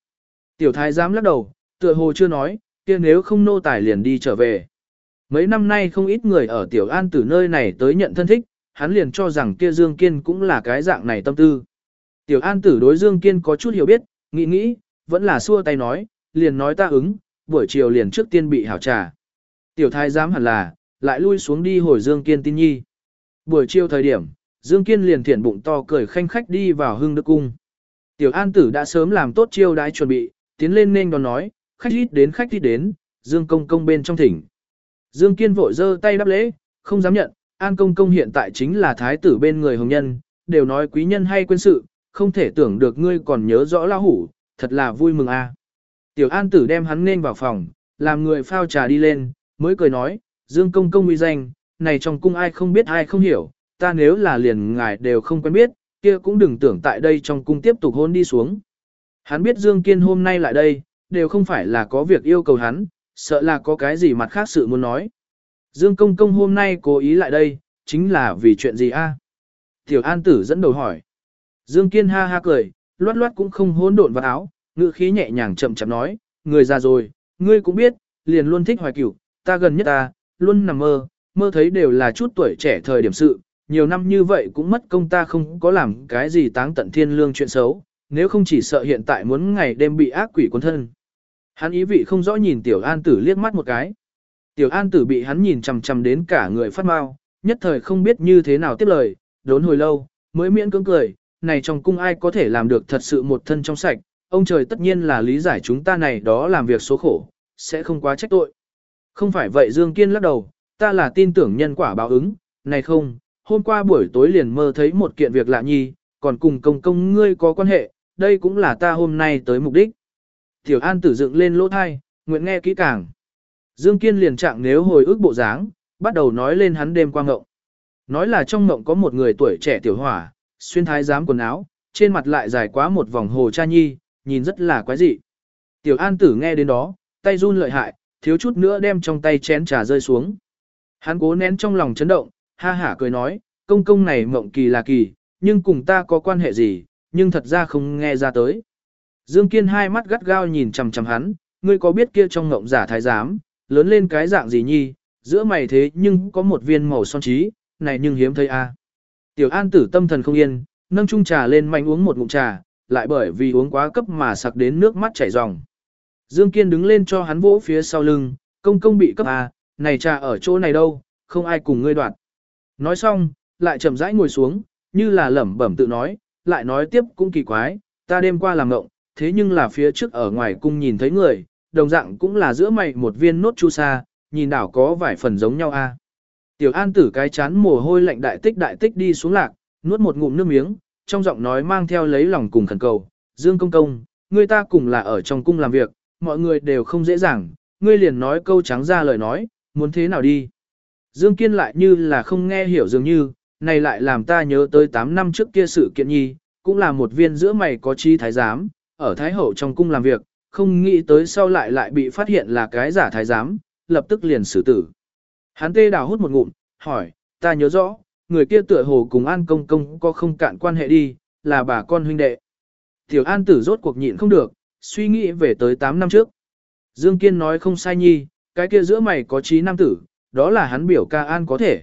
Tiểu thái dám lắc đầu, tựa hồ chưa nói, kia nếu không nô tài liền đi trở về. Mấy năm nay không ít người ở tiểu an tử nơi này tới nhận thân thích, hắn liền cho rằng kia Dương Kiên cũng là cái dạng này tâm tư. Tiểu an tử đối Dương Kiên có chút hiểu biết, nghĩ nghĩ, vẫn là xua tay nói, liền nói ta ứng, buổi chiều liền trước tiên bị hảo trà. Tiểu thái giám hẳn là, lại lui xuống đi hồi Dương Kiên tin nhi. Buổi chiều thời điểm, Dương Kiên liền thiện bụng to cười khanh khách đi vào hưng đức cung. Tiểu an tử đã sớm làm tốt chiêu đãi chuẩn bị, tiến lên nên đón nói, khách ít đến khách ít đến, Dương công công bên trong thỉnh. Dương Kiên vội giơ tay đáp lễ, không dám nhận, An công công hiện tại chính là thái tử bên người hồng nhân, đều nói quý nhân hay quên sự, không thể tưởng được ngươi còn nhớ rõ lao hủ, thật là vui mừng a. Tiểu An tử đem hắn nên vào phòng, làm người phao trà đi lên, mới cười nói, Dương công công uy danh, này trong cung ai không biết ai không hiểu, ta nếu là liền ngài đều không quen biết, kia cũng đừng tưởng tại đây trong cung tiếp tục hôn đi xuống. Hắn biết Dương Kiên hôm nay lại đây, đều không phải là có việc yêu cầu hắn, sợ là có cái gì mặt khác sự muốn nói. Dương Công Công hôm nay cố ý lại đây, chính là vì chuyện gì a? Tiểu An Tử dẫn đầu hỏi. Dương Kiên ha ha cười, loát loát cũng không hỗn độn vào áo, ngữ khí nhẹ nhàng chậm chậm nói, người già rồi, ngươi cũng biết, liền luôn thích hoài cửu, ta gần nhất ta, luôn nằm mơ, mơ thấy đều là chút tuổi trẻ thời điểm sự, nhiều năm như vậy cũng mất công ta không có làm cái gì táng tận thiên lương chuyện xấu, nếu không chỉ sợ hiện tại muốn ngày đêm bị ác quỷ cuốn thân. Hắn ý vị không rõ nhìn Tiểu An Tử liếc mắt một cái. Tiểu An Tử bị hắn nhìn chằm chằm đến cả người phát mau, nhất thời không biết như thế nào tiếp lời, đốn hồi lâu, mới miễn cưỡng cười, này trong cung ai có thể làm được thật sự một thân trong sạch, ông trời tất nhiên là lý giải chúng ta này đó làm việc số khổ, sẽ không quá trách tội. Không phải vậy Dương Kiên lắc đầu, ta là tin tưởng nhân quả báo ứng, này không, hôm qua buổi tối liền mơ thấy một kiện việc lạ nhi, còn cùng công công ngươi có quan hệ, đây cũng là ta hôm nay tới mục đích. Tiểu An tử dựng lên lỗ thai, nguyện nghe kỹ càng. Dương Kiên liền trạng nếu hồi ức bộ dáng, bắt đầu nói lên hắn đêm qua ngộng. Nói là trong ngộng có một người tuổi trẻ tiểu hỏa, xuyên thái giám quần áo, trên mặt lại dài quá một vòng hồ cha nhi, nhìn rất là quái dị. Tiểu An tử nghe đến đó, tay run lợi hại, thiếu chút nữa đem trong tay chén trà rơi xuống. Hắn cố nén trong lòng chấn động, ha hả cười nói, công công này mộng kỳ là kỳ, nhưng cùng ta có quan hệ gì, nhưng thật ra không nghe ra tới. Dương Kiên hai mắt gắt gao nhìn chằm chằm hắn, ngươi có biết kia trong ngộng giả thái giám, lớn lên cái dạng gì nhi, giữa mày thế nhưng có một viên màu son trí, này nhưng hiếm thấy a. Tiểu An tử tâm thần không yên, nâng chung trà lên mạnh uống một ngụm trà, lại bởi vì uống quá cấp mà sặc đến nước mắt chảy ròng. Dương Kiên đứng lên cho hắn vỗ phía sau lưng, công công bị cấp a, này trà ở chỗ này đâu, không ai cùng ngươi đoạt. Nói xong, lại chậm rãi ngồi xuống, như là lẩm bẩm tự nói, lại nói tiếp cũng kỳ quái, ta đêm qua làm ngộng, thế nhưng là phía trước ở ngoài cung nhìn thấy người, đồng dạng cũng là giữa mày một viên nốt chu sa, nhìn đảo có vài phần giống nhau a. À. Tiểu An tử cái chán mồ hôi lạnh đại tích đại tích đi xuống lạc, nuốt một ngụm nước miếng, trong giọng nói mang theo lấy lòng cùng khẩn cầu, Dương công công, người ta cùng là ở trong cung làm việc, mọi người đều không dễ dàng, ngươi liền nói câu trắng ra lời nói, muốn thế nào đi. Dương Kiên lại như là không nghe hiểu dường như, này lại làm ta nhớ tới 8 năm trước kia sự kiện nhi, cũng là một viên giữa mày có chi thái giám, ở Thái Hậu trong cung làm việc, không nghĩ tới sau lại lại bị phát hiện là cái giả thái giám, lập tức liền xử tử. Hắn tê đào hút một ngụm, hỏi, ta nhớ rõ, người kia tựa hồ cùng An Công Công có không cạn quan hệ đi, là bà con huynh đệ. Tiểu An tử rốt cuộc nhịn không được, suy nghĩ về tới 8 năm trước. Dương Kiên nói không sai nhi, cái kia giữa mày có trí nam tử, đó là hắn biểu ca An có thể.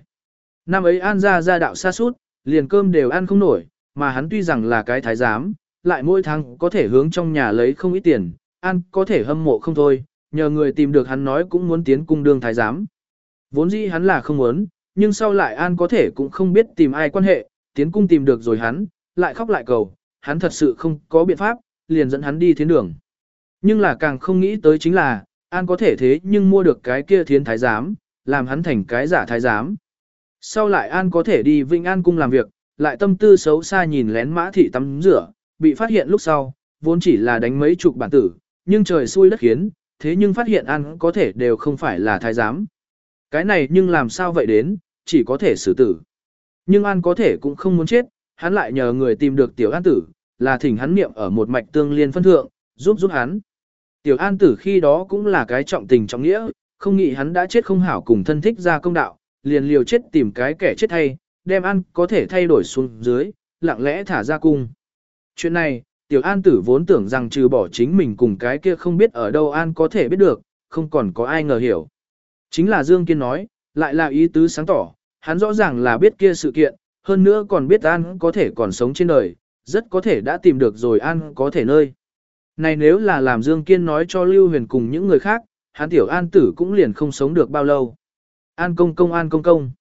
Năm ấy An ra ra đạo xa suốt, liền cơm đều ăn không nổi, mà hắn tuy rằng là cái thái giám, lại mỗi tháng có thể hướng trong nhà lấy không ít tiền, An có thể hâm mộ không thôi, nhờ người tìm được hắn nói cũng muốn tiến cung đương thái giám. Vốn dĩ hắn là không muốn, nhưng sau lại An có thể cũng không biết tìm ai quan hệ, tiến cung tìm được rồi hắn, lại khóc lại cầu, hắn thật sự không có biện pháp, liền dẫn hắn đi thiên đường. Nhưng là càng không nghĩ tới chính là, An có thể thế nhưng mua được cái kia thiến thái giám, làm hắn thành cái giả thái giám. Sau lại An có thể đi Vinh An cung làm việc, lại tâm tư xấu xa nhìn lén mã thị tắm rửa, bị phát hiện lúc sau, vốn chỉ là đánh mấy chục bản tử, nhưng trời xui đất khiến, thế nhưng phát hiện An có thể đều không phải là thái giám. Cái này nhưng làm sao vậy đến, chỉ có thể xử tử. Nhưng An có thể cũng không muốn chết, hắn lại nhờ người tìm được tiểu An tử, là thỉnh hắn niệm ở một mạch tương liên phân thượng, giúp giúp hắn. Tiểu An tử khi đó cũng là cái trọng tình trọng nghĩa, không nghĩ hắn đã chết không hảo cùng thân thích ra công đạo, liền liều chết tìm cái kẻ chết thay, đem ăn có thể thay đổi xuống dưới, lặng lẽ thả ra cung. Chuyện này, Tiểu An tử vốn tưởng rằng trừ bỏ chính mình cùng cái kia không biết ở đâu An có thể biết được, không còn có ai ngờ hiểu. Chính là Dương Kiên nói, lại là ý tứ sáng tỏ, hắn rõ ràng là biết kia sự kiện, hơn nữa còn biết An có thể còn sống trên đời, rất có thể đã tìm được rồi An có thể nơi. Này nếu là làm Dương Kiên nói cho Lưu Huyền cùng những người khác, hắn tiểu An tử cũng liền không sống được bao lâu. An công công An công công.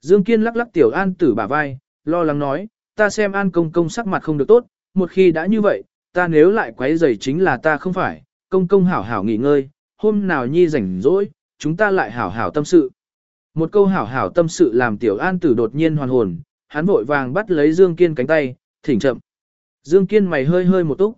Dương Kiên lắc lắc tiểu An tử bả vai, lo lắng nói, ta xem An công công sắc mặt không được tốt, một khi đã như vậy, ta nếu lại quấy rầy chính là ta không phải, công công hảo hảo nghỉ ngơi, hôm nào nhi rảnh rỗi, chúng ta lại hảo hảo tâm sự. Một câu hảo hảo tâm sự làm tiểu an tử đột nhiên hoàn hồn, hắn vội vàng bắt lấy Dương Kiên cánh tay, thỉnh chậm. Dương Kiên mày hơi hơi một túc.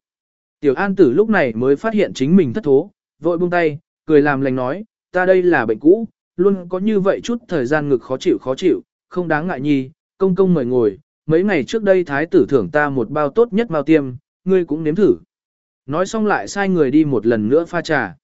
Tiểu an tử lúc này mới phát hiện chính mình thất thố, vội buông tay, cười làm lành nói, ta đây là bệnh cũ, luôn có như vậy chút thời gian ngực khó chịu khó chịu, không đáng ngại nhi, công công mời ngồi, mấy ngày trước đây thái tử thưởng ta một bao tốt nhất bao tiêm, ngươi cũng nếm thử. Nói xong lại sai người đi một lần nữa pha trà.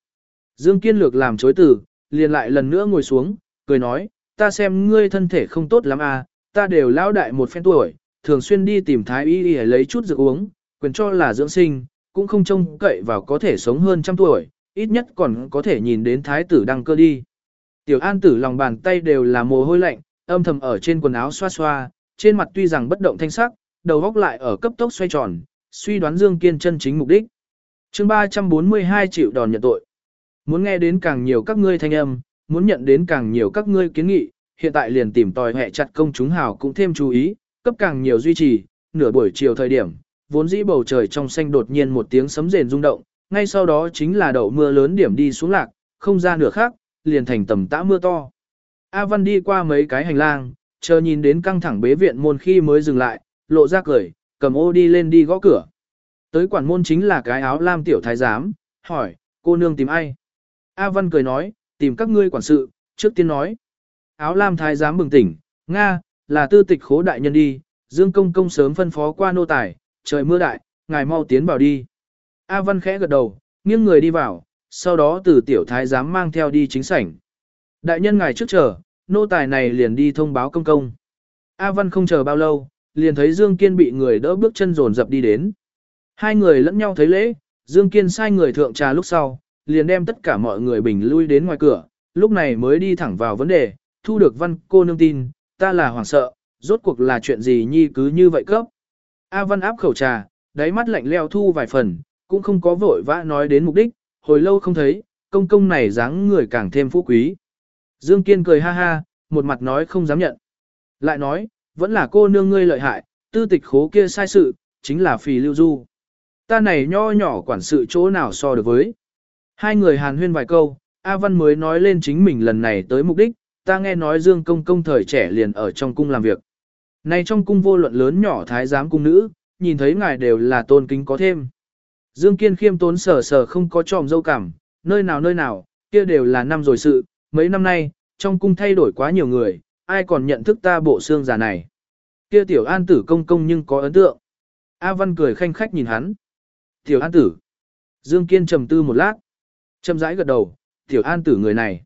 Dương Kiên lược làm chối từ, liền lại lần nữa ngồi xuống, cười nói, ta xem ngươi thân thể không tốt lắm à, ta đều lão đại một phen tuổi, thường xuyên đi tìm thái y để lấy chút dược uống, quyền cho là dưỡng sinh, cũng không trông cậy vào có thể sống hơn trăm tuổi, ít nhất còn có thể nhìn đến thái tử đăng cơ đi. Tiểu an tử lòng bàn tay đều là mồ hôi lạnh, âm thầm ở trên quần áo xoa xoa, trên mặt tuy rằng bất động thanh sắc, đầu góc lại ở cấp tốc xoay tròn, suy đoán Dương Kiên chân chính mục đích. chương 342 triệu đòn nhận tội. Muốn nghe đến càng nhiều các ngươi thanh âm, muốn nhận đến càng nhiều các ngươi kiến nghị, hiện tại liền tìm tòi hệ chặt công chúng hào cũng thêm chú ý, cấp càng nhiều duy trì, nửa buổi chiều thời điểm, vốn dĩ bầu trời trong xanh đột nhiên một tiếng sấm rền rung động, ngay sau đó chính là đậu mưa lớn điểm đi xuống lạc, không ra nửa khác, liền thành tầm tã mưa to. A Văn đi qua mấy cái hành lang, chờ nhìn đến căng thẳng bế viện môn khi mới dừng lại, lộ ra cười, cầm ô đi lên đi gõ cửa. Tới quản môn chính là cái áo lam tiểu thái giám, hỏi, cô nương tìm ai? A Văn cười nói, tìm các ngươi quản sự, trước tiên nói. Áo lam thái giám bừng tỉnh, Nga, là tư tịch khố đại nhân đi, Dương Công Công sớm phân phó qua nô tài, trời mưa đại, ngài mau tiến vào đi. A Văn khẽ gật đầu, nghiêng người đi vào, sau đó từ tiểu thái giám mang theo đi chính sảnh. Đại nhân ngài trước chờ, nô tài này liền đi thông báo công công. A Văn không chờ bao lâu, liền thấy Dương Kiên bị người đỡ bước chân dồn dập đi đến. Hai người lẫn nhau thấy lễ, Dương Kiên sai người thượng trà lúc sau, liền đem tất cả mọi người bình lui đến ngoài cửa, lúc này mới đi thẳng vào vấn đề, thu được văn cô nương tin, ta là hoàng sợ, rốt cuộc là chuyện gì nhi cứ như vậy cấp. A Văn áp khẩu trà, đáy mắt lạnh leo thu vài phần, cũng không có vội vã nói đến mục đích, hồi lâu không thấy, công công này dáng người càng thêm phú quý. Dương Kiên cười ha ha, một mặt nói không dám nhận. Lại nói, vẫn là cô nương ngươi lợi hại, tư tịch khố kia sai sự, chính là phì lưu du. Ta này nho nhỏ quản sự chỗ nào so được với. Hai người hàn huyên vài câu, A Văn mới nói lên chính mình lần này tới mục đích, ta nghe nói Dương Công Công thời trẻ liền ở trong cung làm việc. Này trong cung vô luận lớn nhỏ thái giám cung nữ, nhìn thấy ngài đều là tôn kính có thêm. Dương Kiên khiêm tốn sở sở không có tròm dâu cảm, nơi nào nơi nào, kia đều là năm rồi sự, mấy năm nay, trong cung thay đổi quá nhiều người, ai còn nhận thức ta bộ xương già này. Kia tiểu an tử công công nhưng có ấn tượng. A Văn cười khanh khách nhìn hắn. Tiểu an tử. Dương Kiên trầm tư một lát. Châm rãi gật đầu, tiểu an tử người này.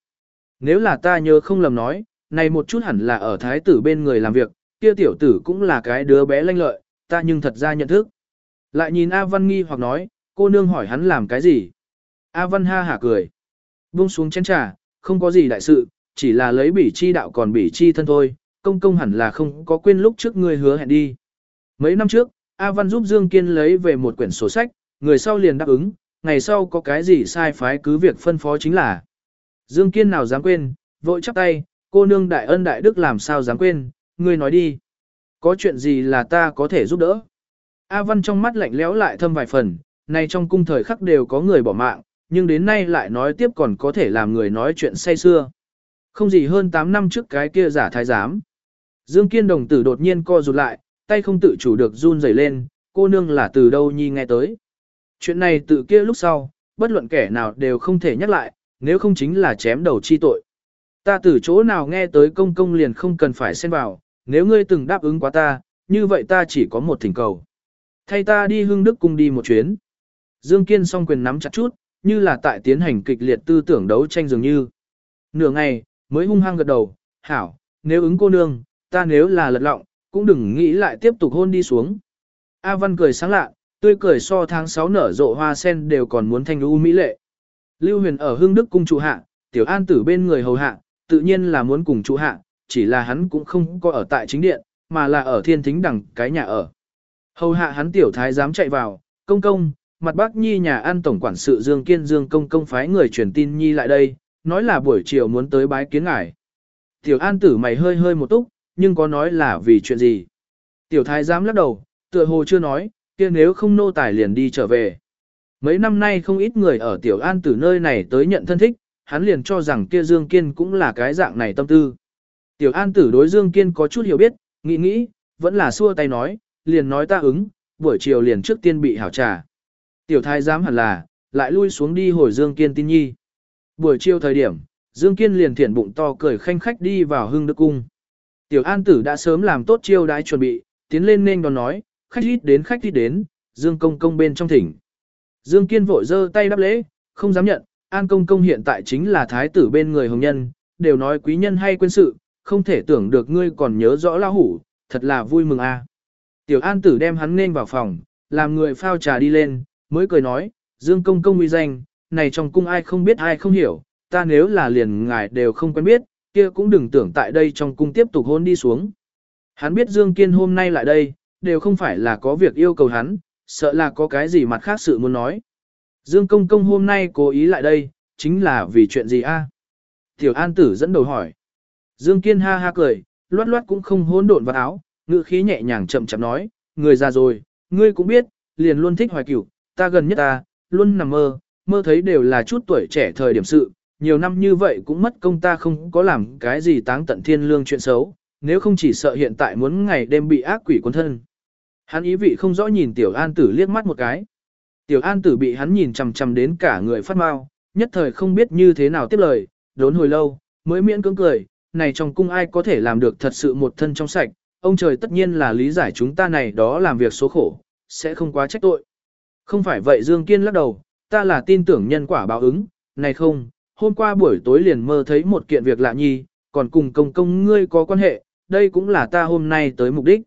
Nếu là ta nhớ không lầm nói, này một chút hẳn là ở thái tử bên người làm việc, kia tiểu tử cũng là cái đứa bé lanh lợi, ta nhưng thật ra nhận thức. Lại nhìn A Văn nghi hoặc nói, cô nương hỏi hắn làm cái gì. A Văn ha hả cười. Buông xuống chén trà, không có gì đại sự, chỉ là lấy bỉ chi đạo còn bỉ chi thân thôi, công công hẳn là không có quên lúc trước ngươi hứa hẹn đi. Mấy năm trước, A Văn giúp Dương Kiên lấy về một quyển sổ sách, người sau liền đáp ứng, ngày sau có cái gì sai phái cứ việc phân phó chính là. Dương Kiên nào dám quên, vội chắp tay, cô nương đại ân đại đức làm sao dám quên, ngươi nói đi. Có chuyện gì là ta có thể giúp đỡ? A Văn trong mắt lạnh lẽo lại thâm vài phần, này trong cung thời khắc đều có người bỏ mạng, nhưng đến nay lại nói tiếp còn có thể làm người nói chuyện say xưa. Không gì hơn 8 năm trước cái kia giả thái giám. Dương Kiên đồng tử đột nhiên co rụt lại, tay không tự chủ được run rẩy lên, cô nương là từ đâu nhi nghe tới. Chuyện này tự kia lúc sau, bất luận kẻ nào đều không thể nhắc lại, nếu không chính là chém đầu chi tội. Ta từ chỗ nào nghe tới công công liền không cần phải xen vào, nếu ngươi từng đáp ứng quá ta, như vậy ta chỉ có một thỉnh cầu. Thay ta đi hương đức cung đi một chuyến. Dương Kiên song quyền nắm chặt chút, như là tại tiến hành kịch liệt tư tưởng đấu tranh dường như. Nửa ngày, mới hung hăng gật đầu, hảo, nếu ứng cô nương, ta nếu là lật lọng, cũng đừng nghĩ lại tiếp tục hôn đi xuống. A Văn cười sáng lạ, tươi cười so tháng 6 nở rộ hoa sen đều còn muốn thanh u mỹ lệ. Lưu Huyền ở Hưng Đức cung trụ hạ, Tiểu An tử bên người hầu hạ, tự nhiên là muốn cùng trụ hạ, chỉ là hắn cũng không có ở tại chính điện, mà là ở thiên thính đằng cái nhà ở. Hầu hạ hắn tiểu thái dám chạy vào, công công, mặt bác nhi nhà an tổng quản sự Dương Kiên Dương công công phái người truyền tin nhi lại đây, nói là buổi chiều muốn tới bái kiến ngài. Tiểu an tử mày hơi hơi một túc, nhưng có nói là vì chuyện gì. Tiểu thái giám lắc đầu, tựa hồ chưa nói, kia nếu không nô tài liền đi trở về. Mấy năm nay không ít người ở tiểu an tử nơi này tới nhận thân thích, hắn liền cho rằng kia Dương Kiên cũng là cái dạng này tâm tư. Tiểu an tử đối Dương Kiên có chút hiểu biết, nghĩ nghĩ, vẫn là xua tay nói, liền nói ta ứng, buổi chiều liền trước tiên bị hảo trà. Tiểu thái giám hẳn là, lại lui xuống đi hồi Dương Kiên tin nhi. Buổi chiều thời điểm, Dương Kiên liền thiện bụng to cười khanh khách đi vào hưng đức cung. Tiểu an tử đã sớm làm tốt chiêu đãi chuẩn bị, tiến lên nên đón nói, khách ít đến khách ít đến, Dương công công bên trong thỉnh. Dương Kiên vội giơ tay đáp lễ, không dám nhận, An công công hiện tại chính là thái tử bên người hồng nhân, đều nói quý nhân hay quên sự, không thể tưởng được ngươi còn nhớ rõ lao hủ, thật là vui mừng a. Tiểu An tử đem hắn nên vào phòng, làm người phao trà đi lên, mới cười nói, Dương công công uy danh, này trong cung ai không biết ai không hiểu, ta nếu là liền ngài đều không quen biết, kia cũng đừng tưởng tại đây trong cung tiếp tục hôn đi xuống. Hắn biết Dương Kiên hôm nay lại đây, đều không phải là có việc yêu cầu hắn, sợ là có cái gì mặt khác sự muốn nói. Dương Công Công hôm nay cố ý lại đây, chính là vì chuyện gì a? Tiểu An Tử dẫn đầu hỏi. Dương Kiên ha ha cười, loát loát cũng không hỗn độn vào áo, ngữ khí nhẹ nhàng chậm chậm nói, người già rồi, ngươi cũng biết, liền luôn thích hoài cửu, ta gần nhất ta, luôn nằm mơ, mơ thấy đều là chút tuổi trẻ thời điểm sự, nhiều năm như vậy cũng mất công ta không có làm cái gì táng tận thiên lương chuyện xấu, nếu không chỉ sợ hiện tại muốn ngày đêm bị ác quỷ cuốn thân. Hắn ý vị không rõ nhìn Tiểu An Tử liếc mắt một cái. Tiểu An Tử bị hắn nhìn chằm chằm đến cả người phát mau, nhất thời không biết như thế nào tiếp lời, đốn hồi lâu, mới miễn cưỡng cười, này trong cung ai có thể làm được thật sự một thân trong sạch, ông trời tất nhiên là lý giải chúng ta này đó làm việc số khổ, sẽ không quá trách tội. Không phải vậy Dương Kiên lắc đầu, ta là tin tưởng nhân quả báo ứng, này không, hôm qua buổi tối liền mơ thấy một kiện việc lạ nhi, còn cùng công công ngươi có quan hệ, đây cũng là ta hôm nay tới mục đích.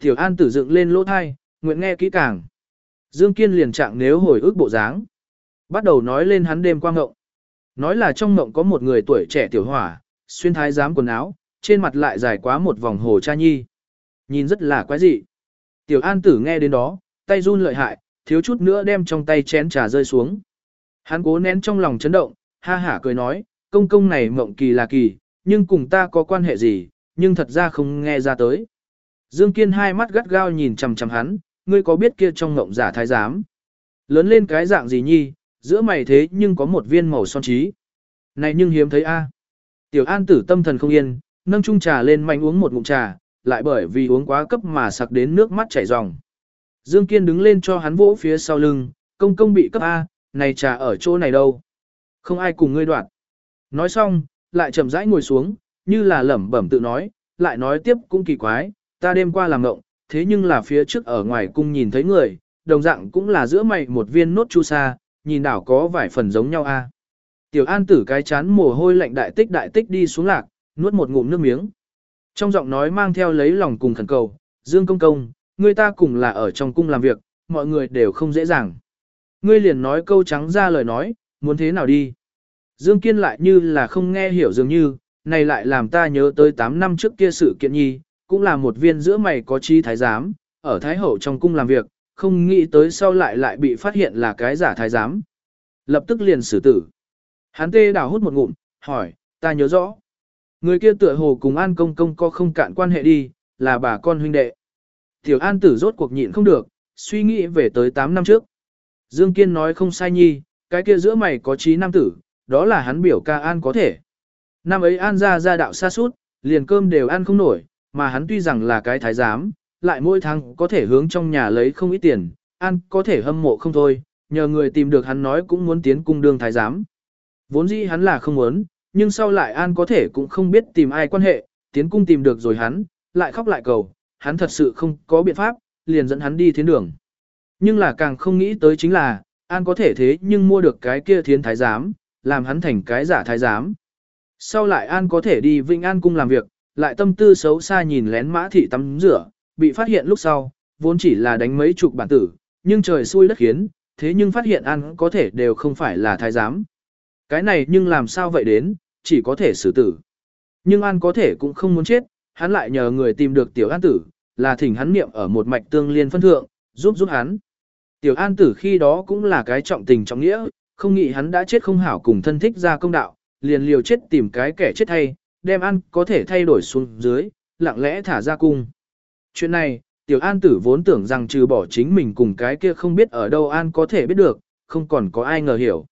Tiểu An tử dựng lên lỗ thai, nguyện nghe kỹ càng. Dương Kiên liền trạng nếu hồi ức bộ dáng. Bắt đầu nói lên hắn đêm qua ngộng. Nói là trong ngộng có một người tuổi trẻ tiểu hỏa, xuyên thái giám quần áo, trên mặt lại dài quá một vòng hồ cha nhi. Nhìn rất là quái dị. Tiểu An tử nghe đến đó, tay run lợi hại, thiếu chút nữa đem trong tay chén trà rơi xuống. Hắn cố nén trong lòng chấn động, ha hả cười nói, công công này mộng kỳ là kỳ, nhưng cùng ta có quan hệ gì, nhưng thật ra không nghe ra tới. Dương Kiên hai mắt gắt gao nhìn chằm chằm hắn, ngươi có biết kia trong ngộng giả thái giám. Lớn lên cái dạng gì nhi, giữa mày thế nhưng có một viên màu son trí. Này nhưng hiếm thấy a. Tiểu An tử tâm thần không yên, nâng chung trà lên mạnh uống một ngụm trà, lại bởi vì uống quá cấp mà sặc đến nước mắt chảy ròng. Dương Kiên đứng lên cho hắn vỗ phía sau lưng, công công bị cấp A, này trà ở chỗ này đâu. Không ai cùng ngươi đoạn. Nói xong, lại chậm rãi ngồi xuống, như là lẩm bẩm tự nói, lại nói tiếp cũng kỳ quái, ta đêm qua làm ngộng, thế nhưng là phía trước ở ngoài cung nhìn thấy người, đồng dạng cũng là giữa mày một viên nốt chu sa, nhìn đảo có vài phần giống nhau a. Tiểu An tử cái chán mồ hôi lạnh đại tích đại tích đi xuống lạc, nuốt một ngụm nước miếng. Trong giọng nói mang theo lấy lòng cùng khẩn cầu, Dương công công, người ta cùng là ở trong cung làm việc, mọi người đều không dễ dàng. Ngươi liền nói câu trắng ra lời nói, muốn thế nào đi. Dương Kiên lại như là không nghe hiểu dường như, này lại làm ta nhớ tới 8 năm trước kia sự kiện nhi, cũng là một viên giữa mày có chi thái giám, ở Thái Hậu trong cung làm việc, không nghĩ tới sau lại lại bị phát hiện là cái giả thái giám. Lập tức liền xử tử. Hán tê đào hút một ngụm, hỏi, ta nhớ rõ. Người kia tựa hồ cùng An Công Công có không cạn quan hệ đi, là bà con huynh đệ. Tiểu An tử rốt cuộc nhịn không được, suy nghĩ về tới 8 năm trước. Dương Kiên nói không sai nhi, cái kia giữa mày có trí nam tử, đó là hắn biểu ca An có thể. Năm ấy An ra ra đạo xa suốt, liền cơm đều ăn không nổi, mà hắn tuy rằng là cái thái giám, lại mỗi tháng có thể hướng trong nhà lấy không ít tiền, An có thể hâm mộ không thôi, nhờ người tìm được hắn nói cũng muốn tiến cung đương thái giám. Vốn dĩ hắn là không muốn, nhưng sau lại An có thể cũng không biết tìm ai quan hệ, tiến cung tìm được rồi hắn, lại khóc lại cầu, hắn thật sự không có biện pháp, liền dẫn hắn đi thiến đường. Nhưng là càng không nghĩ tới chính là, An có thể thế nhưng mua được cái kia thiến thái giám, làm hắn thành cái giả thái giám. Sau lại An có thể đi Vĩnh An cung làm việc, lại tâm tư xấu xa nhìn lén mã thị tắm rửa, bị phát hiện lúc sau, vốn chỉ là đánh mấy chục bản tử, nhưng trời xui đất khiến, thế nhưng phát hiện An có thể đều không phải là thái giám. Cái này nhưng làm sao vậy đến, chỉ có thể xử tử. Nhưng An có thể cũng không muốn chết, hắn lại nhờ người tìm được tiểu an tử, là thỉnh hắn niệm ở một mạch tương liên phân thượng, giúp giúp hắn. Tiểu an tử khi đó cũng là cái trọng tình trọng nghĩa, không nghĩ hắn đã chết không hảo cùng thân thích ra công đạo, liền liều chết tìm cái kẻ chết thay, đem ăn có thể thay đổi xuống dưới, lặng lẽ thả ra cung. Chuyện này, tiểu an tử vốn tưởng rằng trừ bỏ chính mình cùng cái kia không biết ở đâu an có thể biết được, không còn có ai ngờ hiểu.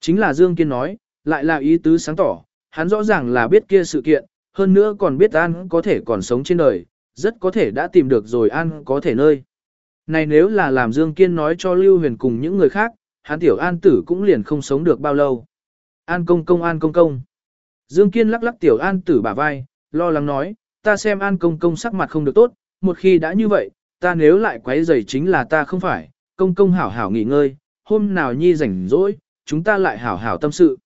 Chính là Dương Kiên nói, lại là ý tứ sáng tỏ, hắn rõ ràng là biết kia sự kiện, hơn nữa còn biết An có thể còn sống trên đời, rất có thể đã tìm được rồi An có thể nơi. Này nếu là làm Dương Kiên nói cho Lưu Huyền cùng những người khác, hắn tiểu An tử cũng liền không sống được bao lâu. An công công An công công. Dương Kiên lắc lắc tiểu An tử bả vai, lo lắng nói, ta xem An công công sắc mặt không được tốt, một khi đã như vậy, ta nếu lại quấy rầy chính là ta không phải, công công hảo hảo nghỉ ngơi, hôm nào nhi rảnh rỗi, chúng ta lại hảo hảo tâm sự.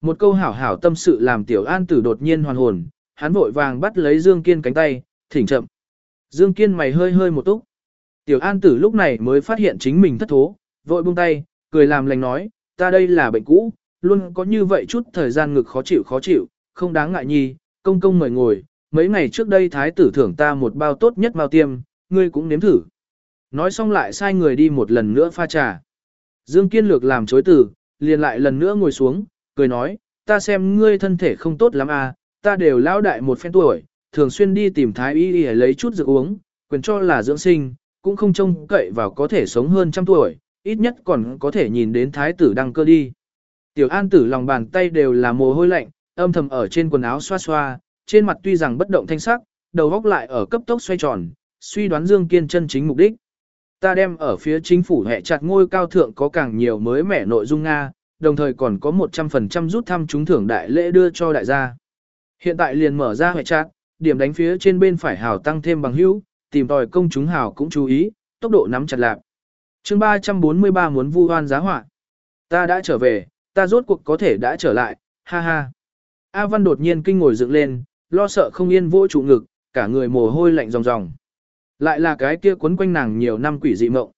Một câu hảo hảo tâm sự làm tiểu an tử đột nhiên hoàn hồn, hắn vội vàng bắt lấy Dương Kiên cánh tay, thỉnh chậm. Dương Kiên mày hơi hơi một túc. Tiểu an tử lúc này mới phát hiện chính mình thất thố, vội buông tay, cười làm lành nói, ta đây là bệnh cũ, luôn có như vậy chút thời gian ngực khó chịu khó chịu, không đáng ngại nhi, công công mời ngồi, mấy ngày trước đây thái tử thưởng ta một bao tốt nhất bao tiêm, ngươi cũng nếm thử. Nói xong lại sai người đi một lần nữa pha trà. Dương Kiên lược làm chối từ, liền lại lần nữa ngồi xuống, cười nói, ta xem ngươi thân thể không tốt lắm à, ta đều lão đại một phen tuổi, thường xuyên đi tìm thái y để lấy chút dược uống, quyền cho là dưỡng sinh, cũng không trông cậy vào có thể sống hơn trăm tuổi, ít nhất còn có thể nhìn đến thái tử đăng cơ đi. Tiểu an tử lòng bàn tay đều là mồ hôi lạnh, âm thầm ở trên quần áo xoa xoa, trên mặt tuy rằng bất động thanh sắc, đầu góc lại ở cấp tốc xoay tròn, suy đoán Dương Kiên chân chính mục đích. Ta đem ở phía chính phủ hệ chặt ngôi cao thượng có càng nhiều mới mẻ nội dung Nga, đồng thời còn có 100% rút thăm trúng thưởng đại lễ đưa cho đại gia. Hiện tại liền mở ra hệ trạng điểm đánh phía trên bên phải hào tăng thêm bằng hữu, tìm tòi công chúng hào cũng chú ý, tốc độ nắm chặt lạc. chương 343 muốn vu hoan giá họa Ta đã trở về, ta rốt cuộc có thể đã trở lại, ha ha. A Văn đột nhiên kinh ngồi dựng lên, lo sợ không yên vỗ trụ ngực, cả người mồ hôi lạnh ròng ròng. Lại là cái kia quấn quanh nàng nhiều năm quỷ dị mộng.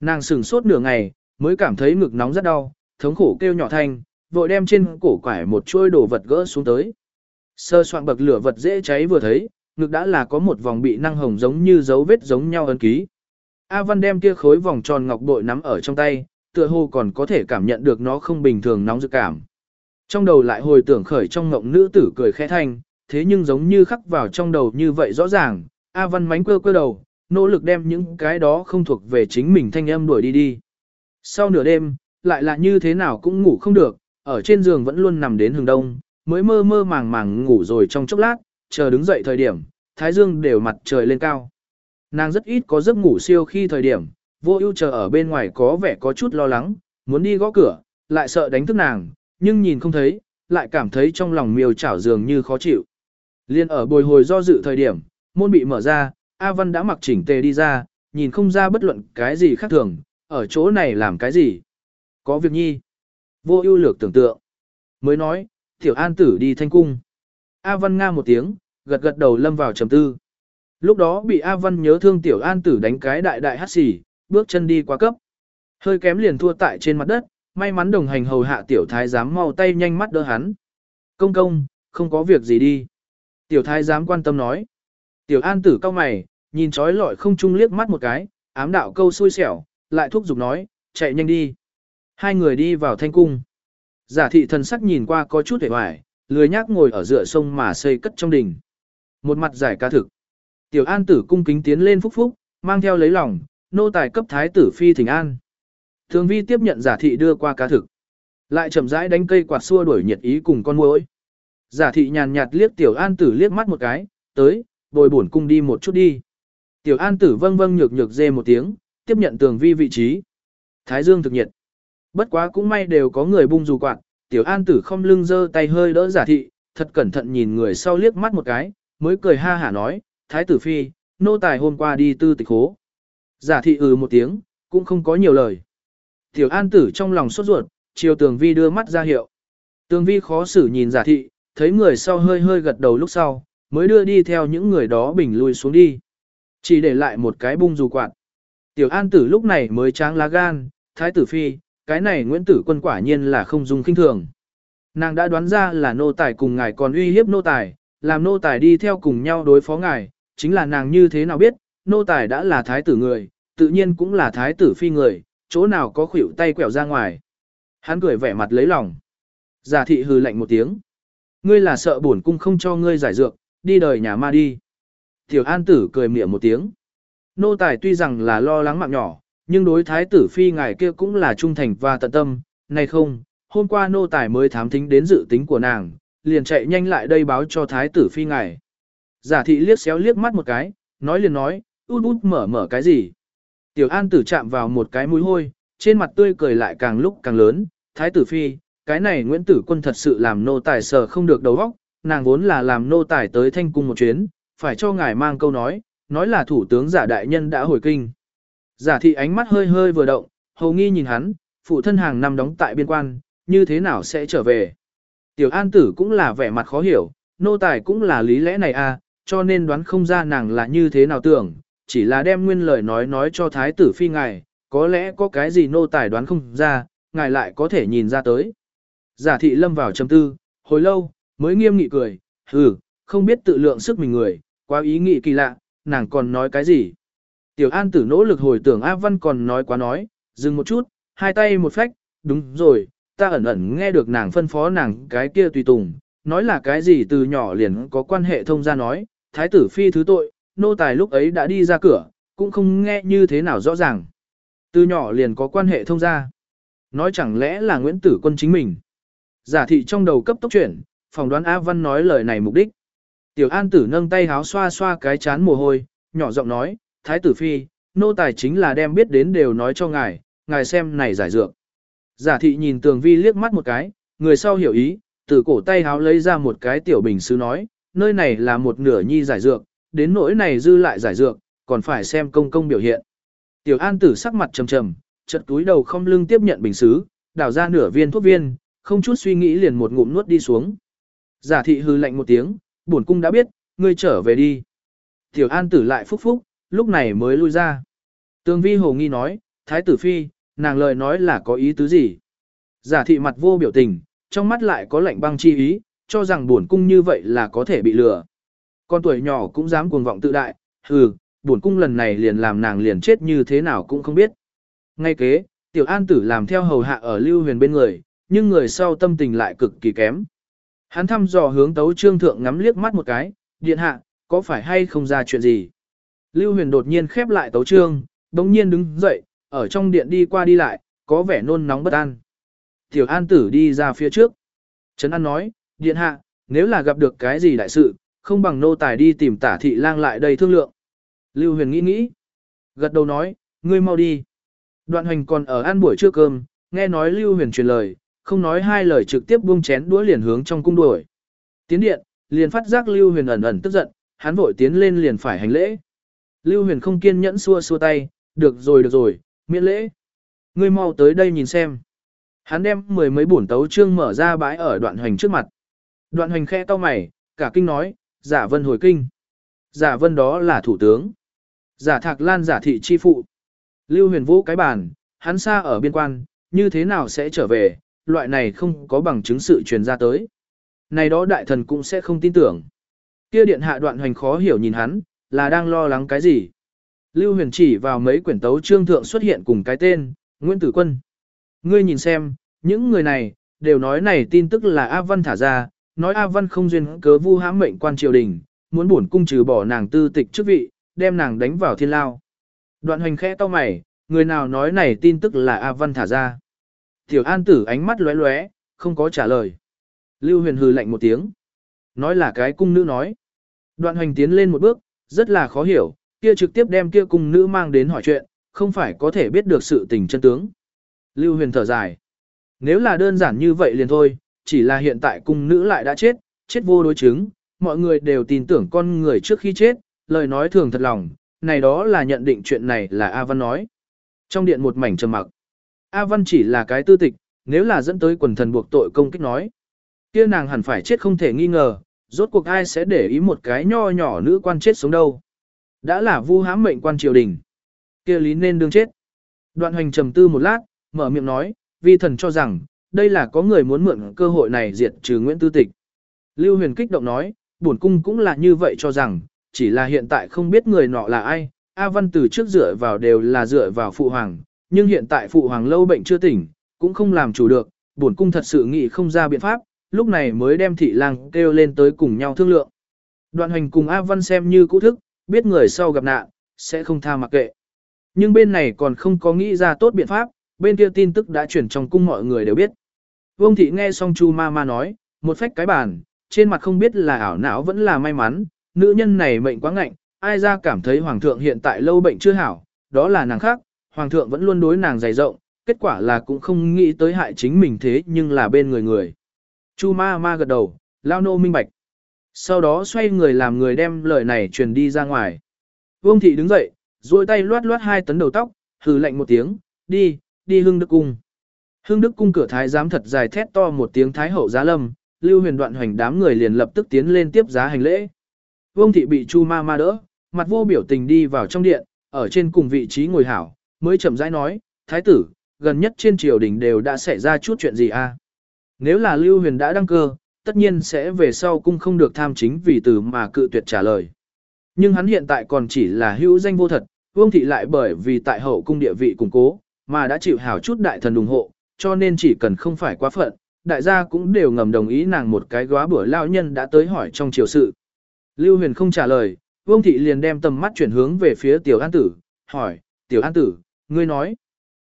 Nàng sửng sốt nửa ngày, mới cảm thấy ngực nóng rất đau, thống khổ kêu nhỏ thanh, vội đem trên cổ quải một chuôi đồ vật gỡ xuống tới. Sơ soạn bậc lửa vật dễ cháy vừa thấy, ngực đã là có một vòng bị năng hồng giống như dấu vết giống nhau ấn ký. A Văn đem kia khối vòng tròn ngọc bội nắm ở trong tay, tựa hồ còn có thể cảm nhận được nó không bình thường nóng dự cảm. Trong đầu lại hồi tưởng khởi trong ngộng nữ tử cười khẽ thanh, thế nhưng giống như khắc vào trong đầu như vậy rõ ràng, A Văn mánh quơ quơ đầu, nỗ lực đem những cái đó không thuộc về chính mình thanh âm đuổi đi đi. Sau nửa đêm, lại là như thế nào cũng ngủ không được, ở trên giường vẫn luôn nằm đến hừng đông, mới mơ mơ màng màng ngủ rồi trong chốc lát, chờ đứng dậy thời điểm, thái dương đều mặt trời lên cao. Nàng rất ít có giấc ngủ siêu khi thời điểm, vô ưu chờ ở bên ngoài có vẻ có chút lo lắng, muốn đi gõ cửa, lại sợ đánh thức nàng, nhưng nhìn không thấy, lại cảm thấy trong lòng miêu chảo dường như khó chịu. Liên ở bồi hồi do dự thời điểm, môn bị mở ra, A Văn đã mặc chỉnh tề đi ra, nhìn không ra bất luận cái gì khác thường, ở chỗ này làm cái gì. Có việc nhi. Vô ưu lược tưởng tượng. Mới nói, tiểu an tử đi thanh cung. A Văn nga một tiếng, gật gật đầu lâm vào trầm tư. Lúc đó bị A Văn nhớ thương tiểu an tử đánh cái đại đại hát xỉ, bước chân đi quá cấp. Hơi kém liền thua tại trên mặt đất, may mắn đồng hành hầu hạ tiểu thái giám mau tay nhanh mắt đỡ hắn. Công công, không có việc gì đi. Tiểu thái giám quan tâm nói. Tiểu an tử cao mày, nhìn trói lọi không chung liếc mắt một cái, ám đạo câu xui xẻo, lại thúc giục nói, chạy nhanh đi. Hai người đi vào thanh cung. Giả thị thần sắc nhìn qua có chút hề hoài, lười nhác ngồi ở dựa sông mà xây cất trong đình. Một mặt giải ca thực. Tiểu an tử cung kính tiến lên phúc phúc, mang theo lấy lòng, nô tài cấp thái tử phi thỉnh an. Thường vi tiếp nhận giả thị đưa qua cá thực. Lại chậm rãi đánh cây quạt xua đuổi nhiệt ý cùng con muỗi. Giả thị nhàn nhạt liếc tiểu an tử liếc mắt một cái, tới, bồi bổn cung đi một chút đi. Tiểu an tử vâng vâng nhược nhược dê một tiếng, tiếp nhận tường vi vị trí. Thái dương thực nhiệt. Bất quá cũng may đều có người bung dù quạt, tiểu an tử không lưng dơ tay hơi đỡ giả thị, thật cẩn thận nhìn người sau liếc mắt một cái, mới cười ha hả nói, thái tử phi, nô tài hôm qua đi tư tịch hố. Giả thị ừ một tiếng, cũng không có nhiều lời. Tiểu an tử trong lòng sốt ruột, chiều tường vi đưa mắt ra hiệu. Tường vi khó xử nhìn giả thị, thấy người sau hơi hơi gật đầu lúc sau, mới đưa đi theo những người đó bình lui xuống đi. Chỉ để lại một cái bung dù quạt. Tiểu an tử lúc này mới tráng lá gan, thái tử phi, cái này Nguyễn Tử quân quả nhiên là không dùng kinh thường. Nàng đã đoán ra là nô tài cùng ngài còn uy hiếp nô tài, làm nô tài đi theo cùng nhau đối phó ngài, chính là nàng như thế nào biết, nô tài đã là thái tử người, tự nhiên cũng là thái tử phi người, chỗ nào có khuỷu tay quẹo ra ngoài. Hắn cười vẻ mặt lấy lòng. Giả thị hừ lạnh một tiếng. Ngươi là sợ bổn cung không cho ngươi giải dược, đi đời nhà ma đi. Tiểu an tử cười mỉa một tiếng. Nô tài tuy rằng là lo lắng mạng nhỏ, nhưng đối thái tử phi ngài kia cũng là trung thành và tận tâm, này không, hôm qua nô tài mới thám thính đến dự tính của nàng, liền chạy nhanh lại đây báo cho thái tử phi ngài. Giả thị liếc xéo liếc mắt một cái, nói liền nói, út út mở mở cái gì. Tiểu an tử chạm vào một cái mũi hôi, trên mặt tươi cười lại càng lúc càng lớn, thái tử phi, cái này Nguyễn Tử Quân thật sự làm nô tài sợ không được đầu óc, nàng vốn là làm nô tài tới thanh cung một chuyến, phải cho ngài mang câu nói, nói là thủ tướng giả đại nhân đã hồi kinh. Giả thị ánh mắt hơi hơi vừa động, hầu nghi nhìn hắn, phụ thân hàng năm đóng tại biên quan, như thế nào sẽ trở về. Tiểu an tử cũng là vẻ mặt khó hiểu, nô tài cũng là lý lẽ này à, cho nên đoán không ra nàng là như thế nào tưởng, chỉ là đem nguyên lời nói nói cho thái tử phi ngài, có lẽ có cái gì nô tài đoán không ra, ngài lại có thể nhìn ra tới. Giả thị lâm vào trầm tư, hồi lâu, mới nghiêm nghị cười, hừ, không biết tự lượng sức mình người, quá ý nghị kỳ lạ, nàng còn nói cái gì. Tiểu An tử nỗ lực hồi tưởng A Văn còn nói quá nói, dừng một chút, hai tay một phách, đúng rồi, ta ẩn ẩn nghe được nàng phân phó nàng cái kia tùy tùng, nói là cái gì từ nhỏ liền có quan hệ thông ra nói, thái tử phi thứ tội, nô tài lúc ấy đã đi ra cửa, cũng không nghe như thế nào rõ ràng. Từ nhỏ liền có quan hệ thông ra. Nói chẳng lẽ là Nguyễn Tử Quân chính mình. Giả thị trong đầu cấp tốc chuyển, phỏng đoán A Văn nói lời này mục đích. Tiểu An tử nâng tay háo xoa xoa cái chán mồ hôi, nhỏ giọng nói, Thái tử phi, nô tài chính là đem biết đến đều nói cho ngài, ngài xem này giải dược. Giả thị nhìn tường vi liếc mắt một cái, người sau hiểu ý, từ cổ tay háo lấy ra một cái tiểu bình sứ nói, nơi này là một nửa nhi giải dược, đến nỗi này dư lại giải dược, còn phải xem công công biểu hiện. Tiểu an tử sắc mặt trầm trầm, chật túi đầu không lưng tiếp nhận bình sứ, đảo ra nửa viên thuốc viên, không chút suy nghĩ liền một ngụm nuốt đi xuống. Giả thị hư lạnh một tiếng, bổn cung đã biết, ngươi trở về đi. Tiểu an tử lại phúc phúc, lúc này mới lui ra. Tường vi hồ nghi nói, thái tử phi, nàng lời nói là có ý tứ gì? Giả thị mặt vô biểu tình, trong mắt lại có lạnh băng chi ý, cho rằng buồn cung như vậy là có thể bị lừa. Con tuổi nhỏ cũng dám cuồng vọng tự đại, hừ, buồn cung lần này liền làm nàng liền chết như thế nào cũng không biết. Ngay kế, tiểu an tử làm theo hầu hạ ở lưu huyền bên người, nhưng người sau tâm tình lại cực kỳ kém. Hắn thăm dò hướng tấu trương thượng ngắm liếc mắt một cái, điện hạ, có phải hay không ra chuyện gì? Lưu huyền đột nhiên khép lại tấu trương, đống nhiên đứng dậy, ở trong điện đi qua đi lại, có vẻ nôn nóng bất an. Tiểu an tử đi ra phía trước. Trấn An nói, điện hạ, nếu là gặp được cái gì đại sự, không bằng nô tài đi tìm tả thị lang lại đây thương lượng. Lưu huyền nghĩ nghĩ. Gật đầu nói, ngươi mau đi. Đoạn hoành còn ở ăn buổi trưa cơm, nghe nói Lưu huyền truyền lời, không nói hai lời trực tiếp buông chén đũa liền hướng trong cung đuổi. Tiến điện, liền phát giác Lưu huyền ẩn ẩn tức giận, hắn vội tiến lên liền phải hành lễ. Lưu huyền không kiên nhẫn xua xua tay, được rồi được rồi, miễn lễ. Ngươi mau tới đây nhìn xem. Hắn đem mười mấy bổn tấu chương mở ra bãi ở đoạn hoành trước mặt. Đoạn hoành khe to mày, cả kinh nói, giả vân hồi kinh. Giả vân đó là thủ tướng. Giả thạc lan giả thị chi phụ. Lưu huyền vũ cái bàn, hắn xa ở biên quan, như thế nào sẽ trở về, loại này không có bằng chứng sự truyền ra tới. Này đó đại thần cũng sẽ không tin tưởng. Kia điện hạ đoạn hoành khó hiểu nhìn hắn, là đang lo lắng cái gì? Lưu huyền chỉ vào mấy quyển tấu trương thượng xuất hiện cùng cái tên, Nguyễn Tử Quân. Ngươi nhìn xem, những người này, đều nói này tin tức là A Văn thả ra, nói A Văn không duyên cớ vu hãm mệnh quan triều đình, muốn bổn cung trừ bỏ nàng tư tịch chức vị, đem nàng đánh vào thiên lao. Đoạn hoành khẽ to mày, người nào nói này tin tức là A Văn thả ra. Tiểu An tử ánh mắt lóe lóe, không có trả lời. Lưu huyền hừ lạnh một tiếng. Nói là cái cung nữ nói. Đoạn hoành tiến lên một bước, rất là khó hiểu, kia trực tiếp đem kia cung nữ mang đến hỏi chuyện, không phải có thể biết được sự tình chân tướng. Lưu huyền thở dài. Nếu là đơn giản như vậy liền thôi, chỉ là hiện tại cung nữ lại đã chết, chết vô đối chứng, mọi người đều tin tưởng con người trước khi chết, lời nói thường thật lòng, này đó là nhận định chuyện này là A Văn nói. Trong điện một mảnh trầm mặc, A Văn chỉ là cái tư tịch, nếu là dẫn tới quần thần buộc tội công kích nói. kia nàng hẳn phải chết không thể nghi ngờ, rốt cuộc ai sẽ để ý một cái nho nhỏ nữ quan chết sống đâu. Đã là vu hãm mệnh quan triều đình. kia lý nên đương chết. Đoạn hoành trầm tư một lát, mở miệng nói, vi thần cho rằng, đây là có người muốn mượn cơ hội này diệt trừ Nguyễn Tư Tịch. Lưu huyền kích động nói, bổn cung cũng là như vậy cho rằng, chỉ là hiện tại không biết người nọ là ai, A Văn từ trước dựa vào đều là dựa vào phụ hoàng, nhưng hiện tại phụ hoàng lâu bệnh chưa tỉnh, cũng không làm chủ được, bổn cung thật sự nghĩ không ra biện pháp, lúc này mới đem thị lang kêu lên tới cùng nhau thương lượng. Đoạn hành cùng A Văn xem như cũ thức, biết người sau gặp nạn, sẽ không tha mặc kệ. Nhưng bên này còn không có nghĩ ra tốt biện pháp, bên kia tin tức đã chuyển trong cung mọi người đều biết. Vương thị nghe xong Chu ma ma nói, một phách cái bàn, trên mặt không biết là ảo não vẫn là may mắn, nữ nhân này mệnh quá ngạnh, ai ra cảm thấy hoàng thượng hiện tại lâu bệnh chưa hảo, đó là nàng khác, hoàng thượng vẫn luôn đối nàng dày rộng, kết quả là cũng không nghĩ tới hại chính mình thế nhưng là bên người người. Chu ma ma gật đầu, lao nô minh bạch. Sau đó xoay người làm người đem lời này truyền đi ra ngoài. Vương thị đứng dậy, duỗi tay loát loát hai tấn đầu tóc, hừ lạnh một tiếng, đi, đi Hương đức cung. Hương đức cung cửa thái giám thật dài thét to một tiếng thái hậu giá lâm, lưu huyền đoạn hoành đám người liền lập tức tiến lên tiếp giá hành lễ. Vương thị bị chu ma ma đỡ, mặt vô biểu tình đi vào trong điện, ở trên cùng vị trí ngồi hảo, mới chậm rãi nói, thái tử, gần nhất trên triều đình đều đã xảy ra chút chuyện gì a? À? Nếu là lưu huyền đã đăng cơ, tất nhiên sẽ về sau cung không được tham chính vì từ mà cự tuyệt trả lời. Nhưng hắn hiện tại còn chỉ là hữu danh vô thật, vương thị lại bởi vì tại hậu cung địa vị củng cố, mà đã chịu hảo chút đại thần ủng hộ, cho nên chỉ cần không phải quá phận, đại gia cũng đều ngầm đồng ý nàng một cái góa bữa lao nhân đã tới hỏi trong triều sự. Lưu huyền không trả lời, vương thị liền đem tầm mắt chuyển hướng về phía tiểu an tử, hỏi, tiểu an tử, ngươi nói.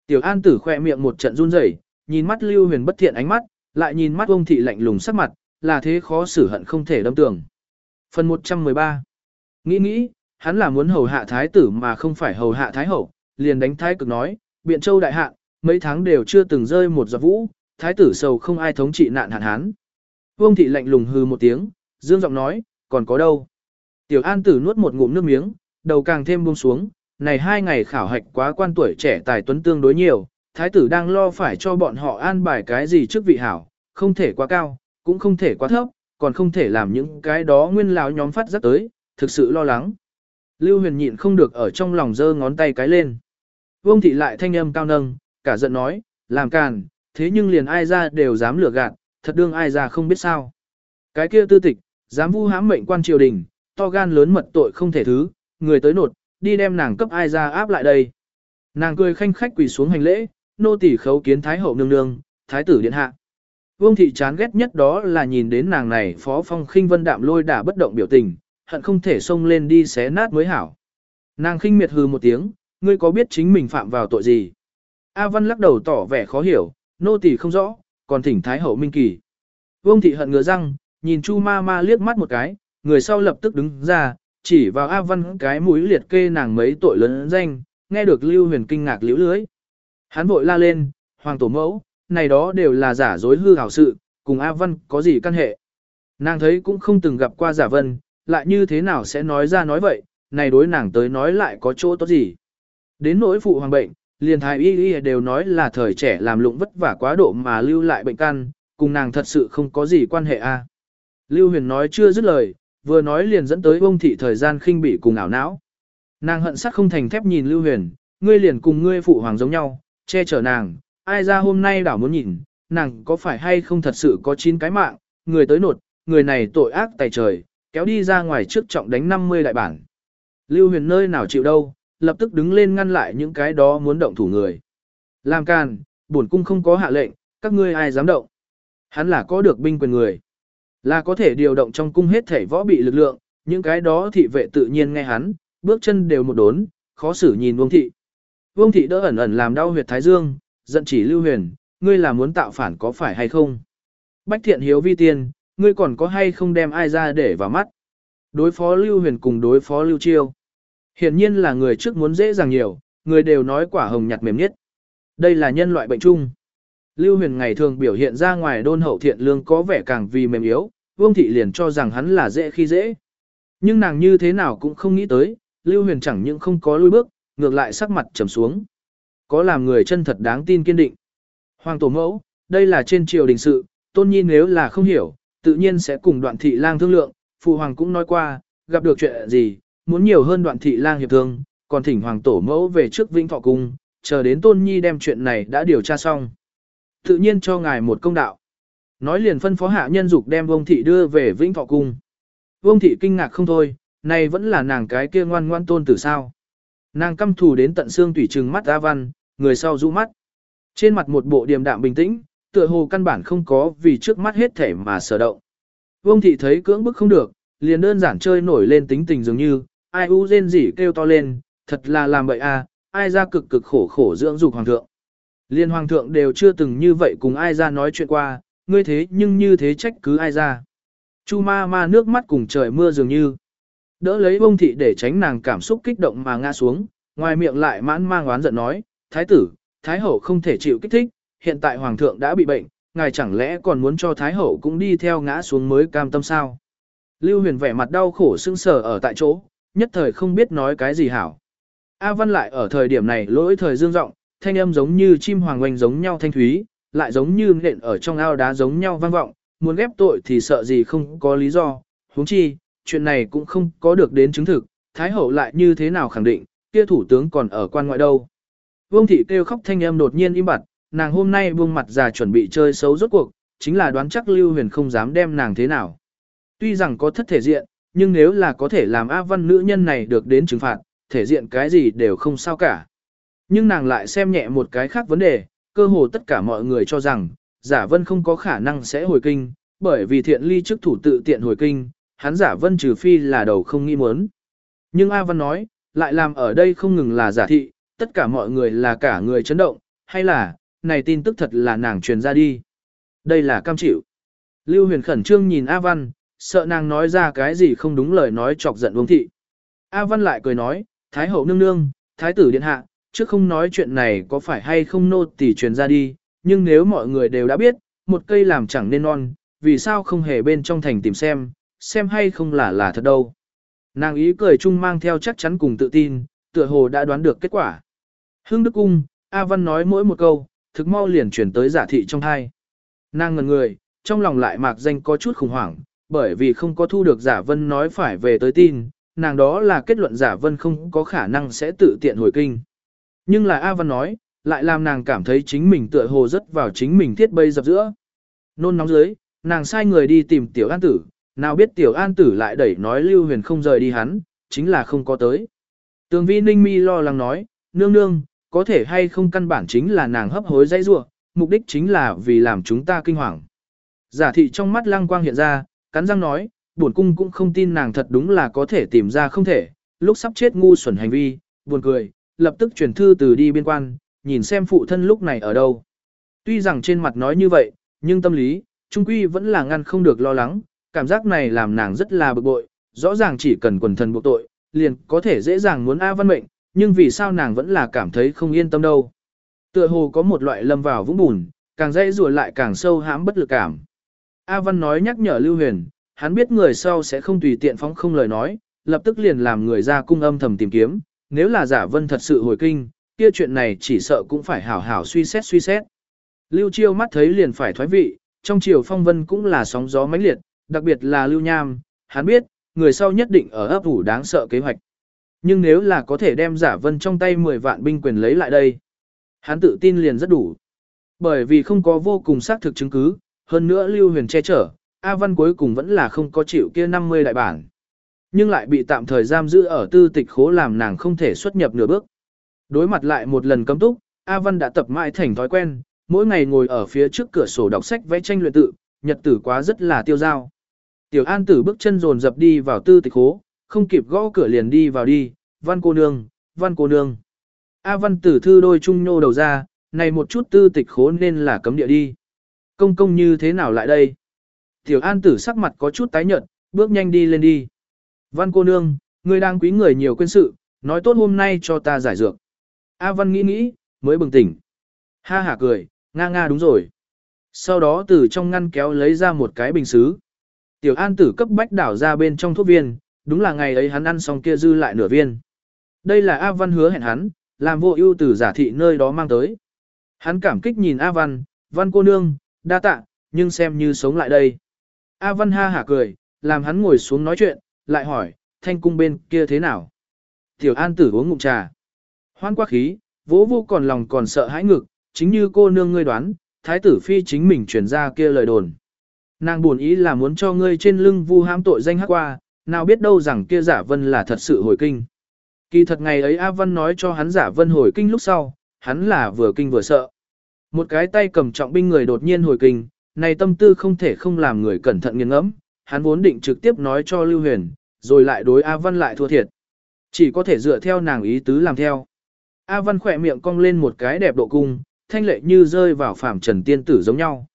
Tiểu an tử khoe miệng một trận run rẩy, nhìn mắt lưu huyền bất thiện ánh mắt, lại nhìn mắt ông thị lạnh lùng sắc mặt, là thế khó xử hận không thể đâm tường. Phần 113 Nghĩ nghĩ, hắn là muốn hầu hạ thái tử mà không phải hầu hạ thái hậu, liền đánh thái cực nói, biện châu đại hạ, mấy tháng đều chưa từng rơi một giọt vũ, thái tử sầu không ai thống trị nạn hạn hán. Vương thị lạnh lùng hư một tiếng, dương giọng nói, còn có đâu. Tiểu an tử nuốt một ngụm nước miếng, đầu càng thêm buông xuống, này hai ngày khảo hạch quá quan tuổi trẻ tài tuấn tương đối nhiều, thái tử đang lo phải cho bọn họ an bài cái gì trước vị hảo, không thể quá cao, cũng không thể quá thấp, còn không thể làm những cái đó nguyên lão nhóm phát rất tới, thực sự lo lắng. Lưu huyền nhịn không được ở trong lòng giơ ngón tay cái lên. Vương thị lại thanh âm cao nâng, cả giận nói, làm càn, thế nhưng liền ai ra đều dám lừa gạt, thật đương ai ra không biết sao. Cái kia tư tịch, dám vu hãm mệnh quan triều đình, to gan lớn mật tội không thể thứ, người tới nột, đi đem nàng cấp ai ra áp lại đây. Nàng cười khanh khách quỳ xuống hành lễ, nô tỳ khấu kiến thái hậu nương nương, thái tử điện hạ. Vương thị chán ghét nhất đó là nhìn đến nàng này phó phong khinh vân đạm lôi đả bất động biểu tình, hận không thể xông lên đi xé nát mới hảo. Nàng khinh miệt hừ một tiếng, ngươi có biết chính mình phạm vào tội gì? A Văn lắc đầu tỏ vẻ khó hiểu, nô tỳ không rõ, còn thỉnh Thái Hậu Minh Kỳ. Vương thị hận ngửa răng, nhìn Chu ma ma liếc mắt một cái, người sau lập tức đứng ra, chỉ vào A Văn cái mũi liệt kê nàng mấy tội lớn danh, nghe được Lưu Huyền kinh ngạc liễu lưới. Hắn vội la lên, Hoàng Tổ Mẫu, này đó đều là giả dối hư hảo sự, cùng A Văn có gì căn hệ. Nàng thấy cũng không từng gặp qua giả vân, lại như thế nào sẽ nói ra nói vậy, này đối nàng tới nói lại có chỗ tốt gì. Đến nỗi phụ hoàng bệnh, liền thái y y đều nói là thời trẻ làm lụng vất vả quá độ mà lưu lại bệnh căn, cùng nàng thật sự không có gì quan hệ a. Lưu huyền nói chưa dứt lời, vừa nói liền dẫn tới ông thị thời gian khinh bị cùng ảo não. Nàng hận sắc không thành thép nhìn Lưu huyền, ngươi liền cùng ngươi phụ hoàng giống nhau, che chở nàng, ai ra hôm nay đảo muốn nhìn, nàng có phải hay không thật sự có chín cái mạng, người tới nột, người này tội ác tài trời, kéo đi ra ngoài trước trọng đánh 50 đại bản. Lưu huyền nơi nào chịu đâu, lập tức đứng lên ngăn lại những cái đó muốn động thủ người. Làm càn, bổn cung không có hạ lệnh, các ngươi ai dám động. Hắn là có được binh quyền người. Là có thể điều động trong cung hết thể võ bị lực lượng, những cái đó thị vệ tự nhiên nghe hắn, bước chân đều một đốn, khó xử nhìn vương thị. Vương thị đỡ ẩn ẩn làm đau huyệt thái dương, giận chỉ Lưu Huyền, ngươi là muốn tạo phản có phải hay không? Bách thiện hiếu vi tiên, ngươi còn có hay không đem ai ra để vào mắt? Đối phó Lưu Huyền cùng đối phó Lưu Chiêu. Hiển nhiên là người trước muốn dễ dàng nhiều, người đều nói quả hồng nhặt mềm nhất. Đây là nhân loại bệnh chung. Lưu Huyền ngày thường biểu hiện ra ngoài đôn hậu thiện lương có vẻ càng vì mềm yếu, Vương thị liền cho rằng hắn là dễ khi dễ. Nhưng nàng như thế nào cũng không nghĩ tới, Lưu Huyền chẳng những không có lui bước, ngược lại sắc mặt trầm xuống. Có làm người chân thật đáng tin kiên định. Hoàng tổ mẫu, đây là trên triều đình sự, tôn nhi nếu là không hiểu, tự nhiên sẽ cùng đoạn thị lang thương lượng, phụ hoàng cũng nói qua, gặp được chuyện gì, muốn nhiều hơn đoạn thị lang hiệp thương, còn thỉnh hoàng tổ mẫu về trước vĩnh thọ cung, chờ đến tôn nhi đem chuyện này đã điều tra xong. Tự nhiên cho ngài một công đạo. Nói liền phân phó hạ nhân dục đem vông thị đưa về vĩnh thọ cung. Vông thị kinh ngạc không thôi, này vẫn là nàng cái kia ngoan ngoan tôn tử sao. Nàng căm thù đến tận xương tủy trừng mắt A Văn, người sau rũ mắt. Trên mặt một bộ điềm đạm bình tĩnh, tựa hồ căn bản không có vì trước mắt hết thể mà sở động. Vương thị thấy cưỡng bức không được, liền đơn giản chơi nổi lên tính tình dường như, ai u rên rỉ kêu to lên, thật là làm bậy a, ai ra cực cực khổ khổ dưỡng dục hoàng thượng. Liên hoàng thượng đều chưa từng như vậy cùng ai ra nói chuyện qua, ngươi thế nhưng như thế trách cứ ai ra. Chu ma ma nước mắt cùng trời mưa dường như. Đỡ lấy bông thị để tránh nàng cảm xúc kích động mà ngã xuống, ngoài miệng lại mãn mang oán giận nói, thái tử, thái hậu không thể chịu kích thích, hiện tại hoàng thượng đã bị bệnh, ngài chẳng lẽ còn muốn cho thái hậu cũng đi theo ngã xuống mới cam tâm sao? Lưu huyền vẻ mặt đau khổ sưng sờ ở tại chỗ, nhất thời không biết nói cái gì hảo. A văn lại ở thời điểm này lỗi thời dương rộng, thanh âm giống như chim hoàng oanh giống nhau thanh thúy, lại giống như nện ở trong ao đá giống nhau vang vọng, muốn ghép tội thì sợ gì không có lý do, huống chi, chuyện này cũng không có được đến chứng thực, Thái Hậu lại như thế nào khẳng định, kia thủ tướng còn ở quan ngoại đâu. Vương thị kêu khóc thanh âm đột nhiên im bặt, nàng hôm nay vương mặt già chuẩn bị chơi xấu rốt cuộc, chính là đoán chắc Lưu Huyền không dám đem nàng thế nào. Tuy rằng có thất thể diện, nhưng nếu là có thể làm A Văn nữ nhân này được đến trừng phạt, thể diện cái gì đều không sao cả. Nhưng nàng lại xem nhẹ một cái khác vấn đề, cơ hồ tất cả mọi người cho rằng, giả vân không có khả năng sẽ hồi kinh, bởi vì thiện ly chức thủ tự tiện hồi kinh, hắn giả vân trừ phi là đầu không nghĩ muốn. Nhưng A Văn nói, lại làm ở đây không ngừng là giả thị, tất cả mọi người là cả người chấn động, hay là, này tin tức thật là nàng truyền ra đi. Đây là cam chịu. Lưu huyền khẩn trương nhìn A Văn, sợ nàng nói ra cái gì không đúng lời nói chọc giận vương thị. A Văn lại cười nói, Thái hậu nương nương, Thái tử điện hạ, trước không nói chuyện này có phải hay không nô tỳ truyền ra đi, nhưng nếu mọi người đều đã biết, một cây làm chẳng nên non, vì sao không hề bên trong thành tìm xem, xem hay không là là thật đâu. Nàng ý cười chung mang theo chắc chắn cùng tự tin, tựa hồ đã đoán được kết quả. Hưng Đức Cung, A Văn nói mỗi một câu, thực mau liền chuyển tới giả thị trong hai. Nàng ngần người, trong lòng lại mạc danh có chút khủng hoảng, bởi vì không có thu được giả vân nói phải về tới tin, nàng đó là kết luận giả vân không có khả năng sẽ tự tiện hồi kinh. Nhưng là A Văn nói, lại làm nàng cảm thấy chính mình tựa hồ rất vào chính mình thiết bây dập giữa. Nôn nóng dưới, nàng sai người đi tìm tiểu an tử, nào biết tiểu an tử lại đẩy nói lưu huyền không rời đi hắn, chính là không có tới. Tường vi ninh mi lo lắng nói, nương nương, có thể hay không căn bản chính là nàng hấp hối dây rua, mục đích chính là vì làm chúng ta kinh hoàng. Giả thị trong mắt lăng quang hiện ra, cắn răng nói, buồn cung cũng không tin nàng thật đúng là có thể tìm ra không thể, lúc sắp chết ngu xuẩn hành vi, buồn cười, lập tức chuyển thư từ đi biên quan, nhìn xem phụ thân lúc này ở đâu. Tuy rằng trên mặt nói như vậy, nhưng tâm lý, trung quy vẫn là ngăn không được lo lắng, cảm giác này làm nàng rất là bực bội, rõ ràng chỉ cần quần thần buộc tội, liền có thể dễ dàng muốn A Văn mệnh, nhưng vì sao nàng vẫn là cảm thấy không yên tâm đâu. Tựa hồ có một loại lâm vào vũng bùn, càng dễ rùa lại càng sâu hãm bất lực cảm. A Văn nói nhắc nhở Lưu Huyền, hắn biết người sau sẽ không tùy tiện phóng không lời nói, lập tức liền làm người ra cung âm thầm tìm kiếm, nếu là giả vân thật sự hồi kinh, kia chuyện này chỉ sợ cũng phải hảo hảo suy xét suy xét. Lưu Chiêu mắt thấy liền phải thoái vị, trong chiều phong vân cũng là sóng gió mãnh liệt, đặc biệt là Lưu Nham, hắn biết, người sau nhất định ở ấp ủ đáng sợ kế hoạch. Nhưng nếu là có thể đem giả vân trong tay 10 vạn binh quyền lấy lại đây, hắn tự tin liền rất đủ. Bởi vì không có vô cùng xác thực chứng cứ, hơn nữa Lưu Huyền che chở, A Văn cuối cùng vẫn là không có chịu kia 50 đại bản. Nhưng lại bị tạm thời giam giữ ở tư tịch khố làm nàng không thể xuất nhập nửa bước. Đối mặt lại một lần cấm túc, A Văn đã tập mãi thành thói quen, mỗi ngày ngồi ở phía trước cửa sổ đọc sách vẽ tranh luyện tự, nhật tử quá rất là tiêu dao. Tiểu An tử bước chân dồn dập đi vào tư tịch khố, không kịp gõ cửa liền đi vào đi, văn cô nương, văn cô nương. A Văn tử thư đôi trung nhô đầu ra, này một chút tư tịch khố nên là cấm địa đi. Công công như thế nào lại đây? Tiểu An tử sắc mặt có chút tái nhợt, bước nhanh đi lên đi. Văn cô nương, người đang quý người nhiều quên sự, nói tốt hôm nay cho ta giải dược. A Văn nghĩ nghĩ, mới bừng tỉnh. Ha hả cười, nga nga đúng rồi. Sau đó từ trong ngăn kéo lấy ra một cái bình xứ. Tiểu An tử cấp bách đảo ra bên trong thuốc viên, đúng là ngày ấy hắn ăn xong kia dư lại nửa viên. Đây là A Văn hứa hẹn hắn, làm vô ưu từ giả thị nơi đó mang tới. Hắn cảm kích nhìn A Văn, Văn cô nương, đa tạ, nhưng xem như sống lại đây. A Văn ha hả cười, làm hắn ngồi xuống nói chuyện, lại hỏi, thanh cung bên kia thế nào? Tiểu An tử uống ngụm trà. Hoan quá khí, vỗ vô còn lòng còn sợ hãi ngực, chính như cô nương ngươi đoán, thái tử phi chính mình truyền ra kia lời đồn. Nàng buồn ý là muốn cho ngươi trên lưng vu hãm tội danh hắc qua, nào biết đâu rằng kia giả vân là thật sự hồi kinh. Kỳ thật ngày ấy A Văn nói cho hắn giả vân hồi kinh lúc sau, hắn là vừa kinh vừa sợ. Một cái tay cầm trọng binh người đột nhiên hồi kinh, này tâm tư không thể không làm người cẩn thận nghiêng ngẫm, hắn vốn định trực tiếp nói cho Lưu Huyền, rồi lại đối A Văn lại thua thiệt. Chỉ có thể dựa theo nàng ý tứ làm theo. A Văn khỏe miệng cong lên một cái đẹp độ cung, thanh lệ như rơi vào phạm trần tiên tử giống nhau.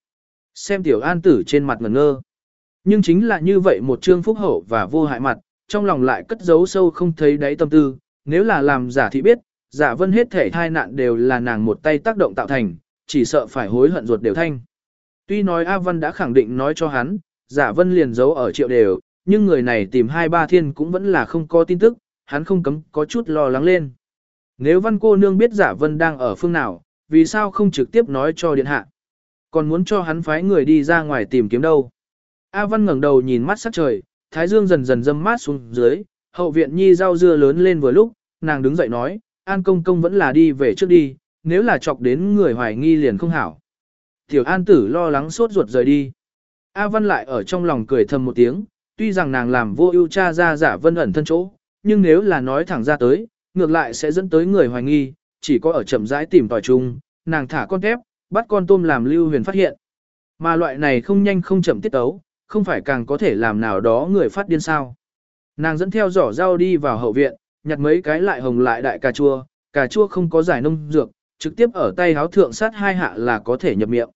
Xem tiểu an tử trên mặt ngẩn ngơ. Nhưng chính là như vậy một trương phúc hậu và vô hại mặt, trong lòng lại cất giấu sâu không thấy đáy tâm tư, nếu là làm giả thì biết, giả vân hết thể thai nạn đều là nàng một tay tác động tạo thành, chỉ sợ phải hối hận ruột đều thanh. Tuy nói A Văn đã khẳng định nói cho hắn, giả vân liền giấu ở triệu đều, nhưng người này tìm hai ba thiên cũng vẫn là không có tin tức, hắn không cấm có chút lo lắng lên. Nếu văn cô nương biết giả vân đang ở phương nào, vì sao không trực tiếp nói cho điện hạ? Còn muốn cho hắn phái người đi ra ngoài tìm kiếm đâu? A văn ngẩng đầu nhìn mắt sắc trời, thái dương dần dần dâm mát xuống dưới, hậu viện nhi rau dưa lớn lên vừa lúc, nàng đứng dậy nói, an công công vẫn là đi về trước đi, nếu là chọc đến người hoài nghi liền không hảo. Tiểu an tử lo lắng sốt ruột rời đi. A văn lại ở trong lòng cười thầm một tiếng, tuy rằng nàng làm vô ưu cha ra giả vân ẩn thân chỗ, nhưng nếu là nói thẳng ra tới, ngược lại sẽ dẫn tới người hoài nghi, chỉ có ở chậm rãi tìm tòi chung, nàng thả con tép, bắt con tôm làm lưu huyền phát hiện. Mà loại này không nhanh không chậm tiết tấu, không phải càng có thể làm nào đó người phát điên sao. Nàng dẫn theo giỏ rau đi vào hậu viện, nhặt mấy cái lại hồng lại đại cà chua, cà chua không có giải nông dược, trực tiếp ở tay háo thượng sát hai hạ là có thể nhập miệng.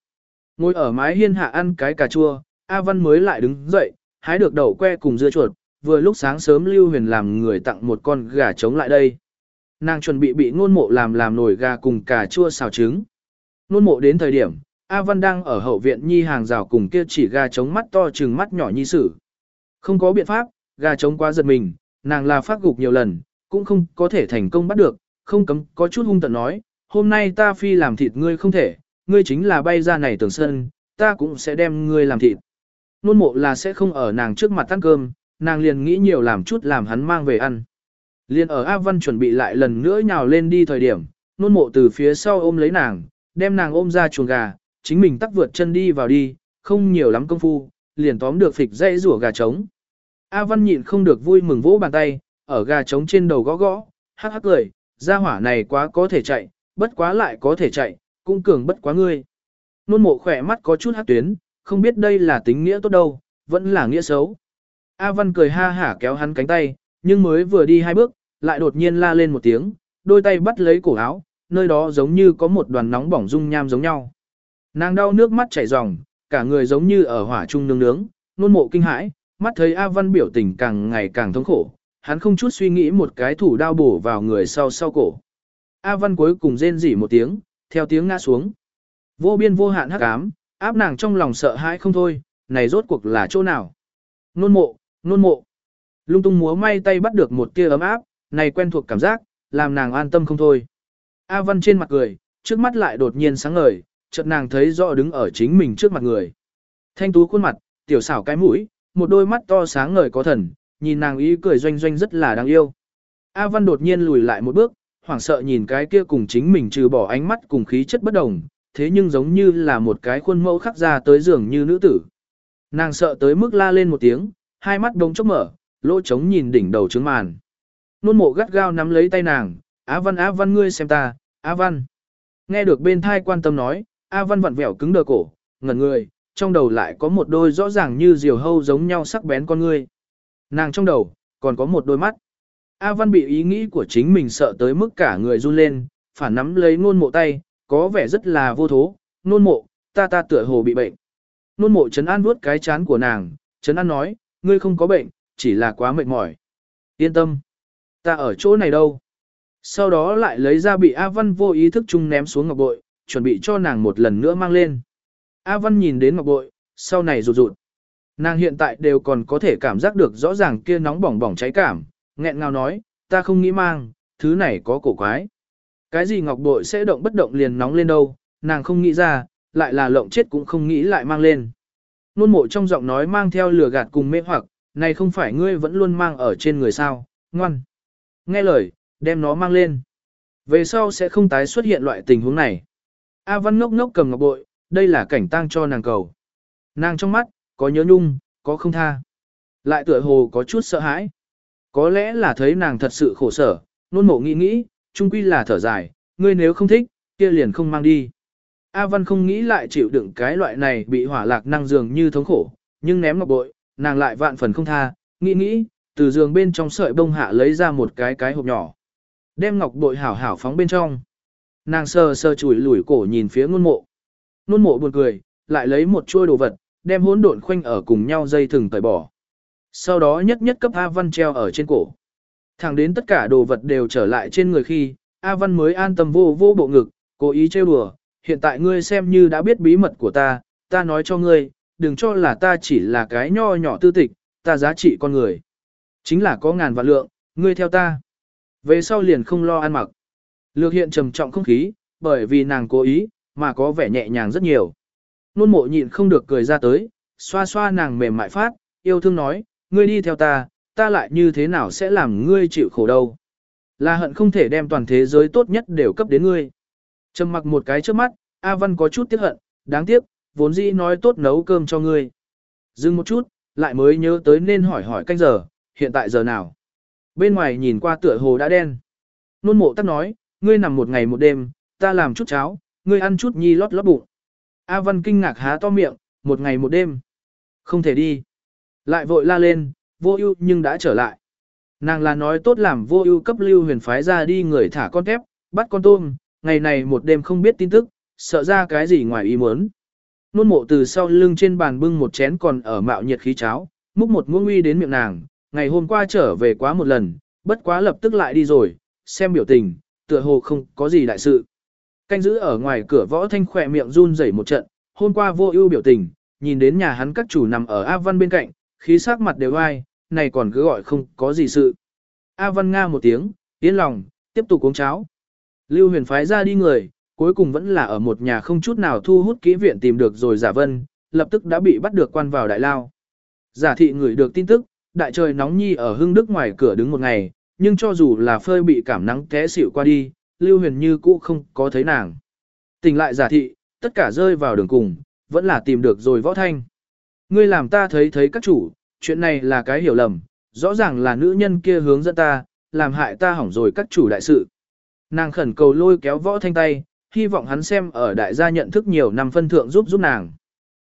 Ngồi ở mái hiên hạ ăn cái cà chua, A Văn mới lại đứng dậy, hái được đậu que cùng dưa chuột, vừa lúc sáng sớm Lưu Huyền làm người tặng một con gà trống lại đây. Nàng chuẩn bị bị ngôn mộ làm làm nổi gà cùng cà chua xào trứng. Nôn mộ đến thời điểm, A Văn đang ở hậu viện nhi hàng rào cùng kia chỉ gà trống mắt to chừng mắt nhỏ nhi sử. Không có biện pháp, gà trống quá giật mình, nàng là phát gục nhiều lần, cũng không có thể thành công bắt được, không cấm có chút hung tận nói, hôm nay ta phi làm thịt ngươi không thể, ngươi chính là bay ra này tường sân, ta cũng sẽ đem ngươi làm thịt. Nôn mộ là sẽ không ở nàng trước mặt ăn cơm, nàng liền nghĩ nhiều làm chút làm hắn mang về ăn. liền ở A Văn chuẩn bị lại lần nữa nhào lên đi thời điểm, nôn mộ từ phía sau ôm lấy nàng, đem nàng ôm ra chuồng gà, chính mình tắt vượt chân đi vào đi, không nhiều lắm công phu, liền tóm được phịch dây rủa gà trống. A Văn nhịn không được vui mừng vỗ bàn tay, ở gà trống trên đầu gõ gõ, hắc hắc cười, gia hỏa này quá có thể chạy, bất quá lại có thể chạy, cũng cường bất quá ngươi. Nôn mộ khỏe mắt có chút hắc tuyến, không biết đây là tính nghĩa tốt đâu, vẫn là nghĩa xấu. A Văn cười ha hả kéo hắn cánh tay, nhưng mới vừa đi hai bước, lại đột nhiên la lên một tiếng, đôi tay bắt lấy cổ áo, nơi đó giống như có một đoàn nóng bỏng dung nham giống nhau. Nàng đau nước mắt chảy ròng, cả người giống như ở hỏa trung nương nướng, nôn mộ kinh hãi, mắt thấy A Văn biểu tình càng ngày càng thống khổ, hắn không chút suy nghĩ một cái thủ đao bổ vào người sau sau cổ. A Văn cuối cùng rên rỉ một tiếng, theo tiếng ngã xuống. Vô biên vô hạn hắc ám, áp nàng trong lòng sợ hãi không thôi, này rốt cuộc là chỗ nào? Nôn mộ, nôn mộ. Lung tung múa may tay bắt được một tia ấm áp, này quen thuộc cảm giác, làm nàng an tâm không thôi. A Văn trên mặt cười, trước mắt lại đột nhiên sáng ngời, chợt nàng thấy rõ đứng ở chính mình trước mặt người. Thanh tú khuôn mặt, tiểu xảo cái mũi, một đôi mắt to sáng ngời có thần, nhìn nàng ý cười doanh doanh rất là đáng yêu. A Văn đột nhiên lùi lại một bước, hoảng sợ nhìn cái kia cùng chính mình trừ bỏ ánh mắt cùng khí chất bất đồng, thế nhưng giống như là một cái khuôn mẫu khắc ra tới giường như nữ tử. Nàng sợ tới mức la lên một tiếng, hai mắt đông chốc mở, lỗ trống nhìn đỉnh đầu trứng màn. Nôn mộ gắt gao nắm lấy tay nàng, Á Văn Á Văn ngươi xem ta, Á Văn. Nghe được bên thai quan tâm nói, Á Văn vặn vẹo cứng đờ cổ, ngẩn người, trong đầu lại có một đôi rõ ràng như diều hâu giống nhau sắc bén con ngươi. Nàng trong đầu, còn có một đôi mắt. A Văn bị ý nghĩ của chính mình sợ tới mức cả người run lên, phản nắm lấy nôn mộ tay, có vẻ rất là vô thố, nôn mộ, ta ta tựa hồ bị bệnh. Nôn mộ chấn an vuốt cái chán của nàng, chấn an nói, ngươi không có bệnh, chỉ là quá mệt mỏi. Yên tâm, ta ở chỗ này đâu. Sau đó lại lấy ra bị A Văn vô ý thức chung ném xuống ngọc bội, chuẩn bị cho nàng một lần nữa mang lên. A Văn nhìn đến ngọc bội, sau này rụt rụt. Nàng hiện tại đều còn có thể cảm giác được rõ ràng kia nóng bỏng bỏng cháy cảm, nghẹn ngào nói, ta không nghĩ mang, thứ này có cổ quái. Cái gì ngọc bội sẽ động bất động liền nóng lên đâu, nàng không nghĩ ra, lại là lộng chết cũng không nghĩ lại mang lên. Nôn mộ trong giọng nói mang theo lửa gạt cùng mê hoặc, này không phải ngươi vẫn luôn mang ở trên người sao, ngoan. Nghe lời, đem nó mang lên. Về sau sẽ không tái xuất hiện loại tình huống này. A Văn ngốc ngốc cầm ngọc bội, đây là cảnh tang cho nàng cầu. Nàng trong mắt, có nhớ nhung, có không tha. Lại tựa hồ có chút sợ hãi. Có lẽ là thấy nàng thật sự khổ sở, nôn mộ nghĩ nghĩ, chung quy là thở dài, ngươi nếu không thích, kia liền không mang đi. A Văn không nghĩ lại chịu đựng cái loại này bị hỏa lạc năng dường như thống khổ, nhưng ném ngọc bội, nàng lại vạn phần không tha, nghĩ nghĩ, từ giường bên trong sợi bông hạ lấy ra một cái cái hộp nhỏ. Đem ngọc bội hảo hảo phóng bên trong. Nàng sờ sờ chùi lủi cổ nhìn phía ngôn mộ. Ngôn mộ buồn cười, lại lấy một chuôi đồ vật, đem hỗn độn khoanh ở cùng nhau dây thừng tẩy bỏ. Sau đó nhất nhất cấp A Văn treo ở trên cổ. Thẳng đến tất cả đồ vật đều trở lại trên người khi, A Văn mới an tâm vô vô bộ ngực, cố ý trêu đùa, hiện tại ngươi xem như đã biết bí mật của ta, ta nói cho ngươi, đừng cho là ta chỉ là cái nho nhỏ tư tịch, ta giá trị con người. Chính là có ngàn vạn lượng, ngươi theo ta. Về sau liền không lo ăn mặc. Lược hiện trầm trọng không khí, bởi vì nàng cố ý, mà có vẻ nhẹ nhàng rất nhiều. Nôn mộ nhịn không được cười ra tới, xoa xoa nàng mềm mại phát, yêu thương nói, ngươi đi theo ta, ta lại như thế nào sẽ làm ngươi chịu khổ đâu. Là hận không thể đem toàn thế giới tốt nhất đều cấp đến ngươi. Trầm mặc một cái trước mắt, A Văn có chút tiếc hận, đáng tiếc, vốn dĩ nói tốt nấu cơm cho ngươi. Dừng một chút, lại mới nhớ tới nên hỏi hỏi canh giờ, hiện tại giờ nào. Bên ngoài nhìn qua tựa hồ đã đen. Nôn mộ tắc nói, ngươi nằm một ngày một đêm, ta làm chút cháo, ngươi ăn chút nhi lót lót bụng. A Văn kinh ngạc há to miệng, một ngày một đêm. Không thể đi. Lại vội la lên, vô ưu nhưng đã trở lại. Nàng là nói tốt làm vô ưu cấp lưu huyền phái ra đi người thả con tép, bắt con tôm, ngày này một đêm không biết tin tức, sợ ra cái gì ngoài ý muốn. Nôn mộ từ sau lưng trên bàn bưng một chén còn ở mạo nhiệt khí cháo, múc một muỗng uy đến miệng nàng, ngày hôm qua trở về quá một lần, bất quá lập tức lại đi rồi, xem biểu tình, tựa hồ không có gì đại sự. Canh giữ ở ngoài cửa võ thanh khỏe miệng run rẩy một trận, hôm qua vô ưu biểu tình, nhìn đến nhà hắn các chủ nằm ở A Văn bên cạnh, khí sắc mặt đều ai, này còn cứ gọi không có gì sự. A Văn nga một tiếng, yên lòng, tiếp tục uống cháo. Lưu huyền phái ra đi người, cuối cùng vẫn là ở một nhà không chút nào thu hút kỹ viện tìm được rồi giả vân, lập tức đã bị bắt được quan vào đại lao. Giả thị người được tin tức, đại trời nóng nhi ở hưng đức ngoài cửa đứng một ngày, nhưng cho dù là phơi bị cảm nắng té xỉu qua đi, Lưu Huyền như cũ không có thấy nàng. Tỉnh lại giả thị, tất cả rơi vào đường cùng, vẫn là tìm được rồi võ thanh. Ngươi làm ta thấy thấy các chủ, chuyện này là cái hiểu lầm, rõ ràng là nữ nhân kia hướng dẫn ta, làm hại ta hỏng rồi các chủ đại sự. Nàng khẩn cầu lôi kéo võ thanh tay, hy vọng hắn xem ở đại gia nhận thức nhiều năm phân thượng giúp giúp nàng.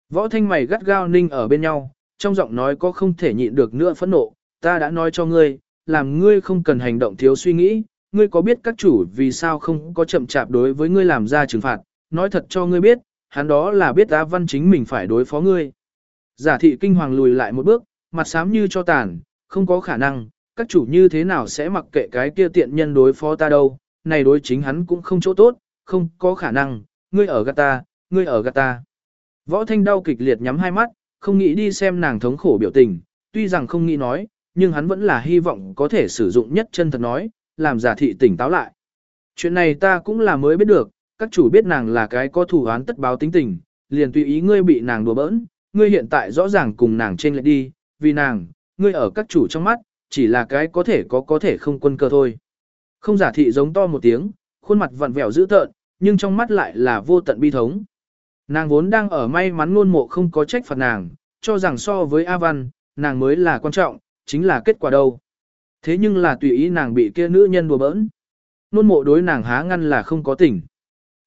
Võ thanh mày gắt gao ninh ở bên nhau, trong giọng nói có không thể nhịn được nữa phẫn nộ, ta đã nói cho ngươi, làm ngươi không cần hành động thiếu suy nghĩ, ngươi có biết các chủ vì sao không có chậm chạp đối với ngươi làm ra trừng phạt, nói thật cho ngươi biết, hắn đó là biết Á Văn chính mình phải đối phó ngươi. Giả thị kinh hoàng lùi lại một bước, mặt xám như cho tàn, không có khả năng, các chủ như thế nào sẽ mặc kệ cái kia tiện nhân đối phó ta đâu, này đối chính hắn cũng không chỗ tốt, không có khả năng, ngươi ở gạt ta, ngươi ở gạt ta. Võ thanh đau kịch liệt nhắm hai mắt, không nghĩ đi xem nàng thống khổ biểu tình, tuy rằng không nghĩ nói, nhưng hắn vẫn là hy vọng có thể sử dụng nhất chân thật nói, làm giả thị tỉnh táo lại. Chuyện này ta cũng là mới biết được, các chủ biết nàng là cái có thủ án tất báo tính tình, liền tùy ý ngươi bị nàng đùa bỡn, ngươi hiện tại rõ ràng cùng nàng trên lại đi, vì nàng, ngươi ở các chủ trong mắt, chỉ là cái có thể có có thể không quân cơ thôi. Không giả thị giống to một tiếng, khuôn mặt vặn vẹo dữ tợn, nhưng trong mắt lại là vô tận bi thống. Nàng vốn đang ở may mắn luôn mộ không có trách phạt nàng, cho rằng so với A Văn, nàng mới là quan trọng, chính là kết quả đâu. Thế nhưng là tùy ý nàng bị kia nữ nhân đùa bỡn. Nôn mộ đối nàng há ngăn là không có tình.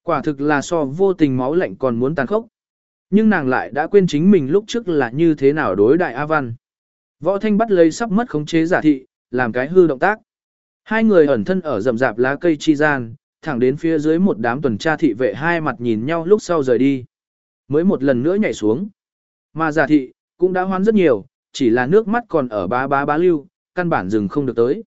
Quả thực là so vô tình máu lạnh còn muốn tàn khốc. Nhưng nàng lại đã quên chính mình lúc trước là như thế nào đối đại A Văn. Võ Thanh bắt lấy sắp mất khống chế giả thị, làm cái hư động tác. Hai người ẩn thân ở rậm rạp lá cây chi gian, thẳng đến phía dưới một đám tuần tra thị vệ hai mặt nhìn nhau lúc sau rời đi. Mới một lần nữa nhảy xuống. Mà giả thị, cũng đã hoan rất nhiều, chỉ là nước mắt còn ở bá bá bá lưu, căn bản dừng không được tới.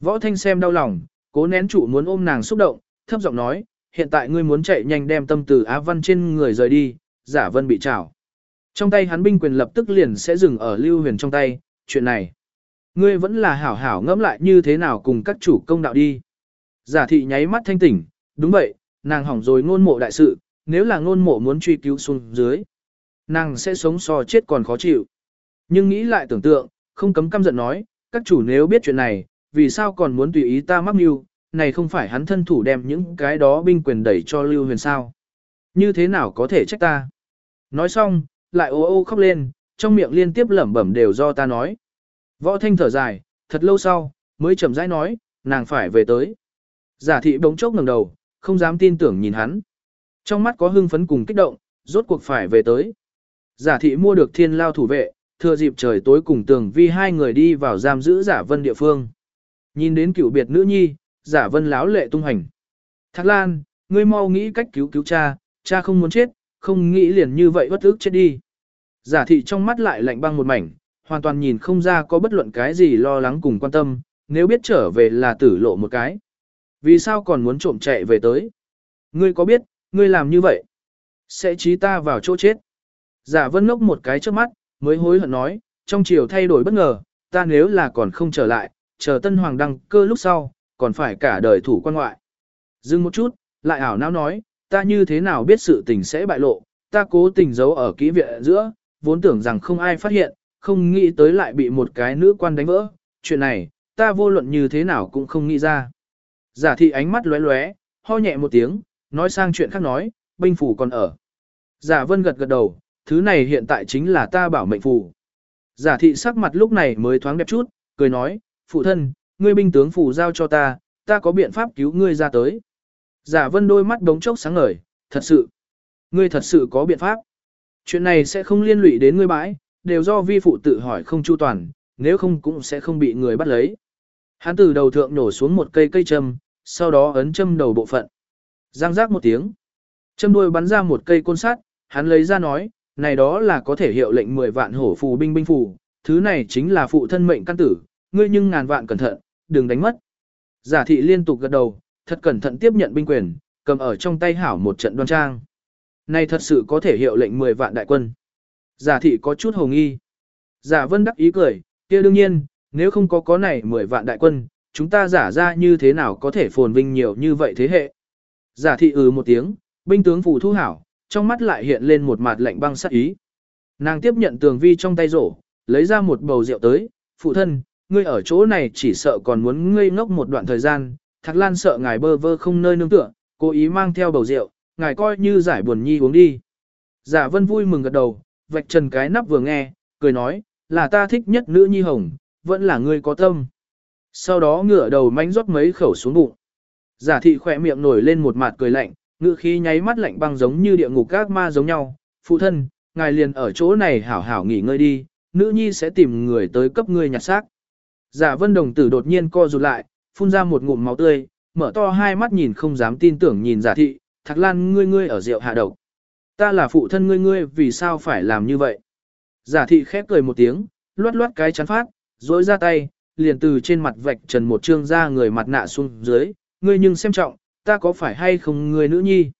Võ Thanh xem đau lòng, cố nén trụ muốn ôm nàng xúc động, thấp giọng nói, hiện tại ngươi muốn chạy nhanh đem tâm từ Á Văn trên người rời đi, giả vân bị trảo. Trong tay hắn binh quyền lập tức liền sẽ dừng ở Lưu Huyền trong tay, chuyện này. Ngươi vẫn là hảo hảo ngẫm lại như thế nào cùng các chủ công đạo đi. Giả thị nháy mắt thanh tỉnh, đúng vậy, nàng hỏng rồi ngôn mộ đại sự, nếu là ngôn mộ muốn truy cứu xuống dưới. Nàng sẽ sống so chết còn khó chịu. Nhưng nghĩ lại tưởng tượng, không cấm căm giận nói, các chủ nếu biết chuyện này, vì sao còn muốn tùy ý ta mắc mưu, này không phải hắn thân thủ đem những cái đó binh quyền đẩy cho Lưu Huyền sao. Như thế nào có thể trách ta? Nói xong, lại ô ô khóc lên, trong miệng liên tiếp lẩm bẩm đều do ta nói. Võ thanh thở dài, thật lâu sau, mới chậm rãi nói, nàng phải về tới. Giả thị bỗng chốc ngẩng đầu, không dám tin tưởng nhìn hắn. Trong mắt có hưng phấn cùng kích động, rốt cuộc phải về tới. Giả thị mua được thiên lao thủ vệ, thừa dịp trời tối cùng tường vi hai người đi vào giam giữ giả vân địa phương. Nhìn đến cựu biệt nữ nhi, giả vân láo lệ tung hành. Thác Lan, ngươi mau nghĩ cách cứu cứu cha, cha không muốn chết, không nghĩ liền như vậy bất ức chết đi. Giả thị trong mắt lại lạnh băng một mảnh, hoàn toàn nhìn không ra có bất luận cái gì lo lắng cùng quan tâm, nếu biết trở về là tử lộ một cái. Vì sao còn muốn trộm chạy về tới? Ngươi có biết, ngươi làm như vậy, sẽ trí ta vào chỗ chết. Giả vân ngốc một cái trước mắt, mới hối hận nói, trong chiều thay đổi bất ngờ, ta nếu là còn không trở lại, chờ tân hoàng đăng cơ lúc sau, còn phải cả đời thủ quan ngoại. Dừng một chút, lại ảo não nói, ta như thế nào biết sự tình sẽ bại lộ, ta cố tình giấu ở kỹ viện giữa, vốn tưởng rằng không ai phát hiện, không nghĩ tới lại bị một cái nữ quan đánh vỡ, chuyện này, ta vô luận như thế nào cũng không nghĩ ra. Giả thị ánh mắt lóe lóe, ho nhẹ một tiếng, nói sang chuyện khác nói, binh phủ còn ở. Giả vân gật gật đầu, thứ này hiện tại chính là ta bảo mệnh phủ. Giả thị sắc mặt lúc này mới thoáng đẹp chút, cười nói, phụ thân, ngươi binh tướng phủ giao cho ta, ta có biện pháp cứu ngươi ra tới. Giả vân đôi mắt đống chốc sáng ngời, thật sự, ngươi thật sự có biện pháp. Chuyện này sẽ không liên lụy đến ngươi bãi, đều do vi phụ tự hỏi không chu toàn, nếu không cũng sẽ không bị người bắt lấy. Hắn từ đầu thượng nổ xuống một cây cây châm, sau đó ấn châm đầu bộ phận. Giang giác một tiếng. Châm đuôi bắn ra một cây côn sắt, hắn lấy ra nói, này đó là có thể hiệu lệnh 10 vạn hổ phù binh binh phù, thứ này chính là phụ thân mệnh căn tử, ngươi nhưng ngàn vạn cẩn thận, đừng đánh mất. Giả thị liên tục gật đầu, thật cẩn thận tiếp nhận binh quyền, cầm ở trong tay hảo một trận đoan trang. Này thật sự có thể hiệu lệnh 10 vạn đại quân. Giả thị có chút hồng nghi. Giả vân đắc ý cười, kia đương nhiên, nếu không có có này 10 vạn đại quân, chúng ta giả ra như thế nào có thể phồn vinh nhiều như vậy thế hệ. Giả thị ừ một tiếng, binh tướng phù thu hảo, trong mắt lại hiện lên một mặt lạnh băng sắc ý. Nàng tiếp nhận tường vi trong tay rổ, lấy ra một bầu rượu tới, phụ thân, ngươi ở chỗ này chỉ sợ còn muốn ngây ngốc một đoạn thời gian, Thạc Lan sợ ngài bơ vơ không nơi nương tựa, cố ý mang theo bầu rượu, ngài coi như giải buồn nhi uống đi. Giả vân vui mừng gật đầu, vạch trần cái nắp vừa nghe, cười nói, là ta thích nhất nữ nhi hồng, vẫn là ngươi có tâm. Sau đó ngửa đầu mánh rót mấy khẩu xuống bụng. Giả thị khỏe miệng nổi lên một mặt cười lạnh, ngự khí nháy mắt lạnh băng giống như địa ngục các ma giống nhau. Phụ thân, ngài liền ở chỗ này hảo hảo nghỉ ngơi đi, nữ nhi sẽ tìm người tới cấp ngươi nhặt xác. Giả vân đồng tử đột nhiên co rụt lại, phun ra một ngụm máu tươi, mở to hai mắt nhìn không dám tin tưởng nhìn giả thị, thạc lan ngươi ngươi ở rượu hạ độc. Ta là phụ thân ngươi ngươi vì sao phải làm như vậy? Giả thị khép cười một tiếng, loát loát cái chắn phát, dối ra tay, liền từ trên mặt vạch trần một trương ra người mặt nạ xuống dưới, ngươi nhưng xem trọng, ta có phải hay không ngươi nữ nhi?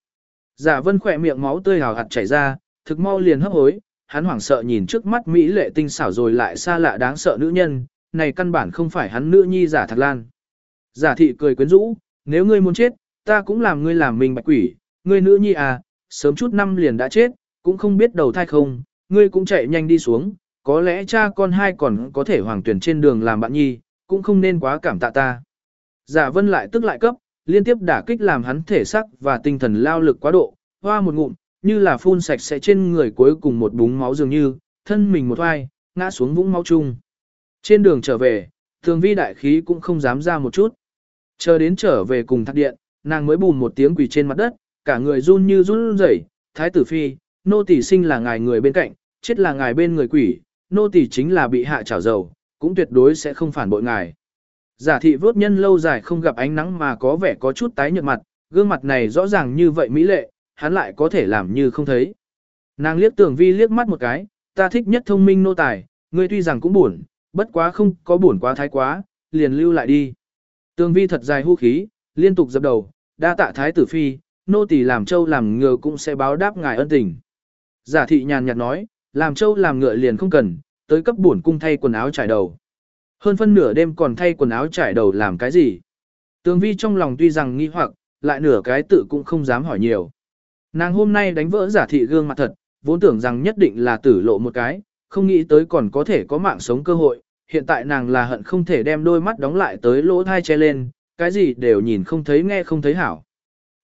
Giả vân khỏe miệng máu tươi hào hạt chảy ra, thực mau liền hấp hối, hắn hoảng sợ nhìn trước mắt Mỹ lệ tinh xảo rồi lại xa lạ đáng sợ nữ nhân, này căn bản không phải hắn nữ nhi giả thật lan. Giả thị cười quyến rũ, nếu ngươi muốn chết, ta cũng làm ngươi làm mình bạch quỷ, ngươi nữ nhi à, sớm chút năm liền đã chết, cũng không biết đầu thai không, ngươi cũng chạy nhanh đi xuống, có lẽ cha con hai còn có thể hoàng tuyển trên đường làm bạn nhi, cũng không nên quá cảm tạ ta. Giả vân lại tức lại cấp, liên tiếp đả kích làm hắn thể sắc và tinh thần lao lực quá độ, hoa một ngụm, như là phun sạch sẽ trên người cuối cùng một búng máu dường như, thân mình một hoai, ngã xuống vũng máu chung. Trên đường trở về, thường vi đại khí cũng không dám ra một chút. Chờ đến trở về cùng thác điện, nàng mới bùn một tiếng quỳ trên mặt đất, cả người run như run rẩy. thái tử phi, nô tỳ sinh là ngài người bên cạnh, chết là ngài bên người quỷ, nô tỳ chính là bị hạ chảo dầu, cũng tuyệt đối sẽ không phản bội ngài. Giả thị vớt nhân lâu dài không gặp ánh nắng mà có vẻ có chút tái nhợt mặt, gương mặt này rõ ràng như vậy mỹ lệ, hắn lại có thể làm như không thấy. Nàng liếc tưởng vi liếc mắt một cái, ta thích nhất thông minh nô tài, ngươi tuy rằng cũng buồn, bất quá không có buồn quá thái quá, liền lưu lại đi. Tường vi thật dài hưu khí, liên tục dập đầu, đa tạ thái tử phi, nô tỳ làm châu làm ngựa cũng sẽ báo đáp ngài ân tình. Giả thị nhàn nhạt nói, làm châu làm ngựa liền không cần, tới cấp buồn cung thay quần áo trải đầu. Hơn phân nửa đêm còn thay quần áo trải đầu làm cái gì? Tường vi trong lòng tuy rằng nghi hoặc, lại nửa cái tự cũng không dám hỏi nhiều. Nàng hôm nay đánh vỡ giả thị gương mặt thật, vốn tưởng rằng nhất định là tử lộ một cái, không nghĩ tới còn có thể có mạng sống cơ hội, hiện tại nàng là hận không thể đem đôi mắt đóng lại tới lỗ thai che lên, cái gì đều nhìn không thấy nghe không thấy hảo.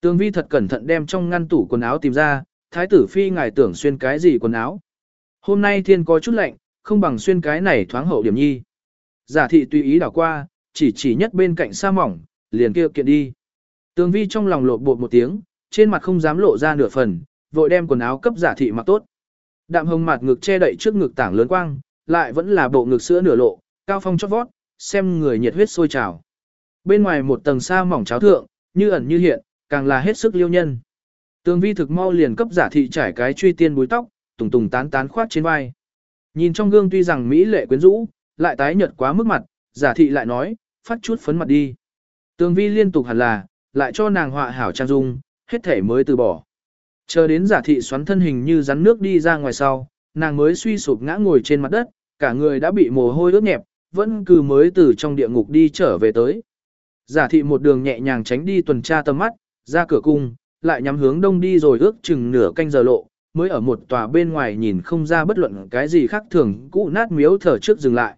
Tường vi thật cẩn thận đem trong ngăn tủ quần áo tìm ra, thái tử phi ngài tưởng xuyên cái gì quần áo. Hôm nay thiên có chút lạnh, không bằng xuyên cái này thoáng hậu điểm nhi. Giả thị tùy ý đảo qua, chỉ chỉ nhất bên cạnh sa mỏng, liền kêu kiện đi. Tường vi trong lòng lột bột một tiếng, trên mặt không dám lộ ra nửa phần, vội đem quần áo cấp giả thị mặc tốt. Đạm hồng mặt ngực che đậy trước ngực tảng lớn quang, lại vẫn là bộ ngực sữa nửa lộ, cao phong chót vót, xem người nhiệt huyết sôi trào. Bên ngoài một tầng sa mỏng cháo thượng, như ẩn như hiện, càng là hết sức liêu nhân. Tường vi thực mau liền cấp giả thị trải cái truy tiên búi tóc, tùng tùng tán tán khoát trên vai. Nhìn trong gương tuy rằng Mỹ lệ quyến rũ, lại tái nhợt quá mức mặt, giả thị lại nói, phát chút phấn mặt đi. Tường vi liên tục hẳn là, lại cho nàng họa hảo trang dung, hết thể mới từ bỏ. Chờ đến giả thị xoắn thân hình như rắn nước đi ra ngoài sau, nàng mới suy sụp ngã ngồi trên mặt đất, cả người đã bị mồ hôi ướt nhẹp, vẫn cứ mới từ trong địa ngục đi trở về tới. Giả thị một đường nhẹ nhàng tránh đi tuần tra tầm mắt, ra cửa cung, lại nhắm hướng đông đi rồi ước chừng nửa canh giờ lộ, mới ở một tòa bên ngoài nhìn không ra bất luận cái gì khác thường cũ nát miếu thở trước dừng lại.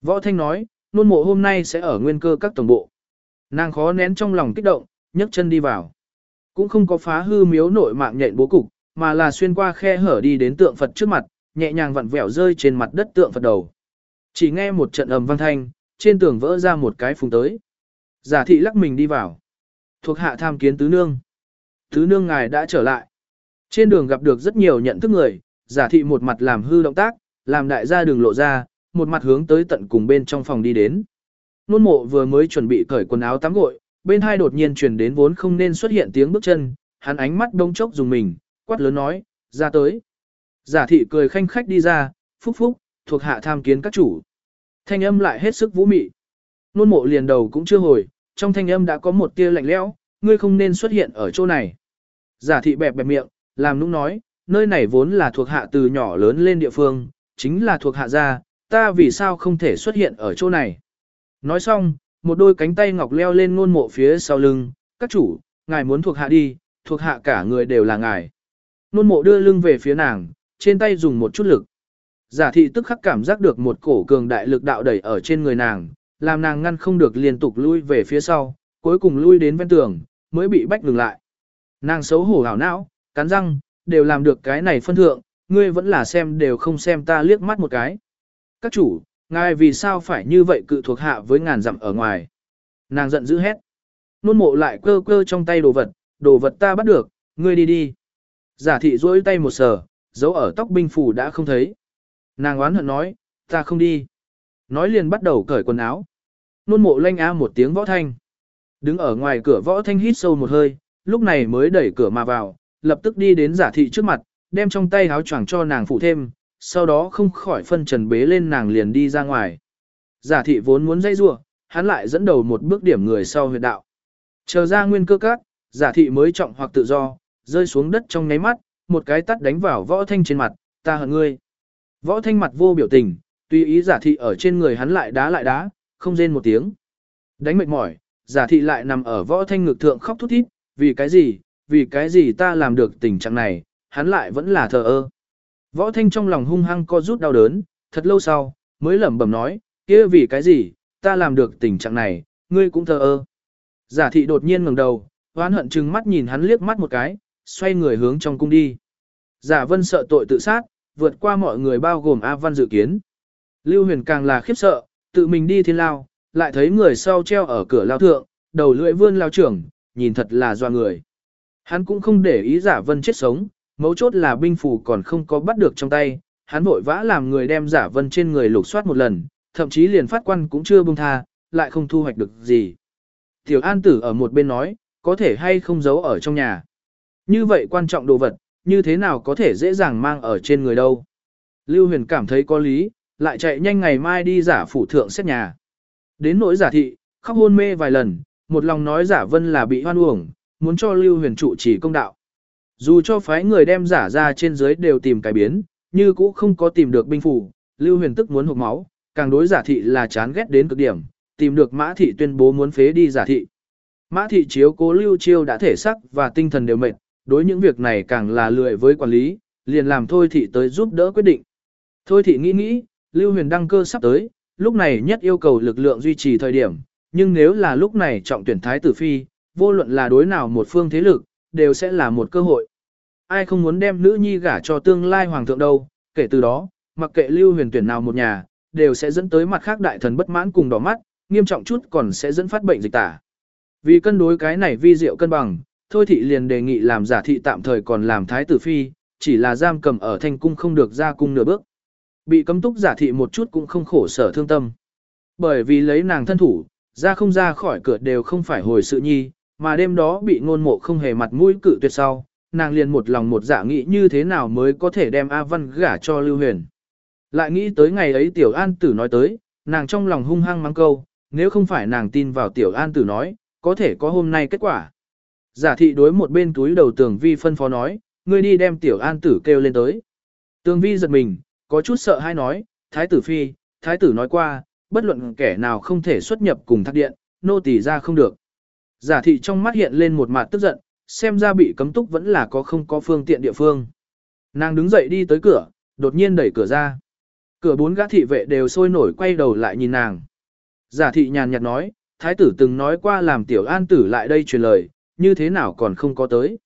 Võ Thanh nói, nôn mộ hôm nay sẽ ở nguyên cơ các tổng bộ. Nàng khó nén trong lòng kích động, nhấc chân đi vào. Cũng không có phá hư miếu nội mạng nhện bố cục, mà là xuyên qua khe hở đi đến tượng Phật trước mặt, nhẹ nhàng vặn vẹo rơi trên mặt đất tượng Phật đầu. Chỉ nghe một trận ầm vang thanh, trên tường vỡ ra một cái phùng tới. Giả thị lắc mình đi vào. Thuộc hạ tham kiến tứ nương. Tứ nương ngài đã trở lại. Trên đường gặp được rất nhiều nhận thức người, giả thị một mặt làm hư động tác, làm đại gia đường lộ ra, một mặt hướng tới tận cùng bên trong phòng đi đến. Nôn mộ vừa mới chuẩn bị cởi quần áo tắm gội, bên hai đột nhiên truyền đến vốn không nên xuất hiện tiếng bước chân, hắn ánh mắt đông chốc dùng mình, quát lớn nói, ra tới. Giả thị cười khanh khách đi ra, phúc phúc, thuộc hạ tham kiến các chủ. Thanh âm lại hết sức vũ mị. Nôn mộ liền đầu cũng chưa hồi, trong thanh âm đã có một tia lạnh lẽo, ngươi không nên xuất hiện ở chỗ này. Giả thị bẹp bẹp miệng, làm nũng nói, nơi này vốn là thuộc hạ từ nhỏ lớn lên địa phương, chính là thuộc hạ gia, ta vì sao không thể xuất hiện ở chỗ này. Nói xong, một đôi cánh tay ngọc leo lên ngôn mộ phía sau lưng, các chủ, ngài muốn thuộc hạ đi, thuộc hạ cả người đều là ngài. Nôn mộ đưa lưng về phía nàng, trên tay dùng một chút lực. Giả thị tức khắc cảm giác được một cổ cường đại lực đạo đẩy ở trên người nàng, làm nàng ngăn không được liên tục lui về phía sau, cuối cùng lui đến ven tường, mới bị bách ngừng lại. Nàng xấu hổ hảo não, cắn răng, đều làm được cái này phân thượng, ngươi vẫn là xem đều không xem ta liếc mắt một cái. Các chủ, ngài vì sao phải như vậy cự thuộc hạ với ngàn dặm ở ngoài. Nàng giận dữ hét. Nôn mộ lại cơ cơ trong tay đồ vật, đồ vật ta bắt được, ngươi đi đi. Giả thị duỗi tay một sờ, dấu ở tóc binh phủ đã không thấy. Nàng oán hận nói, ta không đi. Nói liền bắt đầu cởi quần áo. Nôn mộ lanh a một tiếng võ thanh. Đứng ở ngoài cửa võ thanh hít sâu một hơi, lúc này mới đẩy cửa mà vào, lập tức đi đến giả thị trước mặt, đem trong tay áo choàng cho nàng phụ thêm, sau đó không khỏi phân trần bế lên nàng liền đi ra ngoài. Giả thị vốn muốn dây rua, hắn lại dẫn đầu một bước điểm người sau huyệt đạo. Chờ ra nguyên cơ cát, giả thị mới trọng hoặc tự do, rơi xuống đất trong nháy mắt, một cái tắt đánh vào võ thanh trên mặt, ta hận ngươi. Võ thanh mặt vô biểu tình, tùy ý giả thị ở trên người hắn lại đá lại đá, không rên một tiếng. Đánh mệt mỏi, giả thị lại nằm ở võ thanh ngực thượng khóc thút thít, vì cái gì, vì cái gì ta làm được tình trạng này, hắn lại vẫn là thờ ơ. Võ thanh trong lòng hung hăng co rút đau đớn, thật lâu sau, mới lẩm bẩm nói, kia vì cái gì, ta làm được tình trạng này, ngươi cũng thờ ơ. Giả thị đột nhiên ngẩng đầu, oán hận chừng mắt nhìn hắn liếc mắt một cái, xoay người hướng trong cung đi. Giả vân sợ tội tự sát, vượt qua mọi người bao gồm A Văn dự kiến. Lưu huyền càng là khiếp sợ, tự mình đi thiên lao, lại thấy người sau treo ở cửa lao thượng, đầu lưỡi vươn lao trưởng, nhìn thật là doa người. Hắn cũng không để ý giả vân chết sống, mấu chốt là binh phủ còn không có bắt được trong tay, hắn vội vã làm người đem giả vân trên người lục soát một lần, thậm chí liền phát quan cũng chưa buông tha, lại không thu hoạch được gì. Tiểu An Tử ở một bên nói, có thể hay không giấu ở trong nhà. Như vậy quan trọng đồ vật, như thế nào có thể dễ dàng mang ở trên người đâu. Lưu Huyền cảm thấy có lý, lại chạy nhanh ngày mai đi giả phủ thượng xét nhà. Đến nỗi giả thị, khóc hôn mê vài lần, một lòng nói giả vân là bị hoan uổng, muốn cho Lưu Huyền trụ chỉ công đạo. Dù cho phái người đem giả ra trên dưới đều tìm cái biến, như cũ không có tìm được binh phủ, Lưu Huyền tức muốn hụt máu, càng đối giả thị là chán ghét đến cực điểm, tìm được Mã thị tuyên bố muốn phế đi giả thị. Mã thị chiếu cố Lưu Chiêu đã thể sắc và tinh thần đều mệt, đối những việc này càng là lười với quản lý, liền làm Thôi thị tới giúp đỡ quyết định. Thôi thị nghĩ nghĩ, Lưu Huyền đăng cơ sắp tới, lúc này nhất yêu cầu lực lượng duy trì thời điểm, nhưng nếu là lúc này trọng tuyển thái tử phi, vô luận là đối nào một phương thế lực, đều sẽ là một cơ hội. Ai không muốn đem nữ nhi gả cho tương lai hoàng thượng đâu, kể từ đó, mặc kệ Lưu Huyền tuyển nào một nhà, đều sẽ dẫn tới mặt khác đại thần bất mãn cùng đỏ mắt, nghiêm trọng chút còn sẽ dẫn phát bệnh dịch tả. Vì cân đối cái này vi diệu cân bằng, thôi thị liền đề nghị làm giả thị tạm thời còn làm thái tử phi, chỉ là giam cầm ở thanh cung không được ra cung nửa bước. Bị cấm túc giả thị một chút cũng không khổ sở thương tâm. Bởi vì lấy nàng thân thủ, ra không ra khỏi cửa đều không phải hồi sự nhi, mà đêm đó bị ngôn mộ không hề mặt mũi cự tuyệt sau, nàng liền một lòng một dạ nghĩ như thế nào mới có thể đem A Văn gả cho Lưu Huyền. Lại nghĩ tới ngày ấy Tiểu An Tử nói tới, nàng trong lòng hung hăng mắng câu, nếu không phải nàng tin vào Tiểu An Tử nói, có thể có hôm nay kết quả. Giả thị đối một bên túi đầu tường vi phân phó nói, ngươi đi đem Tiểu An Tử kêu lên tới. Tường vi giật mình, có chút sợ hay nói, Thái tử phi, Thái tử nói qua, bất luận kẻ nào không thể xuất nhập cùng thác điện, nô tỳ ra không được. Giả thị trong mắt hiện lên một mặt tức giận, xem ra bị cấm túc vẫn là có không có phương tiện địa phương. Nàng đứng dậy đi tới cửa, đột nhiên đẩy cửa ra. Cửa bốn gã thị vệ đều sôi nổi quay đầu lại nhìn nàng. Giả thị nhàn nhạt nói, thái tử từng nói qua làm tiểu an tử lại đây truyền lời, như thế nào còn không có tới.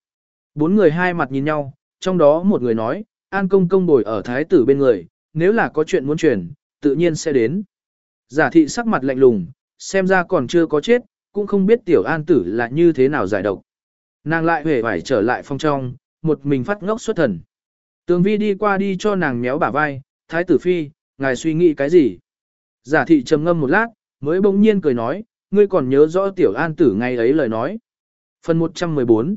Bốn người hai mặt nhìn nhau, trong đó một người nói, an công công bồi ở thái tử bên người, nếu là có chuyện muốn truyền, tự nhiên sẽ đến. Giả thị sắc mặt lạnh lùng, xem ra còn chưa có chết, cũng không biết tiểu an tử là như thế nào giải độc. Nàng lại hề phải trở lại phong trong, một mình phát ngốc xuất thần. Tường vi đi qua đi cho nàng méo bả vai, thái tử phi, ngài suy nghĩ cái gì? Giả thị trầm ngâm một lát, mới bỗng nhiên cười nói, ngươi còn nhớ rõ tiểu an tử ngày ấy lời nói. Phần 114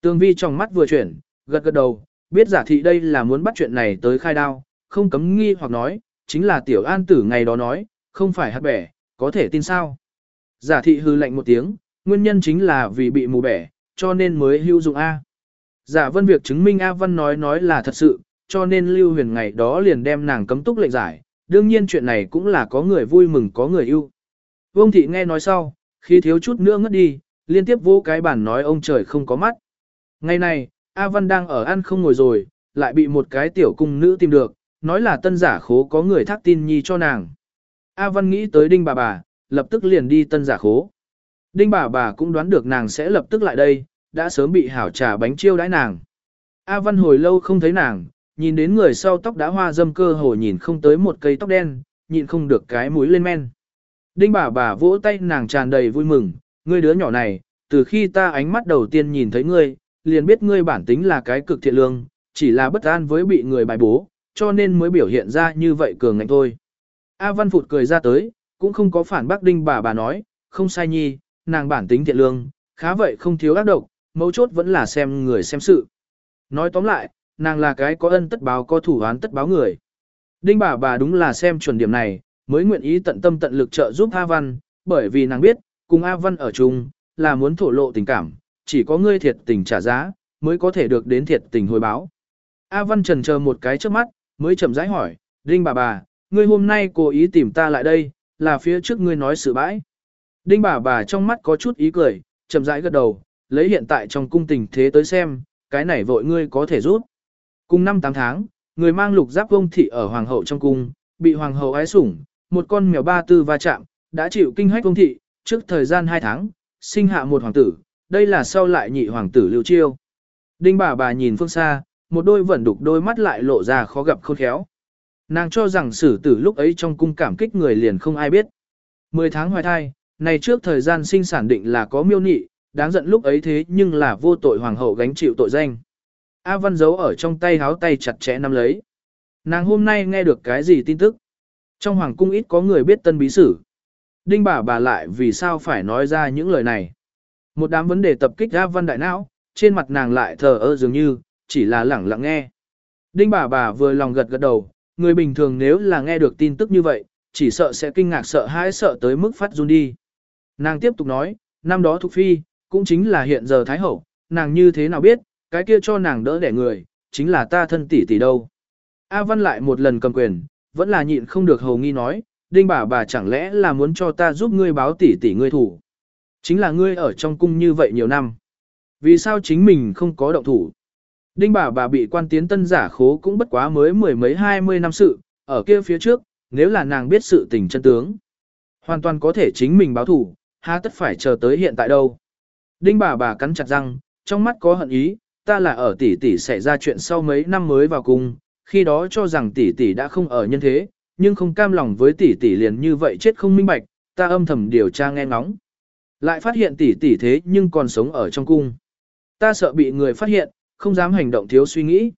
Tường vi trong mắt vừa chuyển, gật gật đầu, biết giả thị đây là muốn bắt chuyện này tới khai đao, không cấm nghi hoặc nói, chính là tiểu an tử ngày đó nói, không phải hạt bẻ, có thể tin sao. Giả thị hư lạnh một tiếng, nguyên nhân chính là vì bị mù bẻ, cho nên mới hưu dụng A. Giả vân việc chứng minh A Văn nói nói là thật sự, cho nên Lưu Huyền ngày đó liền đem nàng cấm túc lệnh giải, đương nhiên chuyện này cũng là có người vui mừng có người yêu. Vương thị nghe nói sau, khi thiếu chút nữa ngất đi, liên tiếp vô cái bản nói ông trời không có mắt. Ngày này, A Văn đang ở ăn không ngồi rồi, lại bị một cái tiểu cung nữ tìm được, nói là tân giả khố có người thác tin nhi cho nàng. A Văn nghĩ tới đinh bà bà, lập tức liền đi tân giả khố. Đinh bà bà cũng đoán được nàng sẽ lập tức lại đây, đã sớm bị hảo trà bánh chiêu đãi nàng. A Văn hồi lâu không thấy nàng, nhìn đến người sau tóc đã hoa dâm cơ hồ nhìn không tới một cây tóc đen, nhìn không được cái mũi lên men. Đinh bà bà vỗ tay nàng tràn đầy vui mừng, ngươi đứa nhỏ này, từ khi ta ánh mắt đầu tiên nhìn thấy ngươi, liền biết ngươi bản tính là cái cực thiện lương, chỉ là bất an với bị người bài bố, cho nên mới biểu hiện ra như vậy cường ngạnh thôi. A Văn Phụt cười ra tới, cũng không có phản bác đinh bà bà nói, không sai nhi, nàng bản tính thiện lương, khá vậy không thiếu ác độc, mấu chốt vẫn là xem người xem sự. Nói tóm lại, nàng là cái có ân tất báo có thủ án tất báo người. Đinh bà bà đúng là xem chuẩn điểm này, mới nguyện ý tận tâm tận lực trợ giúp A Văn, bởi vì nàng biết, cùng A Văn ở chung, là muốn thổ lộ tình cảm, chỉ có ngươi thiệt tình trả giá, mới có thể được đến thiệt tình hồi báo. A Văn trần chờ một cái trước mắt, mới chậm rãi hỏi, Đinh bà bà, ngươi hôm nay cố ý tìm ta lại đây, là phía trước ngươi nói sự bãi. Đinh bà bà trong mắt có chút ý cười, chậm rãi gật đầu, lấy hiện tại trong cung tình thế tới xem, cái này vội ngươi có thể rút. Cùng năm 8 tháng, người mang lục giáp vông thị ở hoàng hậu trong cung, bị hoàng hậu ái sủng, một con mèo ba tư va chạm, đã chịu kinh hách vông thị, trước thời gian 2 tháng, sinh hạ một hoàng tử, đây là sau lại nhị hoàng tử lưu chiêu. Đinh bà bà nhìn phương xa, một đôi vẫn đục đôi mắt lại lộ ra khó gặp khôn khéo. Nàng cho rằng sử tử lúc ấy trong cung cảm kích người liền không ai biết. Mười tháng hoài thai, này trước thời gian sinh sản định là có miêu nị, đáng giận lúc ấy thế nhưng là vô tội hoàng hậu gánh chịu tội danh. A Văn giấu ở trong tay háo tay chặt chẽ nắm lấy. Nàng hôm nay nghe được cái gì tin tức? Trong hoàng cung ít có người biết tân bí sử. Đinh bà bà lại vì sao phải nói ra những lời này. Một đám vấn đề tập kích A Văn đại não, trên mặt nàng lại thờ ơ dường như, chỉ là lẳng lặng nghe. Đinh bà bà vừa lòng gật gật đầu, người bình thường nếu là nghe được tin tức như vậy, chỉ sợ sẽ kinh ngạc sợ hãi sợ tới mức phát run đi. Nàng tiếp tục nói, năm đó Thục Phi, cũng chính là hiện giờ Thái Hậu, nàng như thế nào biết, cái kia cho nàng đỡ đẻ người, chính là ta thân tỷ tỷ đâu. A Văn lại một lần cầm quyền, vẫn là nhịn không được hầu nghi nói, đinh bà bà chẳng lẽ là muốn cho ta giúp ngươi báo tỷ tỷ ngươi thủ. Chính là ngươi ở trong cung như vậy nhiều năm. Vì sao chính mình không có động thủ? Đinh bà bà bị quan tiến tân giả khố cũng bất quá mới mười mấy hai mươi năm sự, ở kia phía trước, nếu là nàng biết sự tình chân tướng. Hoàn toàn có thể chính mình báo thủ, há tất phải chờ tới hiện tại đâu. Đinh bà bà cắn chặt răng, trong mắt có hận ý, ta là ở tỷ tỷ xảy ra chuyện sau mấy năm mới vào cung, khi đó cho rằng tỷ tỷ đã không ở nhân thế, nhưng không cam lòng với tỷ tỷ liền như vậy chết không minh bạch, ta âm thầm điều tra nghe ngóng. Lại phát hiện tỷ tỷ thế nhưng còn sống ở trong cung. Ta sợ bị người phát hiện, không dám hành động thiếu suy nghĩ.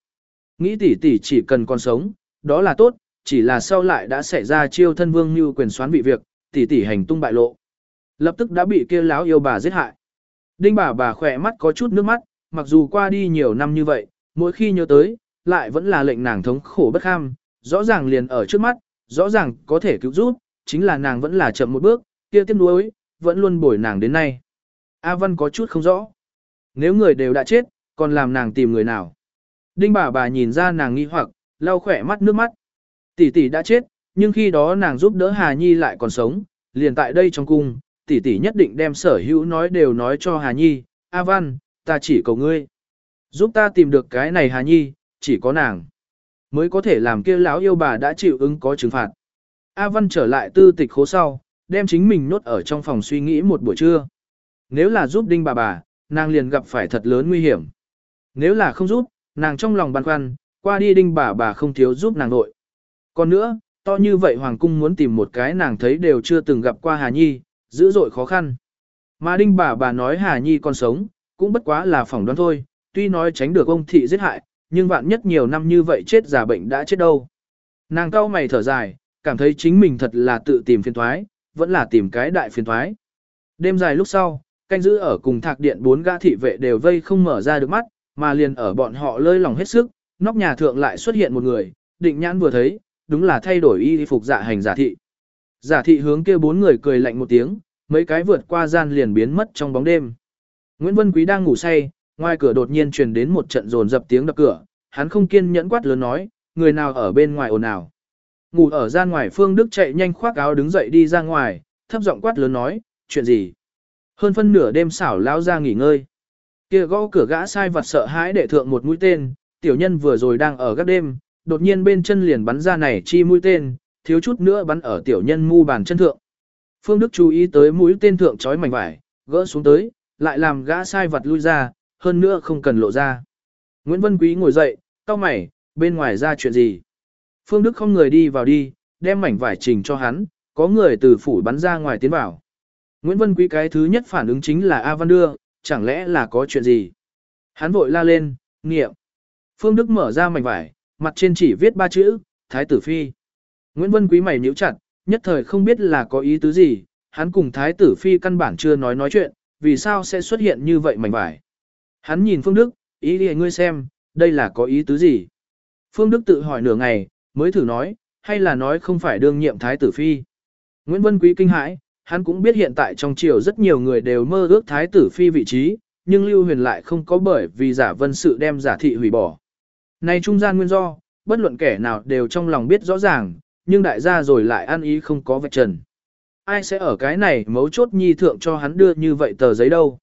Nghĩ tỷ tỷ chỉ cần còn sống, đó là tốt, chỉ là sau lại đã xảy ra chiêu thân vương như quyền xoán bị việc, tỷ tỷ hành tung bại lộ. Lập tức đã bị kia láo yêu bà giết hại. Đinh bà bà khỏe mắt có chút nước mắt, mặc dù qua đi nhiều năm như vậy, mỗi khi nhớ tới, lại vẫn là lệnh nàng thống khổ bất kham, rõ ràng liền ở trước mắt, rõ ràng có thể cứu giúp, chính là nàng vẫn là chậm một bước, kia tiếp nuối, vẫn luôn bồi nàng đến nay. A Văn có chút không rõ. Nếu người đều đã chết, còn làm nàng tìm người nào? Đinh bà bà nhìn ra nàng nghi hoặc, lau khỏe mắt nước mắt. Tỷ tỷ đã chết, nhưng khi đó nàng giúp đỡ Hà Nhi lại còn sống, liền tại đây trong cung, tỷ tỷ nhất định đem sở hữu nói đều nói cho Hà Nhi, A Văn, ta chỉ cầu ngươi. Giúp ta tìm được cái này Hà Nhi, chỉ có nàng. Mới có thể làm kia lão yêu bà đã chịu ứng có trừng phạt. A Văn trở lại tư tịch khố sau, đem chính mình nốt ở trong phòng suy nghĩ một buổi trưa. Nếu là giúp đinh bà bà, nàng liền gặp phải thật lớn nguy hiểm. Nếu là không giúp, nàng trong lòng băn khoăn, qua đi đinh bà bà không thiếu giúp nàng nội. Còn nữa, to như vậy Hoàng cung muốn tìm một cái nàng thấy đều chưa từng gặp qua Hà Nhi, dữ dội khó khăn. Mà đinh bà bà nói Hà Nhi còn sống, cũng bất quá là phỏng đoán thôi, tuy nói tránh được ông thị giết hại, nhưng vạn nhất nhiều năm như vậy chết giả bệnh đã chết đâu. Nàng cau mày thở dài, cảm thấy chính mình thật là tự tìm phiền thoái, vẫn là tìm cái đại phiền thoái. Đêm dài lúc sau, canh giữ ở cùng thạc điện bốn gã thị vệ đều vây không mở ra được mắt, mà liền ở bọn họ lơi lòng hết sức, nóc nhà thượng lại xuất hiện một người, định nhãn vừa thấy, đúng là thay đổi y phục dạ hành giả thị. Giả thị hướng kia bốn người cười lạnh một tiếng, mấy cái vượt qua gian liền biến mất trong bóng đêm. Nguyễn Vân Quý đang ngủ say, ngoài cửa đột nhiên truyền đến một trận rồn dập tiếng đập cửa, hắn không kiên nhẫn quát lớn nói, người nào ở bên ngoài ồn ào. Ngủ ở gian ngoài Phương Đức chạy nhanh khoác áo đứng dậy đi ra ngoài, thấp giọng quát lớn nói, chuyện gì? Hơn phân nửa đêm xảo lao ra nghỉ ngơi. Kia gõ cửa gã sai vặt sợ hãi để thượng một mũi tên, tiểu nhân vừa rồi đang ở gác đêm, đột nhiên bên chân liền bắn ra này chi mũi tên, thiếu chút nữa bắn ở tiểu nhân mu bàn chân thượng. Phương Đức chú ý tới mũi tên thượng chói mảnh vải, gỡ xuống tới, lại làm gã sai vật lui ra, hơn nữa không cần lộ ra. Nguyễn Vân Quý ngồi dậy, cau mày, bên ngoài ra chuyện gì? Phương Đức không người đi vào đi, đem mảnh vải trình cho hắn, có người từ phủ bắn ra ngoài tiến vào. Nguyễn Vân Quý cái thứ nhất phản ứng chính là A Văn Đưa, chẳng lẽ là có chuyện gì? Hắn vội la lên, nghiệm. Phương Đức mở ra mảnh vải, mặt trên chỉ viết ba chữ, Thái tử Phi. Nguyễn Vân Quý mày nhíu chặt, nhất thời không biết là có ý tứ gì, hắn cùng Thái tử Phi căn bản chưa nói nói chuyện, vì sao sẽ xuất hiện như vậy mảnh vải. Hắn nhìn Phương Đức, ý đi ngươi xem, đây là có ý tứ gì. Phương Đức tự hỏi nửa ngày, mới thử nói, hay là nói không phải đương nhiệm Thái tử Phi. Nguyễn Vân Quý kinh hãi, hắn cũng biết hiện tại trong triều rất nhiều người đều mơ ước Thái tử Phi vị trí, nhưng Lưu Huyền lại không có bởi vì giả vân sự đem giả thị hủy bỏ. Này trung gian nguyên do, bất luận kẻ nào đều trong lòng biết rõ ràng, nhưng đại gia rồi lại ăn ý không có vạch trần. Ai sẽ ở cái này mấu chốt nhi thượng cho hắn đưa như vậy tờ giấy đâu.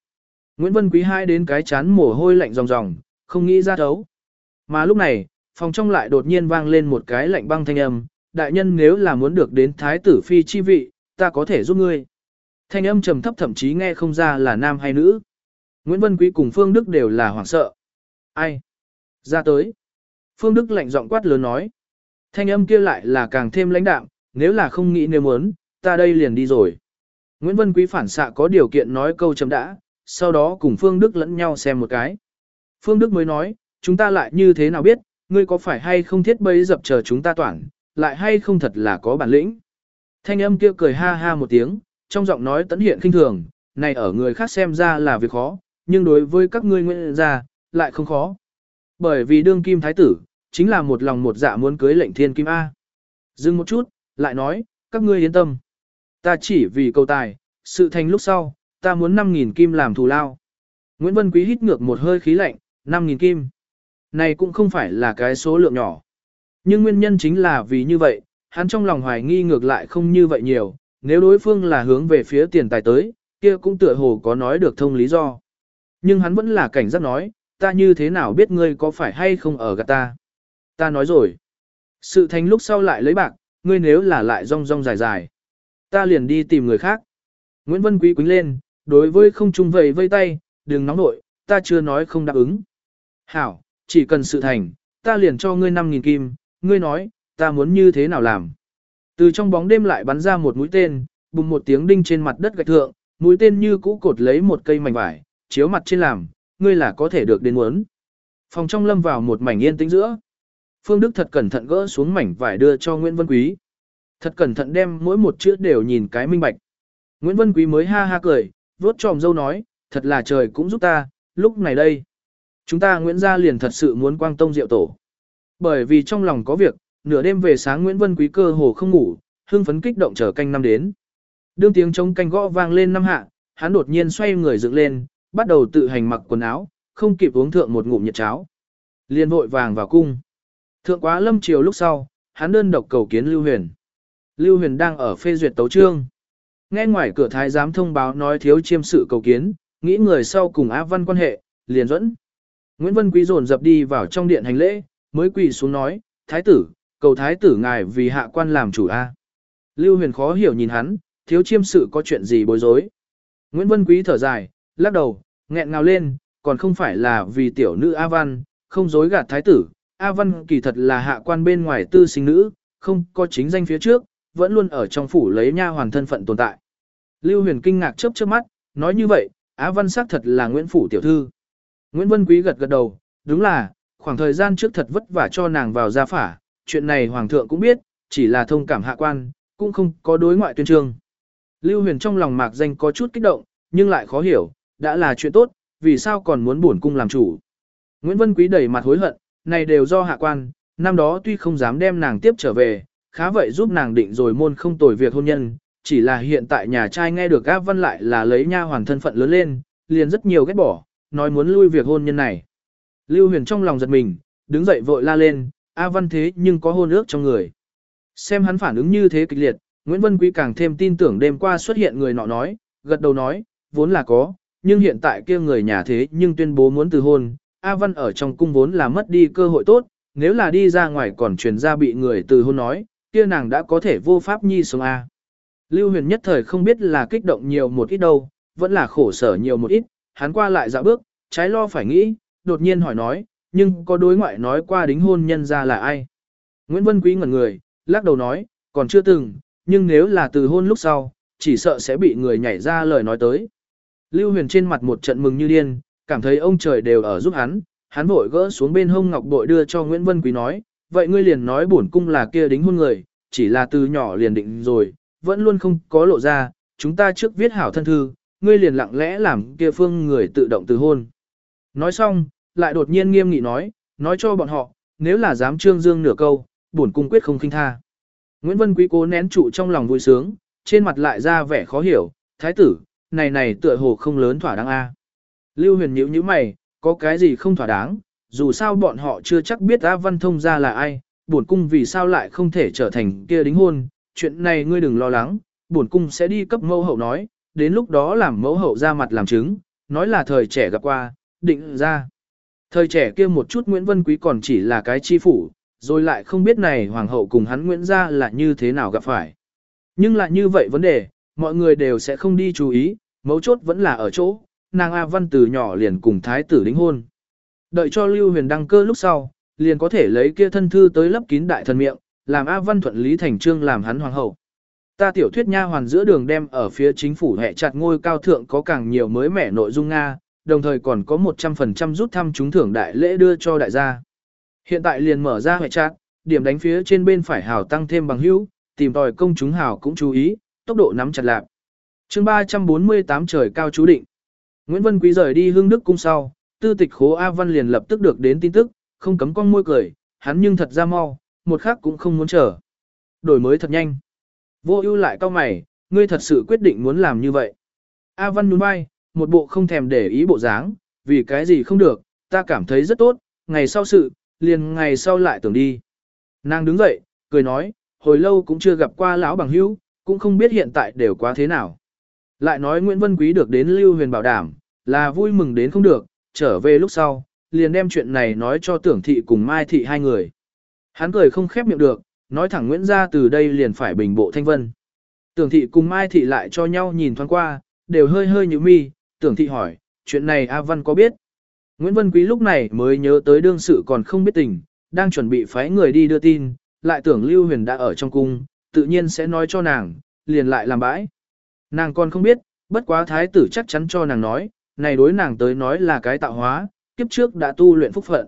Nguyễn Vân Quý hai đến cái chán mồ hôi lạnh ròng ròng, không nghĩ ra thấu. Mà lúc này, phòng trong lại đột nhiên vang lên một cái lạnh băng thanh âm, đại nhân nếu là muốn được đến thái tử phi chi vị, ta có thể giúp ngươi. Thanh âm trầm thấp thậm chí nghe không ra là nam hay nữ. Nguyễn Vân Quý cùng Phương Đức đều là hoảng sợ. Ai? Ra tới. Phương Đức lạnh giọng quát lớn nói. Thanh âm kia lại là càng thêm lãnh đạm, nếu là không nghĩ nếu muốn, ta đây liền đi rồi. Nguyễn Vân Quý phản xạ có điều kiện nói câu chấm đã, sau đó cùng Phương Đức lẫn nhau xem một cái. Phương Đức mới nói, chúng ta lại như thế nào biết, ngươi có phải hay không thiết bấy dập chờ chúng ta toàn, lại hay không thật là có bản lĩnh. Thanh âm kia cười ha ha một tiếng, trong giọng nói tấn hiện khinh thường, này ở người khác xem ra là việc khó, nhưng đối với các ngươi nguyện ra, lại không khó. Bởi vì đương kim thái tử, chính là một lòng một dạ muốn cưới lệnh thiên kim A. Dừng một chút, lại nói, các ngươi yên tâm. Ta chỉ vì cầu tài, sự thành lúc sau, ta muốn 5.000 kim làm thù lao. Nguyễn Vân Quý hít ngược một hơi khí lạnh, 5.000 kim. Này cũng không phải là cái số lượng nhỏ. Nhưng nguyên nhân chính là vì như vậy, hắn trong lòng hoài nghi ngược lại không như vậy nhiều, nếu đối phương là hướng về phía tiền tài tới, kia cũng tựa hồ có nói được thông lý do. Nhưng hắn vẫn là cảnh giác nói, ta như thế nào biết ngươi có phải hay không ở gạt ta. Ta nói rồi. Sự thành lúc sau lại lấy bạc, ngươi nếu là lại rong rong dài dài. Ta liền đi tìm người khác. Nguyễn Vân Quý quính lên, đối với không trung vầy vây tay, đừng nóng nội, ta chưa nói không đáp ứng. Hảo, chỉ cần sự thành, ta liền cho ngươi 5.000 kim, ngươi nói, ta muốn như thế nào làm. Từ trong bóng đêm lại bắn ra một mũi tên, bùng một tiếng đinh trên mặt đất gạch thượng, mũi tên như cũ cột lấy một cây mảnh vải, chiếu mặt trên làm, ngươi là có thể được đến muốn. Phòng trong lâm vào một mảnh yên tĩnh giữa. Phương Đức thật cẩn thận gỡ xuống mảnh vải đưa cho Nguyễn văn Quý. Thật cẩn thận đem mỗi một chữ đều nhìn cái minh bạch. Nguyễn văn Quý mới ha ha cười, vuốt tròm dâu nói, thật là trời cũng giúp ta, lúc này đây. Chúng ta Nguyễn gia liền thật sự muốn quang tông diệu tổ. Bởi vì trong lòng có việc, nửa đêm về sáng Nguyễn Vân Quý cơ hồ không ngủ, hưng phấn kích động chờ canh năm đến. Đương tiếng trống canh gõ vang lên năm hạ, hắn đột nhiên xoay người dựng lên, bắt đầu tự hành mặc quần áo, không kịp uống thượng một ngụm nhiệt cháo. Liên vội vàng vào cung. Thượng quá lâm chiều lúc sau, hắn đơn độc cầu kiến Lưu Huyền. Lưu Huyền đang ở phê duyệt tấu trương. Nghe ngoài cửa thái giám thông báo nói thiếu chiêm sự cầu kiến, nghĩ người sau cùng Á Văn quan hệ, liền dẫn. Nguyễn Vân Quý dồn dập đi vào trong điện hành lễ, mới quỳ xuống nói, thái tử, cầu thái tử ngài vì hạ quan làm chủ A. Lưu huyền khó hiểu nhìn hắn, thiếu chiêm sự có chuyện gì bối rối. Nguyễn Vân Quý thở dài, lắc đầu, nghẹn ngào lên, còn không phải là vì tiểu nữ A Văn, không dối gạt thái tử. A Văn kỳ thật là hạ quan bên ngoài tư sinh nữ, không có chính danh phía trước, vẫn luôn ở trong phủ lấy nha hoàn thân phận tồn tại. Lưu huyền kinh ngạc chớp chớp mắt, nói như vậy, A Văn xác thật là Nguyễn Phủ tiểu thư. Nguyễn Vân Quý gật gật đầu, đúng là, khoảng thời gian trước thật vất vả cho nàng vào gia phả, chuyện này Hoàng thượng cũng biết, chỉ là thông cảm hạ quan, cũng không có đối ngoại tuyên trương. Lưu huyền trong lòng mạc danh có chút kích động, nhưng lại khó hiểu, đã là chuyện tốt, vì sao còn muốn bổn cung làm chủ. Nguyễn Vân Quý đẩy mặt hối hận, này đều do hạ quan, năm đó tuy không dám đem nàng tiếp trở về, khá vậy giúp nàng định rồi môn không tồi việc hôn nhân, chỉ là hiện tại nhà trai nghe được áp văn lại là lấy nha hoàn thân phận lớn lên, liền rất nhiều ghét bỏ, nói muốn lui việc hôn nhân này. Lưu huyền trong lòng giật mình, đứng dậy vội la lên, A văn thế nhưng có hôn ước trong người. Xem hắn phản ứng như thế kịch liệt, Nguyễn Vân Quý càng thêm tin tưởng đêm qua xuất hiện người nọ nói, gật đầu nói, vốn là có, nhưng hiện tại kia người nhà thế nhưng tuyên bố muốn từ hôn, A Văn ở trong cung vốn là mất đi cơ hội tốt, nếu là đi ra ngoài còn truyền ra bị người từ hôn nói, kia nàng đã có thể vô pháp nhi sống A. Lưu huyền nhất thời không biết là kích động nhiều một ít đâu, vẫn là khổ sở nhiều một ít, hắn qua lại dạo bước, trái lo phải nghĩ, đột nhiên hỏi nói, nhưng có đối ngoại nói qua đính hôn nhân ra là ai. Nguyễn Vân Quý ngẩn người, lắc đầu nói, còn chưa từng, nhưng nếu là từ hôn lúc sau, chỉ sợ sẽ bị người nhảy ra lời nói tới. Lưu huyền trên mặt một trận mừng như điên, cảm thấy ông trời đều ở giúp hắn, hắn vội gỡ xuống bên hông ngọc bội đưa cho Nguyễn Vân Quý nói, vậy ngươi liền nói bổn cung là kia đính hôn người, chỉ là từ nhỏ liền định rồi, vẫn luôn không có lộ ra, chúng ta trước viết hảo thân thư, ngươi liền lặng lẽ làm kia phương người tự động từ hôn. Nói xong, lại đột nhiên nghiêm nghị nói, nói cho bọn họ, nếu là dám trương dương nửa câu, bổn cung quyết không khinh tha. Nguyễn Vân Quý cố nén trụ trong lòng vui sướng, trên mặt lại ra vẻ khó hiểu, thái tử, này này tựa hồ không lớn thỏa đáng a. Lưu huyền nhíu nhíu mày, có cái gì không thỏa đáng, dù sao bọn họ chưa chắc biết A Văn Thông ra là ai, bổn cung vì sao lại không thể trở thành kia đính hôn, chuyện này ngươi đừng lo lắng, bổn cung sẽ đi cấp mẫu hậu nói, đến lúc đó làm mẫu hậu ra mặt làm chứng, nói là thời trẻ gặp qua, định ra. Thời trẻ kia một chút Nguyễn Vân Quý còn chỉ là cái chi phủ, rồi lại không biết này hoàng hậu cùng hắn Nguyễn gia là như thế nào gặp phải. Nhưng lại như vậy vấn đề, mọi người đều sẽ không đi chú ý, mấu chốt vẫn là ở chỗ, nàng A Văn từ nhỏ liền cùng thái tử đính hôn. Đợi cho Lưu Huyền đăng cơ lúc sau, liền có thể lấy kia thân thư tới lấp kín đại thần miệng, làm A Văn thuận lý thành trương làm hắn hoàng hậu. Ta tiểu thuyết nha hoàn giữa đường đem ở phía chính phủ hệ chặt ngôi cao thượng có càng nhiều mới mẻ nội dung Nga, đồng thời còn có 100% rút thăm trúng thưởng đại lễ đưa cho đại gia. Hiện tại liền mở ra hệ trạng, điểm đánh phía trên bên phải hào tăng thêm bằng hữu, tìm tòi công chúng hào cũng chú ý, tốc độ nắm chặt lạc. chương 348 trời cao chú định. Nguyễn Vân Quý rời đi hương đức cung sau, tư tịch khố A Văn liền lập tức được đến tin tức, không cấm con môi cười, hắn nhưng thật ra mau, một khắc cũng không muốn chờ. Đổi mới thật nhanh. Vô ưu lại cao mày, ngươi thật sự quyết định muốn làm như vậy. A Văn nhún vai, một bộ không thèm để ý bộ dáng, vì cái gì không được, ta cảm thấy rất tốt, ngày sau sự, liền ngày sau lại tưởng đi. Nàng đứng dậy, cười nói, hồi lâu cũng chưa gặp qua lão bằng hữu, cũng không biết hiện tại đều quá thế nào. Lại nói Nguyễn Vân Quý được đến Lưu Huyền bảo đảm, là vui mừng đến không được, trở về lúc sau, liền đem chuyện này nói cho tưởng thị cùng Mai thị hai người. Hắn cười không khép miệng được, nói thẳng Nguyễn gia từ đây liền phải bình bộ thanh vân. Tưởng thị cùng Mai thị lại cho nhau nhìn thoáng qua, đều hơi hơi như mi, tưởng thị hỏi, chuyện này A Văn có biết? Nguyễn Vân Quý lúc này mới nhớ tới đương sự còn không biết tình, đang chuẩn bị phái người đi đưa tin, lại tưởng Lưu Huyền đã ở trong cung, tự nhiên sẽ nói cho nàng, liền lại làm bãi. Nàng còn không biết, bất quá thái tử chắc chắn cho nàng nói, này đối nàng tới nói là cái tạo hóa, kiếp trước đã tu luyện phúc phận.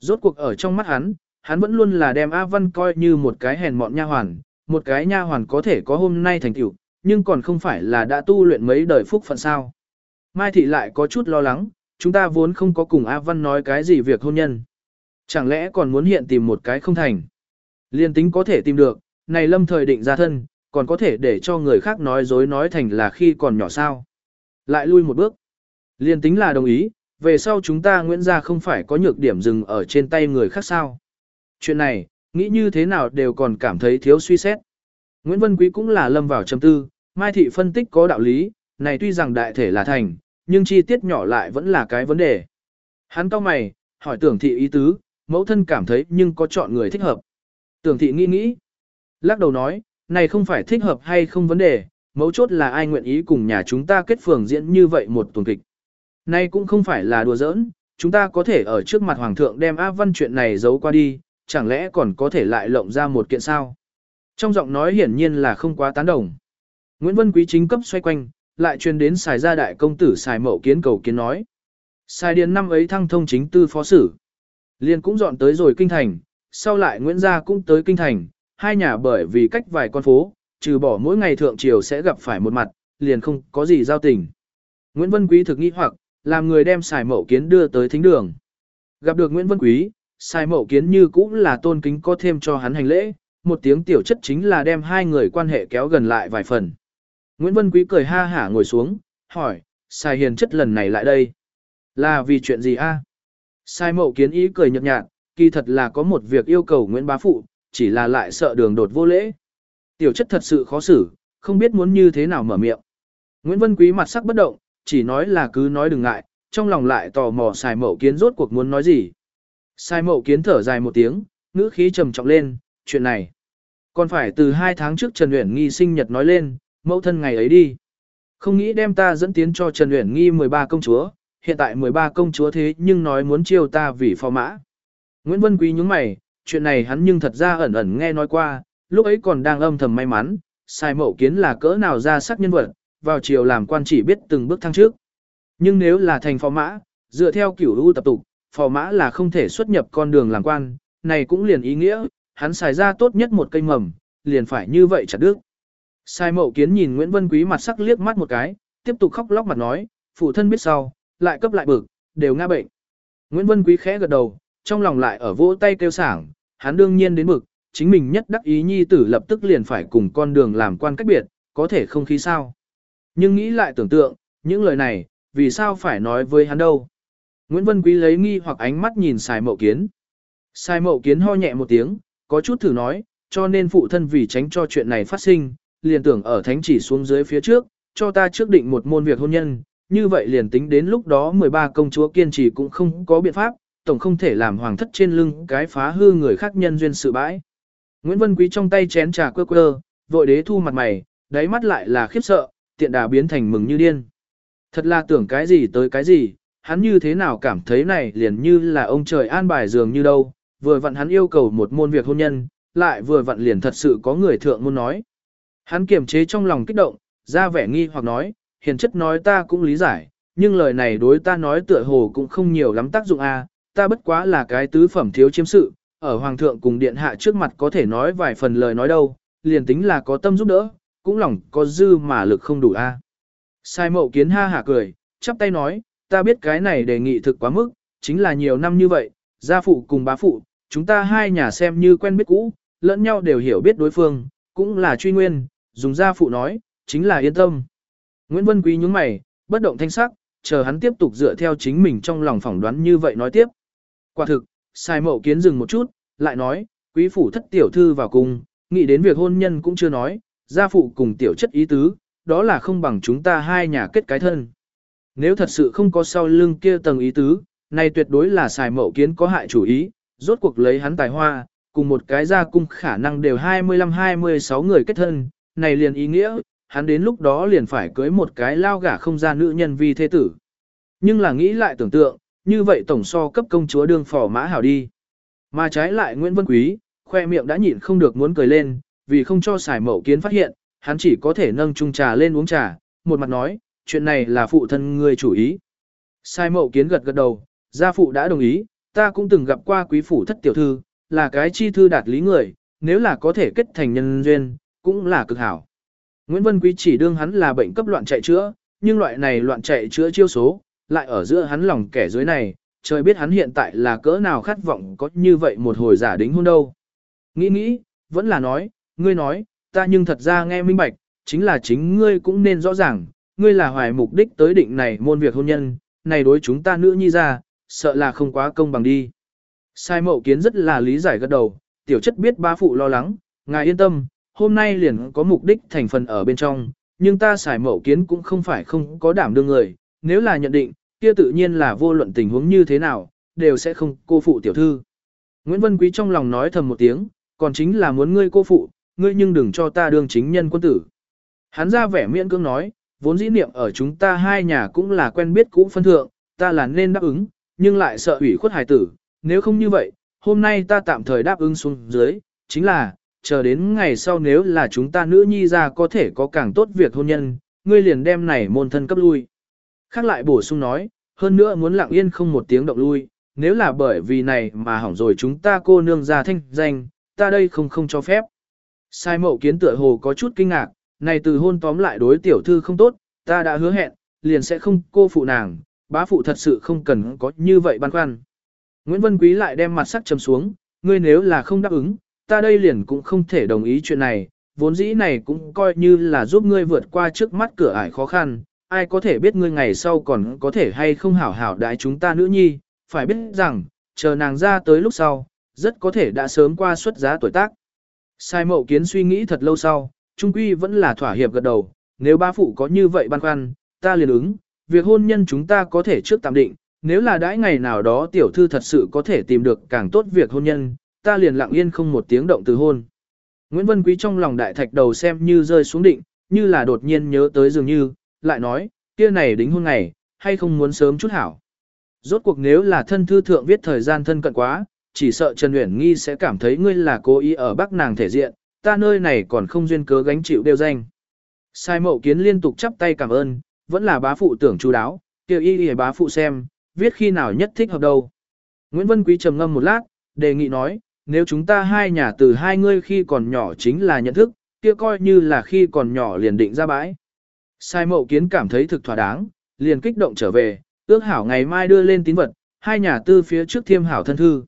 Rốt cuộc ở trong mắt hắn, hắn vẫn luôn là đem A Văn coi như một cái hèn mọn nha hoàn, một cái nha hoàn có thể có hôm nay thành tựu, nhưng còn không phải là đã tu luyện mấy đời phúc phận sao. Mai Thị lại có chút lo lắng, chúng ta vốn không có cùng A Văn nói cái gì việc hôn nhân. Chẳng lẽ còn muốn hiện tìm một cái không thành. Liên tính có thể tìm được, này lâm thời định ra thân, còn có thể để cho người khác nói dối nói thành là khi còn nhỏ sao. Lại lui một bước. Liên tính là đồng ý, về sau chúng ta Nguyễn gia không phải có nhược điểm dừng ở trên tay người khác sao. Chuyện này, nghĩ như thế nào đều còn cảm thấy thiếu suy xét. Nguyễn Vân Quý cũng là lâm vào trầm tư, Mai Thị phân tích có đạo lý, này tuy rằng đại thể là thành, nhưng chi tiết nhỏ lại vẫn là cái vấn đề. Hắn cao mày, hỏi tưởng thị ý tứ, mẫu thân cảm thấy nhưng có chọn người thích hợp. Tưởng thị nghĩ nghĩ. Lắc đầu nói, này không phải thích hợp hay không vấn đề, mẫu chốt là ai nguyện ý cùng nhà chúng ta kết phường diễn như vậy một tuần kịch. Này cũng không phải là đùa giỡn, chúng ta có thể ở trước mặt hoàng thượng đem A Văn chuyện này giấu qua đi, chẳng lẽ còn có thể lại lộng ra một kiện sao? Trong giọng nói hiển nhiên là không quá tán đồng. Nguyễn Vân Quý chính cấp xoay quanh, lại truyền đến xài gia đại công tử xài mậu kiến cầu kiến nói. Xài điền năm ấy thăng thông chính tư phó sử. Liên cũng dọn tới rồi kinh thành, sau lại Nguyễn Gia cũng tới kinh thành, hai nhà bởi vì cách vài con phố, trừ bỏ mỗi ngày thượng triều sẽ gặp phải một mặt, liền không có gì giao tình. Nguyễn Vân Quý thực nghi hoặc, làm người đem xài mậu kiến đưa tới thính đường. Gặp được Nguyễn Vân Quý, xài mậu kiến như cũng là tôn kính có thêm cho hắn hành lễ, một tiếng tiểu chất chính là đem hai người quan hệ kéo gần lại vài phần. Nguyễn Vân Quý cười ha hả ngồi xuống, hỏi, Sai hiền chất lần này lại đây. Là vì chuyện gì a? Sai mậu kiến ý cười nhợt nhạt, kỳ thật là có một việc yêu cầu Nguyễn Bá Phụ, chỉ là lại sợ đường đột vô lễ. Tiểu chất thật sự khó xử, không biết muốn như thế nào mở miệng. Nguyễn Vân Quý mặt sắc bất động, chỉ nói là cứ nói đừng ngại, trong lòng lại tò mò Sai mậu kiến rốt cuộc muốn nói gì. Sai mậu kiến thở dài một tiếng, ngữ khí trầm trọng lên, chuyện này. Còn phải từ hai tháng trước Trần Uyển Nghi sinh nhật nói lên, mẫu thân ngày ấy đi. Không nghĩ đem ta dẫn tiến cho Trần Uyển Nghi 13 công chúa, hiện tại 13 công chúa thế nhưng nói muốn chiêu ta vì phò mã. Nguyễn Vân Quý nhúng mày, chuyện này hắn nhưng thật ra ẩn ẩn nghe nói qua, lúc ấy còn đang âm thầm may mắn, sai mậu kiến là cỡ nào ra sắc nhân vật, vào chiều làm quan chỉ biết từng bước thăng trước. Nhưng nếu là thành phò mã, dựa theo kiểu ưu tập tục, phò mã là không thể xuất nhập con đường làm quan, này cũng liền ý nghĩa, hắn xài ra tốt nhất một cây mầm, liền phải như vậy chặt đứt. Sai mậu kiến nhìn Nguyễn Vân Quý mặt sắc liếc mắt một cái, tiếp tục khóc lóc mặt nói, phụ thân biết sau, lại cấp lại bực, đều ngã bệnh. Nguyễn Vân Quý khẽ gật đầu, trong lòng lại ở vỗ tay kêu sảng, hắn đương nhiên đến bực, chính mình nhất đắc ý nhi tử lập tức liền phải cùng con đường làm quan cách biệt, có thể không khí sao. Nhưng nghĩ lại tưởng tượng, những lời này, vì sao phải nói với hắn đâu. Nguyễn Vân Quý lấy nghi hoặc ánh mắt nhìn xài mậu kiến. Sai mậu kiến ho nhẹ một tiếng, có chút thử nói, cho nên phụ thân vì tránh cho chuyện này phát sinh, liền tưởng ở thánh chỉ xuống dưới phía trước, cho ta trước định một môn việc hôn nhân, như vậy liền tính đến lúc đó 13 công chúa kiên trì cũng không có biện pháp, tổng không thể làm hoàng thất trên lưng cái phá hư người khác nhân duyên sự bãi. Nguyễn Vân Quý trong tay chén trà quơ quơ, vội đế thu mặt mày, đáy mắt lại là khiếp sợ, tiện đà biến thành mừng như điên. Thật là tưởng cái gì tới cái gì, hắn như thế nào cảm thấy này liền như là ông trời an bài dường như đâu, vừa vặn hắn yêu cầu một môn việc hôn nhân, lại vừa vặn liền thật sự có người thượng môn nói. Hắn kiềm chế trong lòng kích động, ra vẻ nghi hoặc nói, hiền chất nói ta cũng lý giải, nhưng lời này đối ta nói tựa hồ cũng không nhiều lắm tác dụng a. À, ta bất quá là cái tứ phẩm thiếu chiếm sự, ở hoàng thượng cùng điện hạ trước mặt có thể nói vài phần lời nói đâu, liền tính là có tâm giúp đỡ, cũng lòng có dư mà lực không đủ a. À. Sai mậu kiến ha hả cười, chắp tay nói, ta biết cái này đề nghị thực quá mức, chính là nhiều năm như vậy, gia phụ cùng bá phụ, chúng ta hai nhà xem như quen biết cũ, lẫn nhau đều hiểu biết đối phương, cũng là truy nguyên, dùng gia phụ nói, chính là yên tâm. Nguyễn Vân Quý nhướng mày, bất động thanh sắc, chờ hắn tiếp tục dựa theo chính mình trong lòng phỏng đoán như vậy nói tiếp. Quả thực, sai mậu kiến dừng một chút, lại nói, quý phủ thất tiểu thư vào cùng, nghĩ đến việc hôn nhân cũng chưa nói, gia phụ cùng tiểu chất ý tứ, đó là không bằng chúng ta hai nhà kết cái thân. Nếu thật sự không có sau lưng kia tầng ý tứ, này tuyệt đối là xài mậu kiến có hại chủ ý, rốt cuộc lấy hắn tài hoa, cùng một cái gia cung khả năng đều 25-26 người kết thân, này liền ý nghĩa, hắn đến lúc đó liền phải cưới một cái lao gả không ra nữ nhân vi thế tử. Nhưng là nghĩ lại tưởng tượng, như vậy tổng so cấp công chúa đương phò mã hảo đi. Mà trái lại Nguyễn Vân Quý, khoe miệng đã nhịn không được muốn cười lên, vì không cho xài mậu kiến phát hiện, hắn chỉ có thể nâng chung trà lên uống trà, một mặt nói, chuyện này là phụ thân ngươi chủ ý. Sai mậu kiến gật gật đầu, gia phụ đã đồng ý, ta cũng từng gặp qua quý phủ thất tiểu thư, là cái chi thư đạt lý người, nếu là có thể kết thành nhân duyên, cũng là cực hảo. Nguyễn Vân Quý chỉ đương hắn là bệnh cấp loạn chạy chữa, nhưng loại này loạn chạy chữa chiêu số, lại ở giữa hắn lòng kẻ dưới này, trời biết hắn hiện tại là cỡ nào khát vọng có như vậy một hồi giả đính hôn đâu. Nghĩ nghĩ, vẫn là nói, ngươi nói, ta nhưng thật ra nghe minh bạch, chính là chính ngươi cũng nên rõ ràng, ngươi là hoài mục đích tới định này môn việc hôn nhân, này đối chúng ta nữ nhi ra, sợ là không quá công bằng đi. Sai mậu kiến rất là lý giải gật đầu, tiểu chất biết ba phụ lo lắng, ngài yên tâm, hôm nay liền có mục đích thành phần ở bên trong, nhưng ta xài mẫu kiến cũng không phải không có đảm đương người, nếu là nhận định, kia tự nhiên là vô luận tình huống như thế nào, đều sẽ không cô phụ tiểu thư. Nguyễn Vân Quý trong lòng nói thầm một tiếng, còn chính là muốn ngươi cô phụ, ngươi nhưng đừng cho ta đương chính nhân quân tử. Hắn ra vẻ miễn cưỡng nói, vốn dĩ niệm ở chúng ta hai nhà cũng là quen biết cũ phân thượng, ta là nên đáp ứng, nhưng lại sợ ủy khuất hài tử, nếu không như vậy, hôm nay ta tạm thời đáp ứng xuống dưới, chính là, chờ đến ngày sau nếu là chúng ta nữ nhi ra có thể có càng tốt việc hôn nhân, ngươi liền đem này môn thân cấp lui. Khác lại bổ sung nói, hơn nữa muốn lặng yên không một tiếng động lui, nếu là bởi vì này mà hỏng rồi chúng ta cô nương ra thanh danh, ta đây không không cho phép. Sai mậu kiến tựa hồ có chút kinh ngạc, này từ hôn tóm lại đối tiểu thư không tốt, ta đã hứa hẹn, liền sẽ không cô phụ nàng, bá phụ thật sự không cần có như vậy băn khoăn. Nguyễn Vân Quý lại đem mặt sắc trầm xuống, ngươi nếu là không đáp ứng, ta đây liền cũng không thể đồng ý chuyện này, vốn dĩ này cũng coi như là giúp ngươi vượt qua trước mắt cửa ải khó khăn, ai có thể biết ngươi ngày sau còn có thể hay không hảo hảo đại chúng ta nữ nhi, phải biết rằng, chờ nàng ra tới lúc sau, rất có thể đã sớm qua xuất giá tuổi tác. Sai mậu kiến suy nghĩ thật lâu sau, trung quy vẫn là thỏa hiệp gật đầu, nếu ba phụ có như vậy băn khoăn, ta liền ứng, việc hôn nhân chúng ta có thể trước tạm định, nếu là đãi ngày nào đó tiểu thư thật sự có thể tìm được càng tốt việc hôn nhân, ta liền lặng yên không một tiếng động từ hôn. Nguyễn Vân Quý trong lòng đại thạch đầu xem như rơi xuống định, như là đột nhiên nhớ tới dường như, lại nói, kia này đính hôn ngày, hay không muốn sớm chút hảo. Rốt cuộc nếu là thân thư thượng viết thời gian thân cận quá, chỉ sợ Trần Uyển Nghi sẽ cảm thấy ngươi là cố ý ở bắc nàng thể diện, ta nơi này còn không duyên cớ gánh chịu đeo danh. Sai mậu kiến liên tục chắp tay cảm ơn, vẫn là bá phụ tưởng chú đáo, kêu y y bá phụ xem, viết khi nào nhất thích hợp đâu. Nguyễn Vân Quý trầm ngâm một lát, đề nghị nói, nếu chúng ta hai nhà từ hai ngươi khi còn nhỏ chính là nhận thức, kia coi như là khi còn nhỏ liền định ra bãi. Sai mậu kiến cảm thấy thực thỏa đáng, liền kích động trở về, ước hảo ngày mai đưa lên tín vật, hai nhà tư phía trước thiêm hảo thân thư.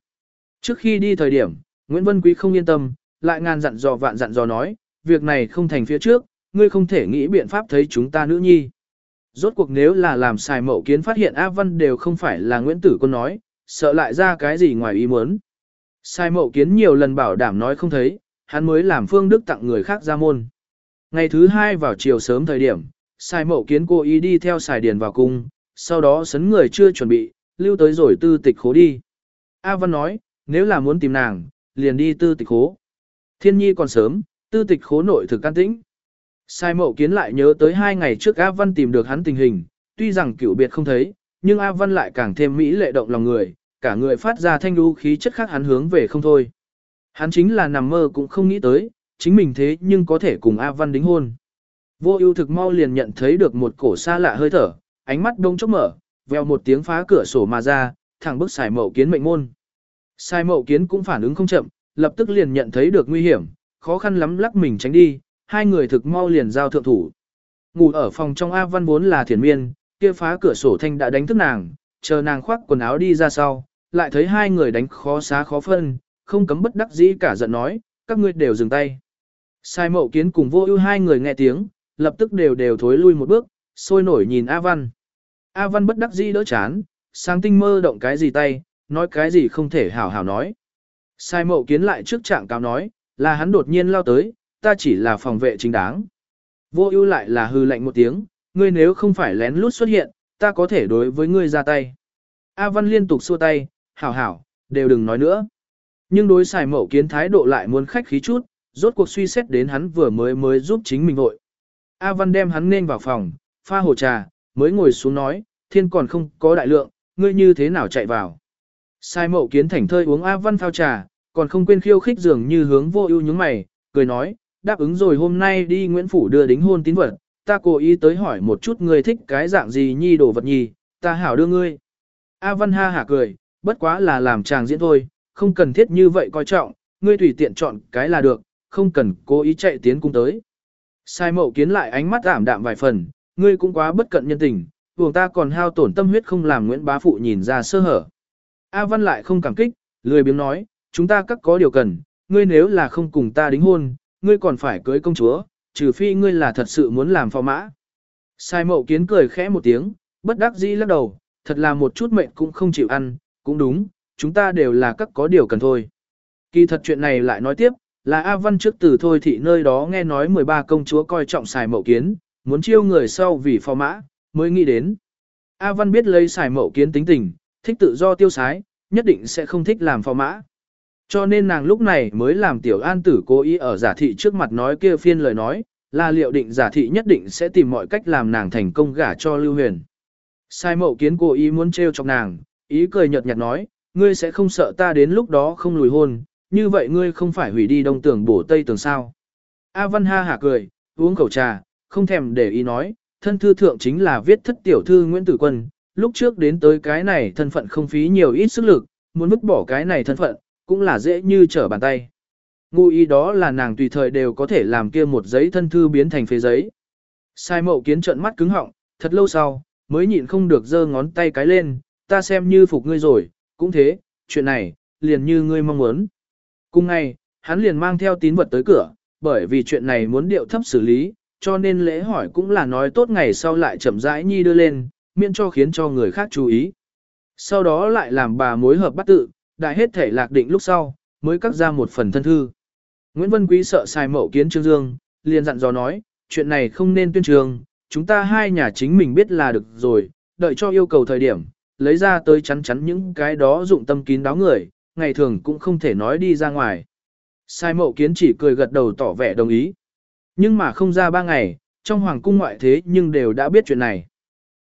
Trước khi đi thời điểm, Nguyễn Vân Quý không yên tâm, lại ngàn dặn dò vạn dặn dò nói, việc này không thành phía trước, ngươi không thể nghĩ biện pháp thấy chúng ta nữ nhi. Rốt cuộc nếu là làm xài mậu kiến phát hiện A Văn đều không phải là Nguyễn Tử Quân nói, sợ lại ra cái gì ngoài ý muốn. Sai mậu kiến nhiều lần bảo đảm nói không thấy, hắn mới làm phương đức tặng người khác ra môn. Ngày thứ hai vào chiều sớm thời điểm, sai mậu kiến cô ý đi theo xài điền vào cung, sau đó sấn người chưa chuẩn bị, lưu tới rồi tư tịch khố đi. A Văn nói, nếu là muốn tìm nàng, liền đi tư tịch khố. Thiên nhi còn sớm, tư tịch khố nội thực can tĩnh. Sai mậu kiến lại nhớ tới hai ngày trước A Văn tìm được hắn tình hình, tuy rằng cựu biệt không thấy, nhưng A Văn lại càng thêm mỹ lệ động lòng người, cả người phát ra thanh lưu khí chất khác hắn hướng về không thôi. Hắn chính là nằm mơ cũng không nghĩ tới, chính mình thế nhưng có thể cùng A Văn đính hôn. Vô ưu thực mau liền nhận thấy được một cổ xa lạ hơi thở, ánh mắt đông chốc mở, veo một tiếng phá cửa sổ mà ra, thẳng bức xài mậu kiến mệnh môn. Sai mậu kiến cũng phản ứng không chậm, lập tức liền nhận thấy được nguy hiểm, khó khăn lắm lắc mình tránh đi, hai người thực mau liền giao thượng thủ. Ngủ ở phòng trong A Văn vốn là thiền miên, kia phá cửa sổ thanh đã đánh thức nàng, chờ nàng khoác quần áo đi ra sau, lại thấy hai người đánh khó xá khó phân, không cấm bất đắc dĩ cả giận nói, các ngươi đều dừng tay. Sai mậu kiến cùng vô ưu hai người nghe tiếng, lập tức đều đều thối lui một bước, sôi nổi nhìn A Văn. A Văn bất đắc dĩ đỡ chán, sáng tinh mơ động cái gì tay, nói cái gì không thể hảo hảo nói. Sai mậu kiến lại trước trạng cáo nói, là hắn đột nhiên lao tới, ta chỉ là phòng vệ chính đáng. Vô ưu lại là hư lạnh một tiếng, ngươi nếu không phải lén lút xuất hiện, ta có thể đối với ngươi ra tay. A Văn liên tục xua tay, hảo hảo, đều đừng nói nữa. Nhưng đối xài mậu kiến thái độ lại muốn khách khí chút, rốt cuộc suy xét đến hắn vừa mới mới giúp chính mình vội. A Văn đem hắn nên vào phòng, pha hồ trà, mới ngồi xuống nói, thiên còn không có đại lượng, ngươi như thế nào chạy vào. Sai mậu kiến thảnh thơi uống A Văn phao trà, còn không quên khiêu khích dường như hướng vô ưu những mày, cười nói, đáp ứng rồi hôm nay đi Nguyễn Phủ đưa đính hôn tín vật, ta cố ý tới hỏi một chút ngươi thích cái dạng gì nhi đồ vật nhi, ta hảo đưa ngươi. A Văn ha hả cười, bất quá là làm chàng diễn thôi, không cần thiết như vậy coi trọng, ngươi tùy tiện chọn cái là được, không cần cố ý chạy tiến cung tới. Sai mậu kiến lại ánh mắt ảm đạm vài phần, ngươi cũng quá bất cận nhân tình, vùng ta còn hao tổn tâm huyết không làm Nguyễn Bá Phụ nhìn ra sơ hở. A Văn lại không cảm kích, lười biếng nói, chúng ta các có điều cần, ngươi nếu là không cùng ta đính hôn, ngươi còn phải cưới công chúa, trừ phi ngươi là thật sự muốn làm phò mã. Sai mậu kiến cười khẽ một tiếng, bất đắc dĩ lắc đầu, thật là một chút mệnh cũng không chịu ăn, cũng đúng, chúng ta đều là các có điều cần thôi. Kỳ thật chuyện này lại nói tiếp, là A Văn trước từ thôi thị nơi đó nghe nói 13 công chúa coi trọng xài mậu kiến, muốn chiêu người sau vì phò mã, mới nghĩ đến. A Văn biết lấy xài mậu kiến tính tình, thích tự do tiêu sái, nhất định sẽ không thích làm phò mã. Cho nên nàng lúc này mới làm tiểu an tử cố ý ở giả thị trước mặt nói kia phiên lời nói, là liệu định giả thị nhất định sẽ tìm mọi cách làm nàng thành công gả cho Lưu Huyền. Sai mậu kiến cố ý muốn trêu chọc nàng, ý cười nhợt nhạt nói, ngươi sẽ không sợ ta đến lúc đó không lùi hôn, như vậy ngươi không phải hủy đi đông tường bổ tây tường sao. A Văn ha hả cười, uống khẩu trà, không thèm để ý nói, thân thư thượng chính là viết thất tiểu thư Nguyễn Tử Quân, lúc trước đến tới cái này thân phận không phí nhiều ít sức lực, muốn vứt bỏ cái này thân phận, cũng là dễ như trở bàn tay. Ngụ ý đó là nàng tùy thời đều có thể làm kia một giấy thân thư biến thành phế giấy. Sai mậu kiến trợn mắt cứng họng, thật lâu sau, mới nhịn không được giơ ngón tay cái lên, ta xem như phục ngươi rồi, cũng thế, chuyện này, liền như ngươi mong muốn. Cùng ngày, hắn liền mang theo tín vật tới cửa, bởi vì chuyện này muốn điệu thấp xử lý, cho nên lễ hỏi cũng là nói tốt ngày sau lại chậm rãi nhi đưa lên, miễn cho khiến cho người khác chú ý. Sau đó lại làm bà mối hợp bắt tự, đại hết thể lạc định lúc sau, mới cắt ra một phần thân thư. Nguyễn Vân Quý sợ sai mậu kiến Trương Dương, liền dặn dò nói, chuyện này không nên tuyên trường, chúng ta hai nhà chính mình biết là được rồi, đợi cho yêu cầu thời điểm, lấy ra tới chắn chắn những cái đó dụng tâm kín đáo người, ngày thường cũng không thể nói đi ra ngoài. Sai mậu kiến chỉ cười gật đầu tỏ vẻ đồng ý. Nhưng mà không ra ba ngày, trong hoàng cung ngoại thế nhưng đều đã biết chuyện này.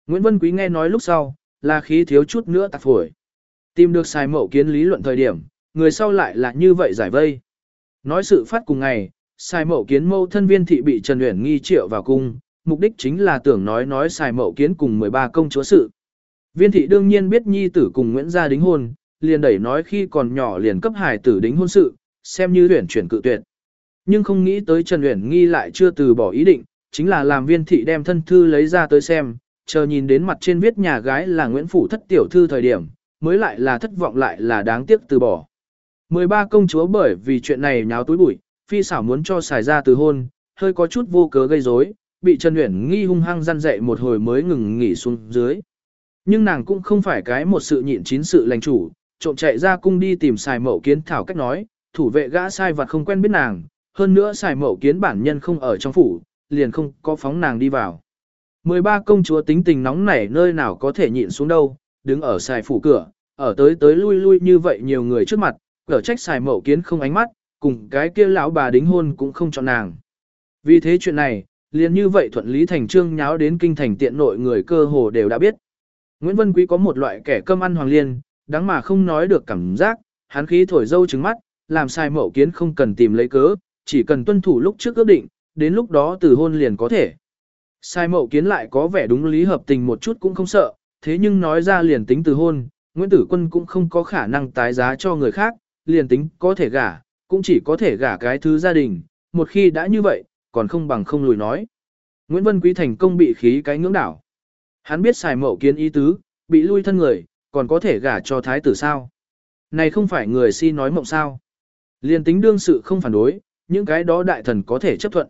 Nguyễn Vân Quý nghe nói lúc sau, là khí thiếu chút nữa tạc phổi. Tìm được sai mẫu kiến lý luận thời điểm, người sau lại là như vậy giải vây. Nói sự phát cùng ngày, sai mẫu kiến mâu thân viên thị bị Trần Uyển nghi triệu vào cung, mục đích chính là tưởng nói nói sai mẫu kiến cùng 13 công chúa sự. Viên thị đương nhiên biết nhi tử cùng Nguyễn gia đính hôn, liền đẩy nói khi còn nhỏ liền cấp hải tử đính hôn sự, xem như tuyển chuyển cự tuyệt. Nhưng không nghĩ tới Trần Uyển Nghi lại chưa từ bỏ ý định, chính là làm viên thị đem thân thư lấy ra tới xem, chờ nhìn đến mặt trên viết nhà gái là Nguyễn Phủ thất tiểu thư thời điểm, mới lại là thất vọng lại là đáng tiếc từ bỏ. 13 công chúa bởi vì chuyện này nháo túi bụi, phi xảo muốn cho xài ra từ hôn, hơi có chút vô cớ gây rối, bị Trần Uyển Nghi hung hăng răn dậy một hồi mới ngừng nghỉ xuống dưới. Nhưng nàng cũng không phải cái một sự nhịn chín sự lành chủ, trộm chạy ra cung đi tìm xài mậu kiến thảo cách nói, thủ vệ gã sai vặt không quen biết nàng, hơn nữa xài mậu kiến bản nhân không ở trong phủ, liền không có phóng nàng đi vào. 13 công chúa tính tình nóng nảy nơi nào có thể nhịn xuống đâu, đứng ở xài phủ cửa, ở tới tới lui lui như vậy nhiều người trước mặt, cở trách xài mậu kiến không ánh mắt, cùng cái kia lão bà đính hôn cũng không chọn nàng. Vì thế chuyện này, liền như vậy thuận lý thành trương nháo đến kinh thành tiện nội người cơ hồ đều đã biết. Nguyễn Vân Quý có một loại kẻ cơm ăn hoàng liên, đáng mà không nói được cảm giác, hắn khí thổi dâu trứng mắt, làm sai mậu kiến không cần tìm lấy cớ, chỉ cần tuân thủ lúc trước ước định, đến lúc đó từ hôn liền có thể. Sai mậu kiến lại có vẻ đúng lý hợp tình một chút cũng không sợ, thế nhưng nói ra liền tính từ hôn, Nguyễn Tử Quân cũng không có khả năng tái giá cho người khác, liền tính có thể gả, cũng chỉ có thể gả cái thứ gia đình, một khi đã như vậy, còn không bằng không lùi nói. Nguyễn Vân Quý thành công bị khí cái ngưỡng đảo. Hắn biết xài mậu kiến ý tứ, bị lui thân người, còn có thể gả cho thái tử sao. Này không phải người si nói mộng sao. Liên tính đương sự không phản đối, những cái đó đại thần có thể chấp thuận.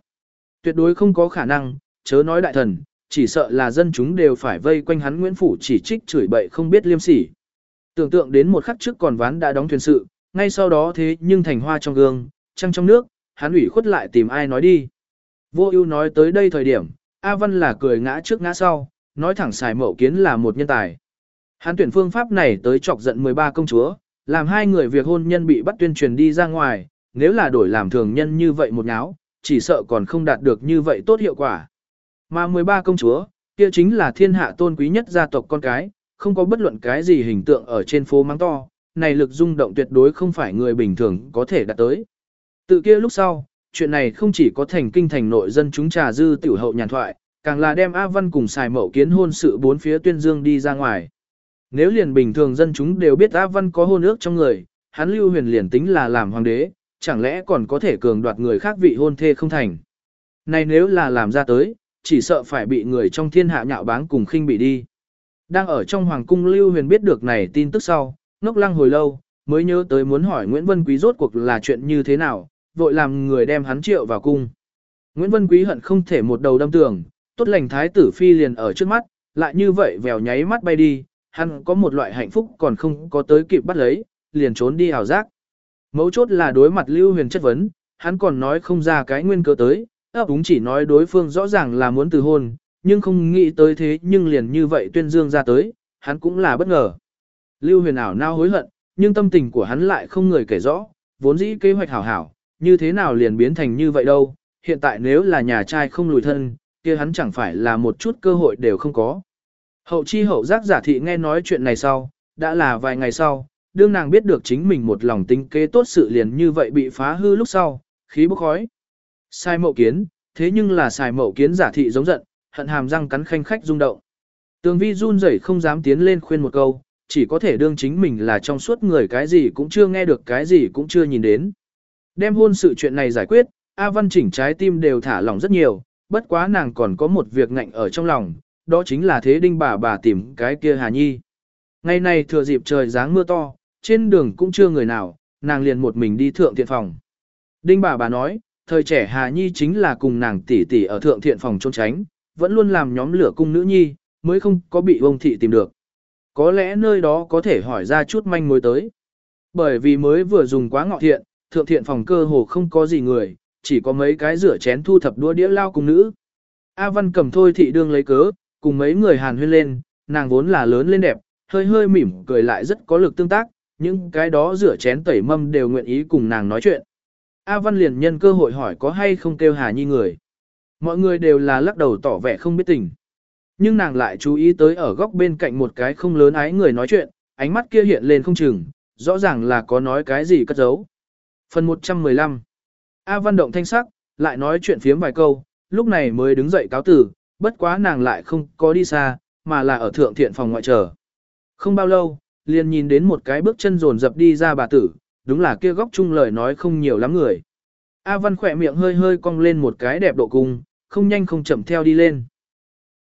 Tuyệt đối không có khả năng, chớ nói đại thần, chỉ sợ là dân chúng đều phải vây quanh hắn Nguyễn Phủ chỉ trích chửi bậy không biết liêm sỉ. Tưởng tượng đến một khắc trước còn ván đã đóng thuyền sự, ngay sau đó thế nhưng thành hoa trong gương, trăng trong nước, hắn ủy khuất lại tìm ai nói đi. Vô ưu nói tới đây thời điểm, A Văn là cười ngã trước ngã sau, nói thẳng xài mậu kiến là một nhân tài. Hắn tuyển phương pháp này tới chọc giận 13 công chúa, làm hai người việc hôn nhân bị bắt tuyên truyền đi ra ngoài, nếu là đổi làm thường nhân như vậy một nháo, chỉ sợ còn không đạt được như vậy tốt hiệu quả. Mà 13 công chúa, kia chính là thiên hạ tôn quý nhất gia tộc con cái, không có bất luận cái gì hình tượng ở trên phố mắng to, này lực rung động tuyệt đối không phải người bình thường có thể đạt tới. Tự kia lúc sau, chuyện này không chỉ có thành kinh thành nội dân chúng trà dư tiểu hậu nhàn thoại, càng là đem A Văn cùng xài mậu kiến hôn sự bốn phía tuyên dương đi ra ngoài. Nếu liền bình thường dân chúng đều biết A Văn có hôn ước trong người, hắn lưu huyền liền tính là làm hoàng đế, chẳng lẽ còn có thể cường đoạt người khác vị hôn thê không thành. Này nếu là làm ra tới, chỉ sợ phải bị người trong thiên hạ nhạo báng cùng khinh bị đi. Đang ở trong hoàng cung lưu huyền biết được này tin tức sau, ngốc lăng hồi lâu, mới nhớ tới muốn hỏi Nguyễn Vân Quý rốt cuộc là chuyện như thế nào, vội làm người đem hắn triệu vào cung. Nguyễn Vân Quý hận không thể một đầu đâm tường, tốt lành thái tử phi liền ở trước mắt, lại như vậy vèo nháy mắt bay đi, hắn có một loại hạnh phúc còn không có tới kịp bắt lấy, liền trốn đi ảo giác. Mấu chốt là đối mặt Lưu Huyền chất vấn, hắn còn nói không ra cái nguyên cớ tới, ấp úng chỉ nói đối phương rõ ràng là muốn từ hôn, nhưng không nghĩ tới thế nhưng liền như vậy tuyên dương ra tới, hắn cũng là bất ngờ. Lưu Huyền ảo nao hối hận, nhưng tâm tình của hắn lại không người kể rõ, vốn dĩ kế hoạch hảo hảo, như thế nào liền biến thành như vậy đâu, hiện tại nếu là nhà trai không lùi thân, kia hắn chẳng phải là một chút cơ hội đều không có. Hậu chi hậu giác giả thị nghe nói chuyện này sau, đã là vài ngày sau, đương nàng biết được chính mình một lòng tính kế tốt sự liền như vậy bị phá hư lúc sau, khí bốc khói. Sai mậu kiến, thế nhưng là sai mậu kiến giả thị giống giận, hận hàm răng cắn khanh khách rung động. Tường vi run rẩy không dám tiến lên khuyên một câu, chỉ có thể đương chính mình là trong suốt người cái gì cũng chưa nghe được cái gì cũng chưa nhìn đến. Đem hôn sự chuyện này giải quyết, A Văn chỉnh trái tim đều thả lỏng rất nhiều, bất quá nàng còn có một việc ngạnh ở trong lòng, đó chính là thế đinh bà bà tìm cái kia Hà Nhi. Ngày này thừa dịp trời dáng mưa to, trên đường cũng chưa người nào, nàng liền một mình đi thượng thiện phòng. Đinh bà bà nói, thời trẻ Hà Nhi chính là cùng nàng tỷ tỷ ở thượng thiện phòng trốn tránh, vẫn luôn làm nhóm lửa cung nữ nhi, mới không có bị ông thị tìm được. Có lẽ nơi đó có thể hỏi ra chút manh mối tới. Bởi vì mới vừa dùng quá ngọ thiện, thượng thiện phòng cơ hồ không có gì người, chỉ có mấy cái rửa chén thu thập đua đĩa lao cung nữ. A Văn cầm thôi thị đương lấy cớ, cùng mấy người hàn huyên lên, nàng vốn là lớn lên đẹp, hơi hơi mỉm cười lại rất có lực tương tác, những cái đó rửa chén tẩy mâm đều nguyện ý cùng nàng nói chuyện. A Văn liền nhân cơ hội hỏi có hay không kêu Hà Nhi người. Mọi người đều là lắc đầu tỏ vẻ không biết tình. Nhưng nàng lại chú ý tới ở góc bên cạnh một cái không lớn ái người nói chuyện, ánh mắt kia hiện lên không chừng, rõ ràng là có nói cái gì cất giấu. Phần 115 A Văn động thanh sắc, lại nói chuyện phiếm vài câu, lúc này mới đứng dậy cáo tử, bất quá nàng lại không có đi xa, mà là ở thượng thiện phòng ngoại chờ. Không bao lâu, liền nhìn đến một cái bước chân rồn dập đi ra bà tử, đúng là kia góc chung lời nói không nhiều lắm người. A Văn khỏe miệng hơi hơi cong lên một cái đẹp độ cung, không nhanh không chậm theo đi lên.